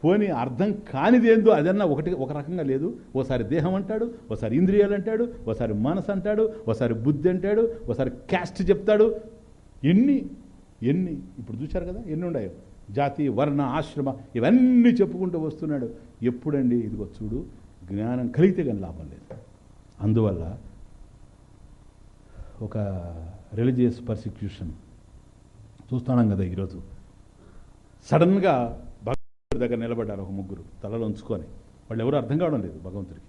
పోనీ అర్థం కానిదేందో అదన్నా ఒకటి ఒక రకంగా లేదు. ఓసారి దేహం అంటాడు ఓసారి ఇంద్రియాలు అంటాడు ఓసారి మనసు అంటాడు ఓసారి బుద్ధి అంటాడు ఓసారి క్యాస్ట్ చెప్తాడు. ఎన్ని ఎన్ని ఇప్పుడు చూశారు కదా ఎన్ని ఉన్నాయో జాతి వర్ణ ఆశ్రమ ఇవన్నీ చెప్పుకుంటూ వస్తున్నాడు. ఎప్పుడండి? ఇదిగో చూడు జ్ఞానం కలిగితే కానీ లాభం లేదు. అందువల్ల ఒక రిలీజియస్ పర్సిక్యూషన్ చూస్తున్నాం కదా ఈరోజు. సడన్గా భగవంతుడి దగ్గర నిలబడ్డారు ఒక ముగ్గురు తలలో ఉంచుకొని. వాళ్ళు ఎవరు అర్థం కావడం లేదు భగవంతుడికి.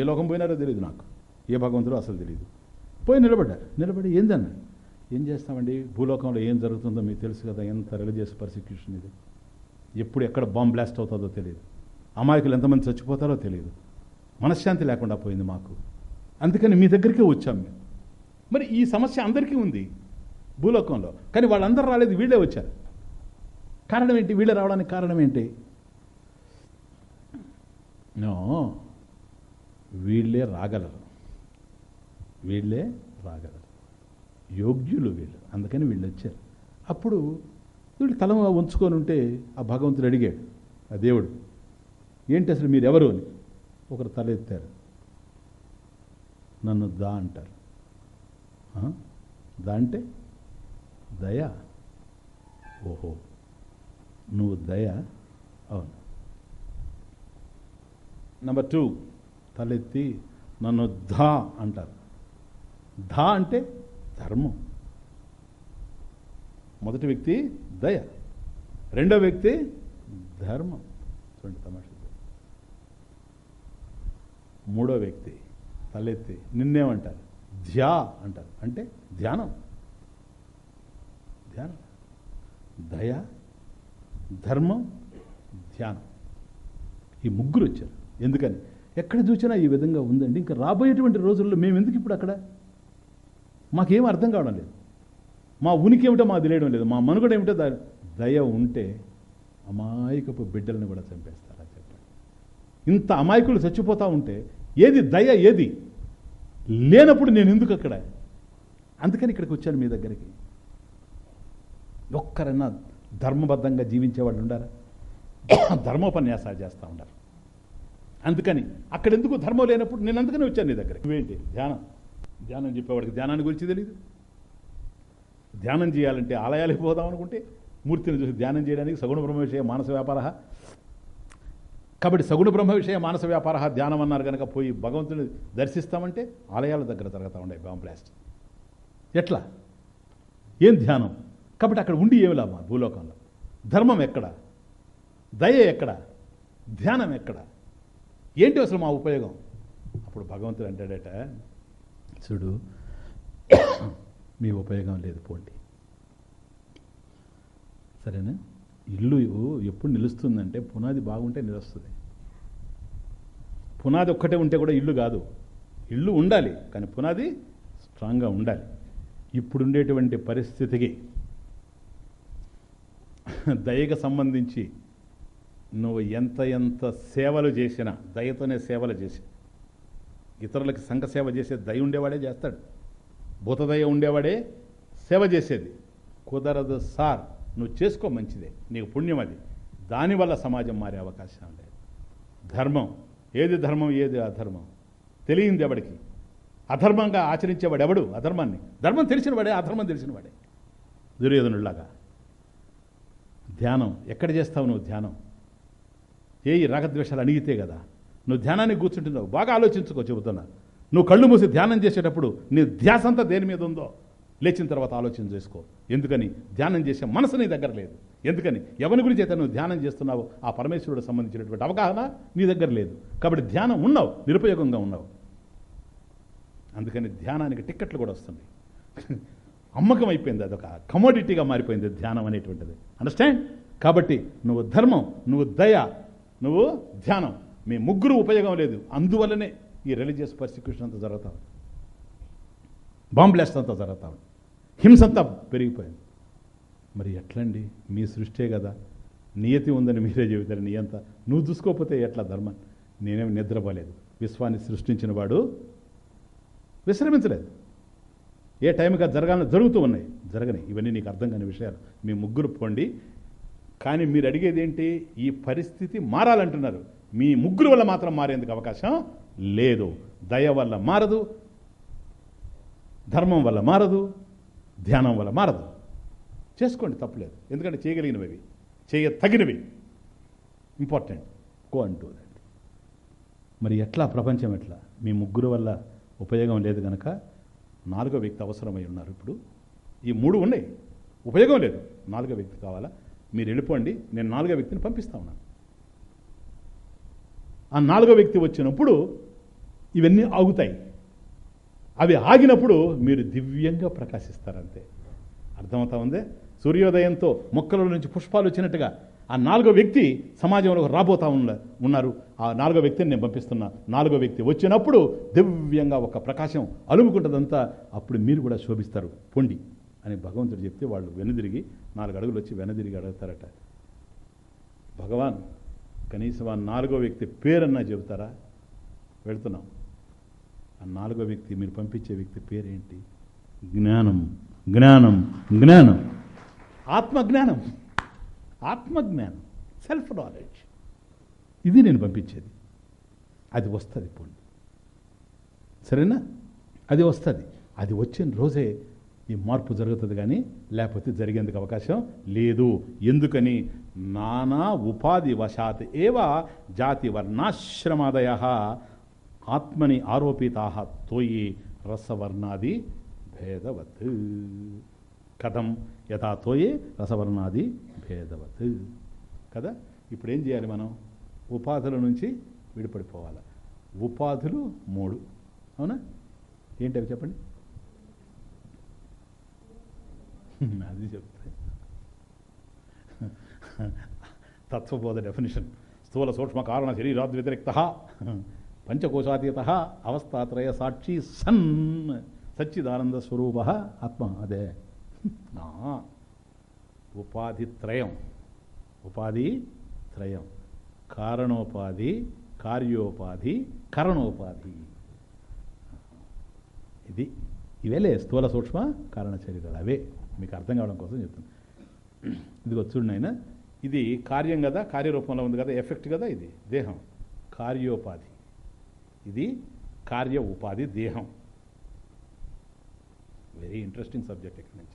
ఏ లోకం పోయినారో తెలియదు నాకు. ఏ భగవంతుడో అసలు తెలియదు పోయి నిలబడ్డారు. నిలబడి ఏందన్నాడు ఏం చేస్తామండి? భూలోకంలో ఏం జరుగుతుందో మీకు తెలుసు కదా ఎంత రిలీజియస్ పర్సిక్యూషన్ ఇది. ఎప్పుడు ఎక్కడ బాంబ్ బ్లాస్ట్ అవుతుందో తెలియదు. అమాయకులు ఎంతమంది చచ్చిపోతారో తెలియదు. మనశ్శాంతి లేకుండా పోయింది మాకు. అందుకని మీ దగ్గరికే వచ్చాం మేము. మరి ఈ సమస్య అందరికీ ఉంది భూలోకంలో. కానీ వాళ్ళందరూ రాలేదు వీళ్ళే వచ్చారు. కారణం ఏంటి? వీళ్ళే రావడానికి కారణం ఏంటి? వీళ్ళే రాగలరు. వీళ్ళే రాగలరు. యోగ్యులు వీళ్ళు. అందుకని వీళ్ళు వచ్చారు అప్పుడు వీళ్ళు తల ఉంచుకొని ఉంటే ఆ భగవంతుడు అడిగాడు ఆ దేవుడు ఏంటి అసలు మీరు ఎవరు అని. ఒకరు తల ఎత్తారు. నన్ను దా అంటారు. దా అంటే? దయ. ఓహో నువ్వు దయ? అవును. నెంబర్ టూ తలెత్తి నన్ను ధా అంటారు. ధా అంటే ధర్మం. మొదటి వ్యక్తి దయ. రెండో వ్యక్తి ధర్మం. చూడండి తమాషా మూడో వ్యక్తి తలెత్తి నిన్నేమంటారు? ధ్యా అంటారు. అంటే ధ్యానం. ధ్యానం. దయ ధర్మం ధ్యానం. ఈ ముగ్గురు వచ్చారు ఎందుకని? ఎక్కడ చూసినా ఈ విధంగా ఉందండి. ఇంకా రాబోయేటువంటి రోజుల్లో మేము ఎందుకు ఇప్పుడు అక్కడ? మాకేం అర్థం కావడం లేదు. మా ఉనికి ఏమిటో మాకు తెలియడం లేదు. మా మనుగడ ఏమిటో దయ ఉంటే అమాయకపు బిడ్డల్ని కూడా చంపేస్తారా చెప్పండి. ఇంత అమాయకులు చచ్చిపోతూ ఉంటే ఏది దయ ఏది? లేనప్పుడు నేను ఎందుకు అక్కడ? అందుకని ఇక్కడికి వచ్చాను మీ దగ్గరికి. ఒక్కరన్నా ధర్మబద్ధంగా జీవించేవాళ్ళు ఉండారా? ధర్మోపన్యాసాలు చేస్తూ ఉండారు. అందుకని అక్కడ ఎందుకు ధర్మం లేనప్పుడు నేను అందుకని వచ్చాను నీ దగ్గర నువ్వేంటి? ధ్యానం. ధ్యానం చెప్పేవాడికి ధ్యానాన్ని గురించి తెలియదు ధ్యానం చేయాలంటే ఆలయాలకు పోదాం అనుకుంటే మూర్తిని చూసి ధ్యానం చేయడానికి సగుణ బ్రహ్మవిషయ మానస వ్యాపార కాబట్టి సగుణ బ్రహ్మ విషయ మానస వ్యాపార ధ్యానం అన్నారు కనుక పోయి భగవంతుని దర్శిస్తామంటే ఆలయాల దగ్గర జరుగుతూ ఉండే బాంబ్లాస్ట్ ఎట్లా? ఏం ధ్యానం? కాబట్టి అక్కడ ఉండి ఏమి లాభం? భూలోకంలో. ధర్మం ఎక్కడ? దయ ఎక్కడ? ధ్యానం ఎక్కడ? ఏంటి అసలు మా ఉపయోగం? అప్పుడు భగవంతుడు అంటాడట చూడు. మీ ఉపయోగం లేదు పోండి. సరేనా? ఇల్లు ఎప్పుడు నిలుస్తుందంటే పునాది బాగుంటే నిలుస్తుంది. పునాది ఒక్కటే ఉంటే కూడా ఇల్లు కాదు. ఇల్లు ఉండాలి కానీ పునాది స్ట్రాంగ్గా ఉండాలి. ఇప్పుడుండేటువంటి పరిస్థితికి దయకు సంబంధించి నువ్వు ఎంత ఎంత సేవలు చేసినా దయతోనే సేవలు చేసినా ఇతరులకి సంఘ సేవ చేసే దయ ఉండేవాడే చేస్తాడు. భూతదయ ఉండేవాడే సేవ చేసేది. కుదరదు సార్ నువ్వు చేసుకో మంచిదే. నీకు పుణ్యం అది. దానివల్ల సమాజం మారే అవకాశం లేదు. ధర్మం. ఏది ధర్మం ఏది అధర్మం? తెలియంది ఎవడికి? అధర్మంగా ఆచరించేవాడు ఎవడు? అధర్మాన్ని. ధర్మం తెలిసినవాడే అధర్మం తెలిసినవాడే. దుర్యోధనుడిలాగా. ధ్యానం. ఎక్కడ చేస్తావు నువ్వు ధ్యానం? ఏ రాగద్వేషాలు అణిగితే కదా? నువ్వు ధ్యానానికి కూర్చుంటున్నావు. బాగా ఆలోచించుకో చెబుతున్నా. నువ్వు కళ్ళు మూసి ధ్యానం చేసేటప్పుడు నీ ధ్యాస అంతా దేని మీద ఉందో లేచిన తర్వాత ఆలోచన చేసుకో. ఎందుకని? ధ్యానం చేసే మనసు నీ దగ్గర లేదు. ఎందుకని? ఎవరి గురించి అయితే నువ్వు ధ్యానం చేస్తున్నావో ఆ పరమేశ్వరుడు సంబంధించినటువంటి అవగాహన నీ దగ్గర లేదు. కాబట్టి ధ్యానం ఉన్నావు నిరుపయోగంగా ఉన్నావు. అందుకని ధ్యానానికి టిక్కెట్లు కూడా వస్తుంది అమ్మకం అయిపోయింది అదొక కమోడిటీగా మారిపోయింది ధ్యానం అనేటువంటిది. అండర్స్టాండ్ కాబట్టి నువ్వు ధర్మం నువ్వు దయ నువ్వు ధ్యానం. మీ ముగ్గురు ఉపయోగం లేదు. అందువల్లనే ఈ రిలీజియస్ పర్సిక్యూషన్ అంతా జరుగుతా ఉంది. బాంబ్లాస్ట్ అంతా జరుగుతా ఉంది. హింస అంతా పెరిగిపోయింది. మరి ఎట్లండి? మీ సృష్టే కదా. నియతి ఉందని మీరే చెబుతారు. అంతా నువ్వు చూసుకోకపోతే ఎట్లా ధర్మం? నేనేం నిద్రపోలేదు. విశ్వాన్ని సృష్టించిన వాడు విశ్రమించలేదు. ఏ టైంకి జరగాలని జరుగుతూ ఉన్నాయి. జరగని ఇవన్నీ నీకు అర్థం కాని విషయాలు. మీ ముగ్గురు పోండి. కానీ మీరు అడిగేది ఏంటి? ఈ పరిస్థితి మారాలంటున్నారు. మీ ముగ్గురు వల్ల మాత్రం మారేందుకు అవకాశం లేదు. దయ వల్ల మారదు ధర్మం వల్ల మారదు ధ్యానం వల్ల మారదు. చేసుకోండి తప్పులేదు. ఎందుకంటే చేయగలిగినవి అవి. చేయ తగినవి ఇంపార్టెంట్. కో అంటూ మరి ఎట్లా? ప్రపంచం ఎట్లా? మీ ముగ్గురు వల్ల ఉపయోగం లేదు కనుక నాలుగో వ్యక్తి అవసరమై ఉన్నారు ఇప్పుడు. ఈ మూడు ఉన్నాయి. ఉపయోగం లేదు. నాలుగో వ్యక్తి కావాలా? మీరు వెళ్ళిపోండి. నేను నాలుగో వ్యక్తిని పంపిస్తా ఉన్నాను. ఆ నాలుగో వ్యక్తి వచ్చినప్పుడు ఇవన్నీ ఆగుతాయి. అవి ఆగినప్పుడు మీరు దివ్యంగా ప్రకాశిస్తారంతే. అర్థమవుతా ఉందే? సూర్యోదయంతో మొక్కల నుంచి పుష్పాలు వచ్చినట్టుగా ఆ నాలుగో వ్యక్తి సమాజంలో రాబోతా ఉన్న ఉన్నారు. ఆ నాలుగో వ్యక్తిని నేను పంపిస్తున్నా. నాలుగో వ్యక్తి వచ్చినప్పుడు దివ్యంగా ఒక ప్రకాశం అలుముకుంటుందంతా అప్పుడు మీరు కూడా శోభిస్తారు. పొండి అని భగవంతుడు చెప్తే వాళ్ళు వెనుదిరిగి నాలుగు అడుగులు వచ్చి వెనుదిరిగి అడుగుతారట. భగవాన్ కనీసం ఆ నాలుగో వ్యక్తి పేరన్నా చెబుతారా? వెళ్తున్నాం. ఆ నాలుగో వ్యక్తి మీరు పంపించే వ్యక్తి పేరేంటి? జ్ఞానం. జ్ఞానం. జ్ఞానం. ఆత్మజ్ఞానం. ఆత్మజ్ఞానం. సెల్ఫ్ నాలెడ్జ్ ఇది నేను పంపించేది. అది వస్తుంది పోండి. సరేనా? అది వస్తుంది. అది వచ్చిన రోజే ఈ మార్పు జరుగుతుంది కానీ లేకపోతే జరిగేందుకు అవకాశం లేదు. ఎందుకని? నానా ఉపాధి వశాత్ ఏవ జాతి వర్ణాశ్రమాదయ ఆత్మని ఆరోపితా తోయి రసవర్ణాది భేదవత్. కథం యథా తోయే రసవర్ణాది భేదవత్. కదా? ఇప్పుడు ఏం చేయాలి మనం? ఉపాధుల నుంచి విడిపడిపోవాలి. ఉపాధులు మూడు. అవునా? ఏంటి అవి చెప్పండి? అది చెప్తాయి తత్వబోధ డెఫినిషన్ స్థూల సూక్ష్మ కారణ శరీరాద్ వ్యతిరిక్త పంచకోశాతీత అవస్థాత్రయ సాక్షి సన్ సచ్చిదానంద స్వరూప ఆత్మ అదే. నా ఉపాధి త్రయం ఉపాధి త్రయం కారణోపాధి కార్యోపాధి కరణోపాధి. ఇది ఇవేలే స్థూల సూక్ష్మ కారణ శరీరాలు. అవే. మీకు అర్థం కావడం కోసం చెప్తాను ఇదిగో వచ్చుడు ఆయన. ఇది కార్యం కదా కార్యరూపంలో ఉంది కదా ఎఫెక్ట్ కదా ఇది దేహం. కార్యోపాధి. ఇది కార్య ఉపాధి దేహం. వెరీ ఇంట్రెస్టింగ్ సబ్జెక్ట్ ఇక్కడ నుంచి.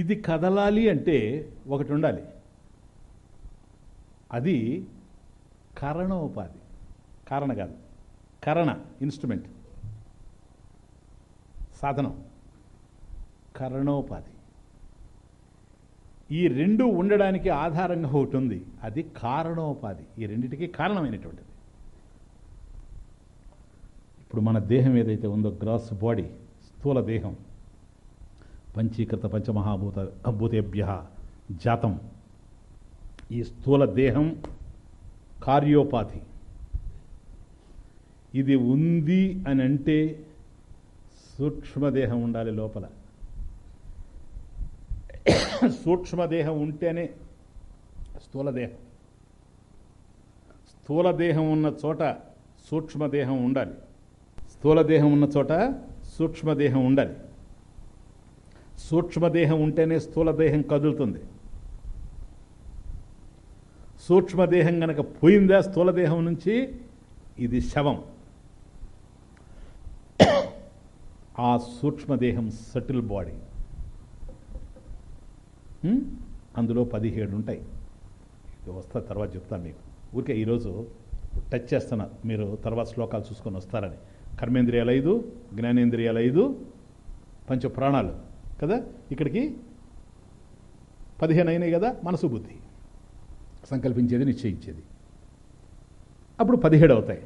ఇది కదలాలి అంటే ఒకటి ఉండాలి. అది కరణోపాధి. కారణ కాదు. కరణ ఇన్స్ట్రుమెంట్ సాధనం. కరణోపాధి. ఈ రెండు ఉండడానికి ఆధారంగా ఒకటి ఉంది. అది కారణోపాధి. ఈ రెండిటికి కారణమైనటువంటిది. ఇప్పుడు మన దేహం ఏదైతే ఉందో గ్రాస్ బాడీ స్థూల దేహం పంచీకృత పంచమహాభూత భూతేభ్య జాతం. ఈ స్థూల దేహం కార్యోపాధి. ఇది ఉంది అని అంటే సూక్ష్మదేహం ఉండాలి లోపల. సూక్ష్మదేహం ఉంటేనే స్థూలదేహం. స్థూలదేహం ఉన్న చోట సూక్ష్మదేహం ఉండాలి. స్థూలదేహం ఉన్న చోట సూక్ష్మదేహం ఉండాలి. సూక్ష్మదేహం ఉంటేనే స్థూలదేహం కదులుతుంది. సూక్ష్మదేహం గనక పోయిందా స్థూలదేహం నుంచి? ఇది శవం. ఆ సూక్ష్మదేహం సటిల్ బాడీ. అందులో పదిహేడు ఉంటాయి వస్తా తర్వాత చెప్తాను మీకు. ఊరికే ఈరోజు టచ్ చేస్తున్నారు మీరు తర్వాత శ్లోకాలు చూసుకొని వస్తారని. కర్మేంద్రియాలు ఐదు జ్ఞానేంద్రియాలు ఐదు పంచ ప్రాణాలు కదా? ఇక్కడికి పదిహేను అయినాయి కదా? మనసు బుద్ధి. సంకల్పించేది నిశ్చయించేది. అప్పుడు పదిహేడు అవుతాయి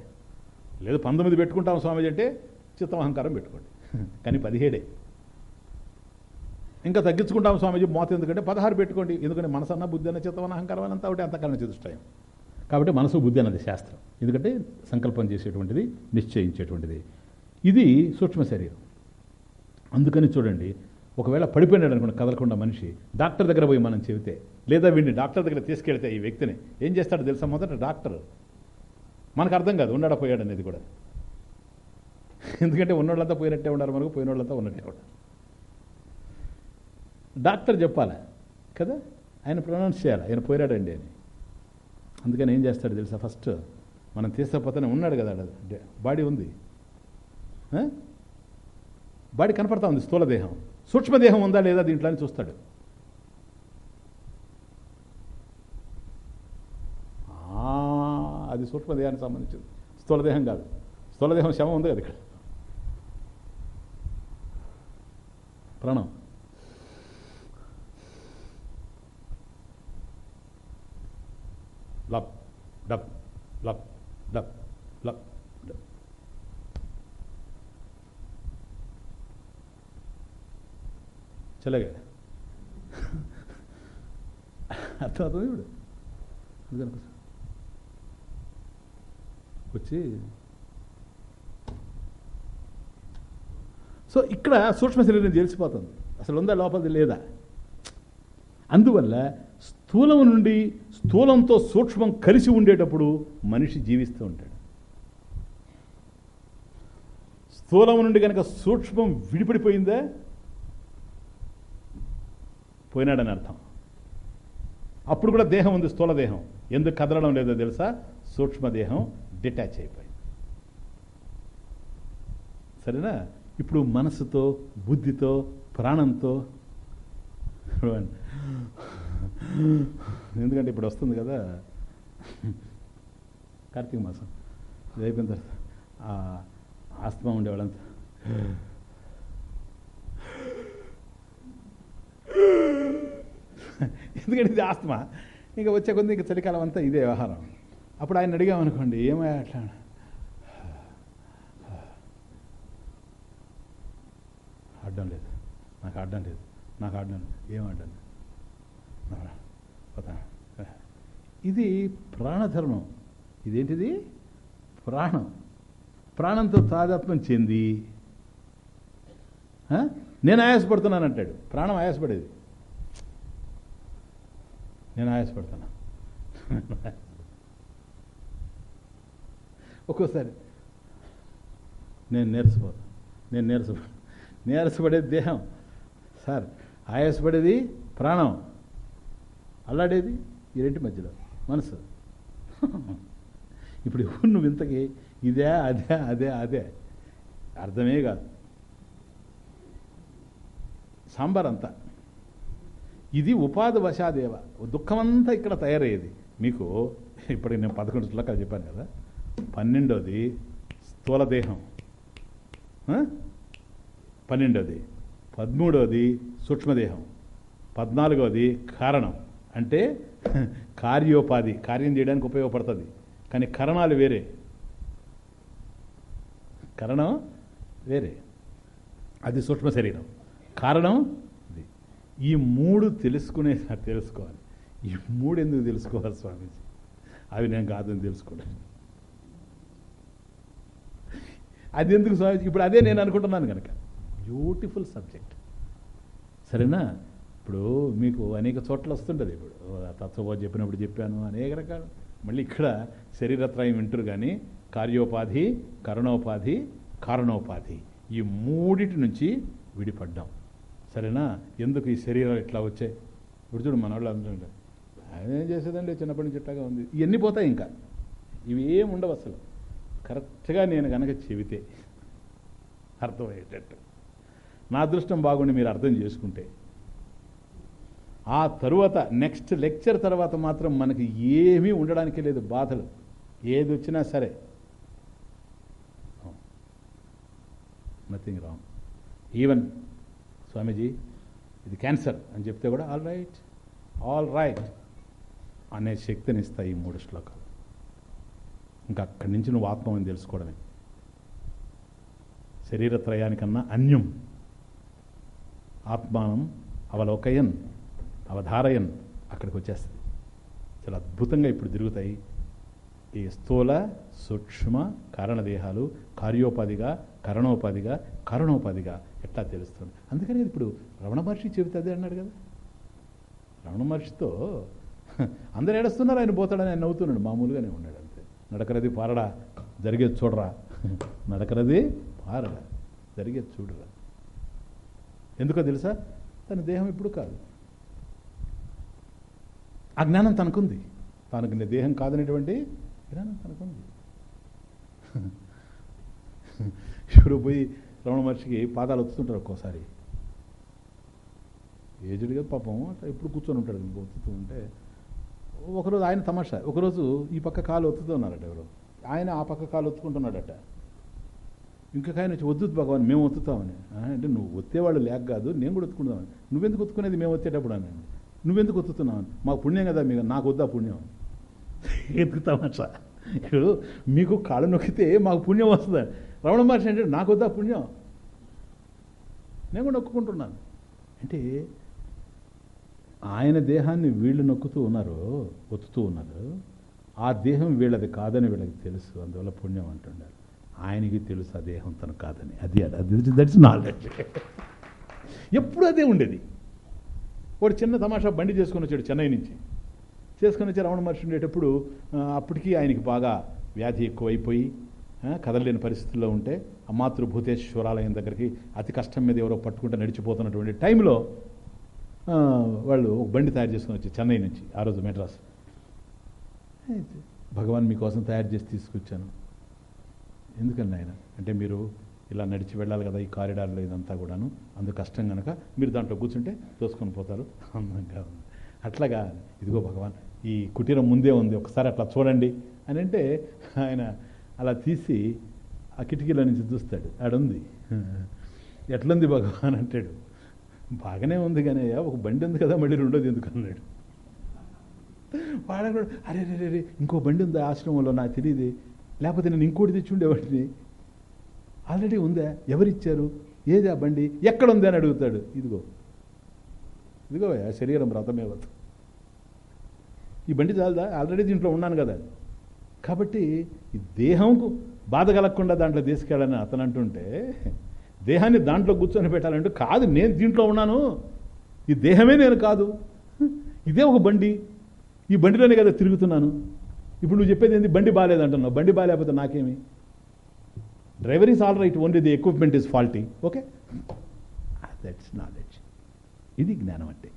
లేదు పంతొమ్మిది పెట్టుకుంటాం స్వామీజీ అంటే చిత్తం అహంకారం పెట్టుకోండి. కానీ పదిహేడే. ఇంకా తగ్గించుకుంటాం స్వామీజీ మోత ఎందుకంటే పదహారు పెట్టుకోండి. ఎందుకంటే మనసన్న అన్న బుద్ధి అన్న చిత్తమన్న అహంకారం అనంతా ఒకటి అంతకన్నా చతుష్టయం. కాబట్టి మనసు బుద్ధి అన్నది శాస్త్రం. ఎందుకంటే సంకల్పం చేసేటువంటిది నిశ్చయించేటువంటిది. ఇది సూక్ష్మ శరీరం. అందుకని చూడండి ఒకవేళ పడిపోయినాడు అనుకోండి కదలకుండా మనిషి డాక్టర్ దగ్గర పోయి మనం చెబితే లేదా వీడిని డాక్టర్ దగ్గర తీసుకెళ్తే ఈ వ్యక్తిని ఏం చేస్తాడో తెలుసా? మొదట డాక్టర్. మనకు అర్థం కాదు ఉన్నాడా పోయాడు అనేది కూడా. ఎందుకంటే ఉన్నోళ్ళంతా పోయినట్టే ఉన్నారు మనకు పోయినోళ్ళంతా ఉన్నట్టే ఉన్నారు. డాక్టర్ చెప్పాలి? కదా? ఆయన ప్రొనౌన్స్ చేయాలి? ఆయన పోయాడండి అని. అందుకని ఏం చేస్తాడు తెలుసా? ఫస్ట్ మనం తీసుకపోతేనే ఉన్నాడు కదా బాడీ ఉంది. ఆ? బాడీ కనపడతా ఉంది స్థూలదేహం సూక్ష్మదేహం ఉందా లేదా దీంట్లో అని చూస్తాడు. ఆ, అది సూక్ష్మదేహానికి సంబంధించింది. స్థూలదేహం కాదు. స్థూలదేహం శవం ఉంది కదా ఇక్కడ. ప్రాణం. లప్ డప్ లప్ అర్థమవుతుంది ఇప్పుడు అందుకని వచ్చి సో ఇక్కడ సూక్ష్మ శరీరం తెలిసిపోతుంది అసలు ఉందా లోపలిది లేదా? అందువల్ల స్థూలం నుండి స్థూలంతో సూక్ష్మం కలిసి ఉండేటప్పుడు మనిషి జీవిస్తూ ఉంటాడు. స్థూలం నుండి కనుక సూక్ష్మం విడిపడిపోయిందే? పోయినాడని అర్థం. అప్పుడు కూడా దేహం ఉంది స్థూల దేహం. ఎందుకు కదలడం లేదో తెలుసా? సూక్ష్మదేహం డిటాచ్ అయిపోయింది. సరేనా? ఇప్పుడు మనసుతో బుద్ధితో ప్రాణంతో ఎందుకంటే ఇప్పుడు వస్తుంది కదా. కార్తీక మాసం. ఇది అయిపోయిన తర్వాత ఆస్తమా ఉండేవాళ్ళంతా. ఎందుకంటే ఇది ఆస్తమా? ఇంకా వచ్చే కొద్ది ఇంకా చలికాలం అంతా ఇదే వ్యవహారం. అప్పుడు ఆయన అడిగామనుకోండి ఏమయ్యా అట్లా? ఆడడం లేదు. నాకు ఆడడం లేదు. నాకు ఆడడం లేదు. ఏం ఆడడం లేదు. పోతా. ఇది ప్రాణధర్మం. ఇదేంటిది? ప్రాణం. ప్రాణంతో తాదాత్మ్యం చెంది. ఆ? నేను ఆయాసపడుతున్నాను అంటాడు. ప్రాణం ఆయాసపడేది. నేను ఆయాసపడుతున్నా ఒక్కోసారి నేను నీరసపోతా. నేను నేర్చుకో నేర్చబడేది దేహం. సార్ ఆయాసపడేది ప్రాణం. అల్లాడేది ఈ రెంటి మధ్యలో. మనసు. ఇప్పుడు ఎవరు నువ్వు ఇంతకి? ఇదే అదే అదే అదే. అర్థమే కాదు. సాంబార్ అంతా ఇది ఉపాధి వశాదేవ దుఃఖమంతా ఇక్కడ తయారయ్యేది. మీకు ఇప్పటికి నేను పదకొండు శ్లోకాలు చెప్పాను కదా. పన్నెండోది స్థూలదేహం పన్నెండోది. పదమూడోది సూక్ష్మదేహం. పద్నాలుగోది కారణం. అంటే కార్యోపాధి కార్యం చేయడానికి ఉపయోగపడుతుంది. కానీ కరణాలు వేరే. కరణం వేరే. అది సూక్ష్మ శరీరం. కారణం ఇది. ఈ మూడు తెలుసుకునే తెలుసుకోవాలి. ఈ మూడు ఎందుకు తెలుసుకోవాలి స్వామీజీ? అవి నేను కాదని తెలుసుకోలేదు. అది ఎందుకు స్వామీజీ? ఇప్పుడు అదే నేను అనుకుంటున్నాను కనుక. బ్యూటిఫుల్ సబ్జెక్ట్ సరేనా? ఇప్పుడు మీకు అనేక చోట్ల వస్తుంటుంది ఇప్పుడు. తత్వబోధ చెప్పినప్పుడు చెప్పాను అనేక రకాలు. మళ్ళీ ఇక్కడ శరీరత్రయం వింటారు కానీ కార్యోపాధి కరణోపాధి కారణోపాధి ఈ మూడిటి నుంచి విడిపడ్డాం. సరేనా? ఎందుకు ఈ శరీరం ఇట్లా వచ్చాయి? ఇప్పుడు చూడు మన వాళ్ళు అంటుంటారు ఏం చేసేదండి చిన్నప్పటి నుంచి ఇట్లాగా ఉంది. ఇవన్నీ పోతాయి ఇంకా. ఇవి ఏం ఉండవు అసలు. కరెక్ట్గా నేను కనుక చెబితే అర్థమయ్యేటట్టు. నా అదృష్టం బాగుండి మీరు అర్థం చేసుకుంటే ఆ తరువాత నెక్స్ట్ లెక్చర్ తర్వాత మాత్రం మనకి ఏమీ ఉండడానికి లేదు బాధలు. ఏది వచ్చినా సరే. నథింగ్ రాంగ్ ఈవెన్ స్వామీజీ ఇది క్యాన్సర్ అని చెప్తే కూడా ఆల్ రైట్ ఆల్ రైట్ అనే శక్తిని ఇస్తాయి ఈ మూడు శ్లోకాలు. ఇంకా అక్కడి నుంచి నువ్వు ఆత్మని తెలుసుకోవడమే. శరీరత్రయానికన్నా అన్యం. ఆత్మానం అవలోకయన్. అవధారయన్ అక్కడికి వచ్చేస్తుంది చాలా అద్భుతంగా ఇప్పుడు తిరుగుతాయి. ఈ స్థూల సూక్ష్మ కారణదేహాలు కార్యోపాధిగా కరణోపాధిగా కరణోపాధిగా ఎట్లా తెలుస్తుంది? అందుకని ఇప్పుడు రమణ మహర్షి చెబుతుంది అన్నాడు కదా. రమణ మహర్షితో అందరు ఏడుస్తున్నారు ఆయన పోతాడని ఆయన నవ్వుతున్నాడు. మామూలుగానే ఉన్నాడు అంతే. నడకరది పారడా జరిగేది చూడరా. నడకరది పారడా జరిగేది చూడరా. ఎందుకో తెలుసా? తన దేహం ఇప్పుడు కాదు. ఆ జ్ఞానం తనకుంది తనకు నీ దేహం కాదనేటువంటి జ్ఞానం తనకుంది. ఇప్పుడు పోయి రమణ మహర్షికి పాదాలు వస్తుంటారు ఒక్కోసారి. ఏజ్డ్గా పాపం అట్లా ఎప్పుడు కూర్చొని ఉంటాడు ఇంకో ఒత్తుతూ ఉంటే. ఒకరోజు ఆయన తమాషా ఒకరోజు ఈ పక్క కాలు ఒత్తుతున్నారట ఎవరు. ఆయన ఆ పక్క కాలు ఒత్తుకుంటున్నాడట. ఇంకొక ఆయన వచ్చి వద్దు భగవాన్ మేము ఒత్తుతామని. అంటే నువ్వు ఒత్తేవాళ్ళు లేక కాదు నేను కూడా ఒత్తుకుందామని నువ్వెందుకు ఒత్తుకునేది? మేము ఒత్తేటప్పుడు అని నువ్వెందుకు ఒత్తుతున్నావు మాకు పుణ్యం కదా మీకు. నాకు వద్దా పుణ్యం? ఎందుకు తమాషా? ఇప్పుడు మీకు కాళ్ళు నొక్కితే మాకు పుణ్యం వస్తుంది. రమణ మహర్షి అంటే నాకు వద్దా పుణ్యం? నేను కూడా నొక్కుంటున్నాను అంటే ఆయన దేహాన్ని వీళ్ళు నొక్కుతూ ఉన్నారు ఒత్తుతూ ఉన్నారు. ఆ దేహం వీళ్ళది కాదని వీళ్ళకి తెలుసు. అందువల్ల పుణ్యం అంటున్నారు ఆయనకి తెలుసు ఆ దేహం తను కాదని. అది అది దట్స్ నాలెడ్జ్ ఎప్పుడు అదే ఉండేది. వాడు చిన్న తమాషా బండి చేసుకుని వచ్చాడు చెన్నై నుంచి. చేసుకుని వచ్చి రమణ మహర్షి ఉండేటప్పుడు అప్పటికీ ఆయనకి బాగా వ్యాధి ఎక్కువైపోయి కదలలేని పరిస్థితుల్లో ఉంటే ఆ మాతృభూతేశ్వరాలయం దగ్గరికి అతి కష్టం మీద ఎవరో పట్టుకుంటే నడిచిపోతున్నటువంటి టైంలో వాళ్ళు ఒక బండి తయారు చేసుకొని వచ్చి చెన్నై నుంచి ఆ రోజు మెడ్రాస్. భగవాన్ మీకోసం తయారు చేసి తీసుకొచ్చాను. ఎందుకని ఆయన అంటే మీరు ఇలా నడిచి వెళ్ళాలి కదా ఈ కారిడార్లో ఇదంతా కూడాను. అందుకు కష్టం కనుక మీరు దాంట్లో కూర్చుంటే తోసుకొని పోతారు. అందంగా ఉంది. అట్లాగా ఇదిగో భగవాన్ ఈ కుటీరం ముందే ఉంది ఒకసారి అట్లా చూడండి అని అంటే ఆయన అలా తీసి ఆ కిటికీలో నుంచి చూస్తాడు. ఆడుంది. ఎట్లుంది భగవాన్ అంటాడు. బాగానే ఉంది కానీ ఒక బండి ఉంది కదా మళ్ళీ రెండోది ఎందుకు అన్నాడు. వాడు అరే రే రే ఇంకో బండి ఉంది ఆశ్రమంలో? నాకు తెలియదు లేకపోతే నేను ఇంకోటి తెచ్చి ఉండేవాడిని. ఆల్రెడీ ఉందా. ఎవరిచ్చారు? ఏది ఆ బండి? ఎక్కడ ఉంది అని అడుగుతాడు. ఇదిగో. ఇదిగో ఆ శరీరం వ్రతమేవద్దు ఈ బండి చాలదా? ఆల్రెడీ దీంట్లో ఉన్నాను కదా. కాబట్టి ఈ దేహంకు బాధ కలగకుండా దాంట్లో తీసుకెళ్ళని అతను అంటుంటే దేహాన్ని దాంట్లో కూర్చొని పెట్టాలంటే కాదు నేను దీంట్లో ఉన్నాను. ఈ దేహమే నేను కాదు. ఇదే ఒక బండి. ఈ బండిలోనే కదా తిరుగుతున్నాను. ఇప్పుడు నువ్వు చెప్పేది ఏంది? బండి బాగాలేదంటున్నావు. బండి బాగాలేకపోతే నాకేమి? Driver is all right only the equipment is faulty okay that's knowledge ఇది జ్ఞానం అంటే.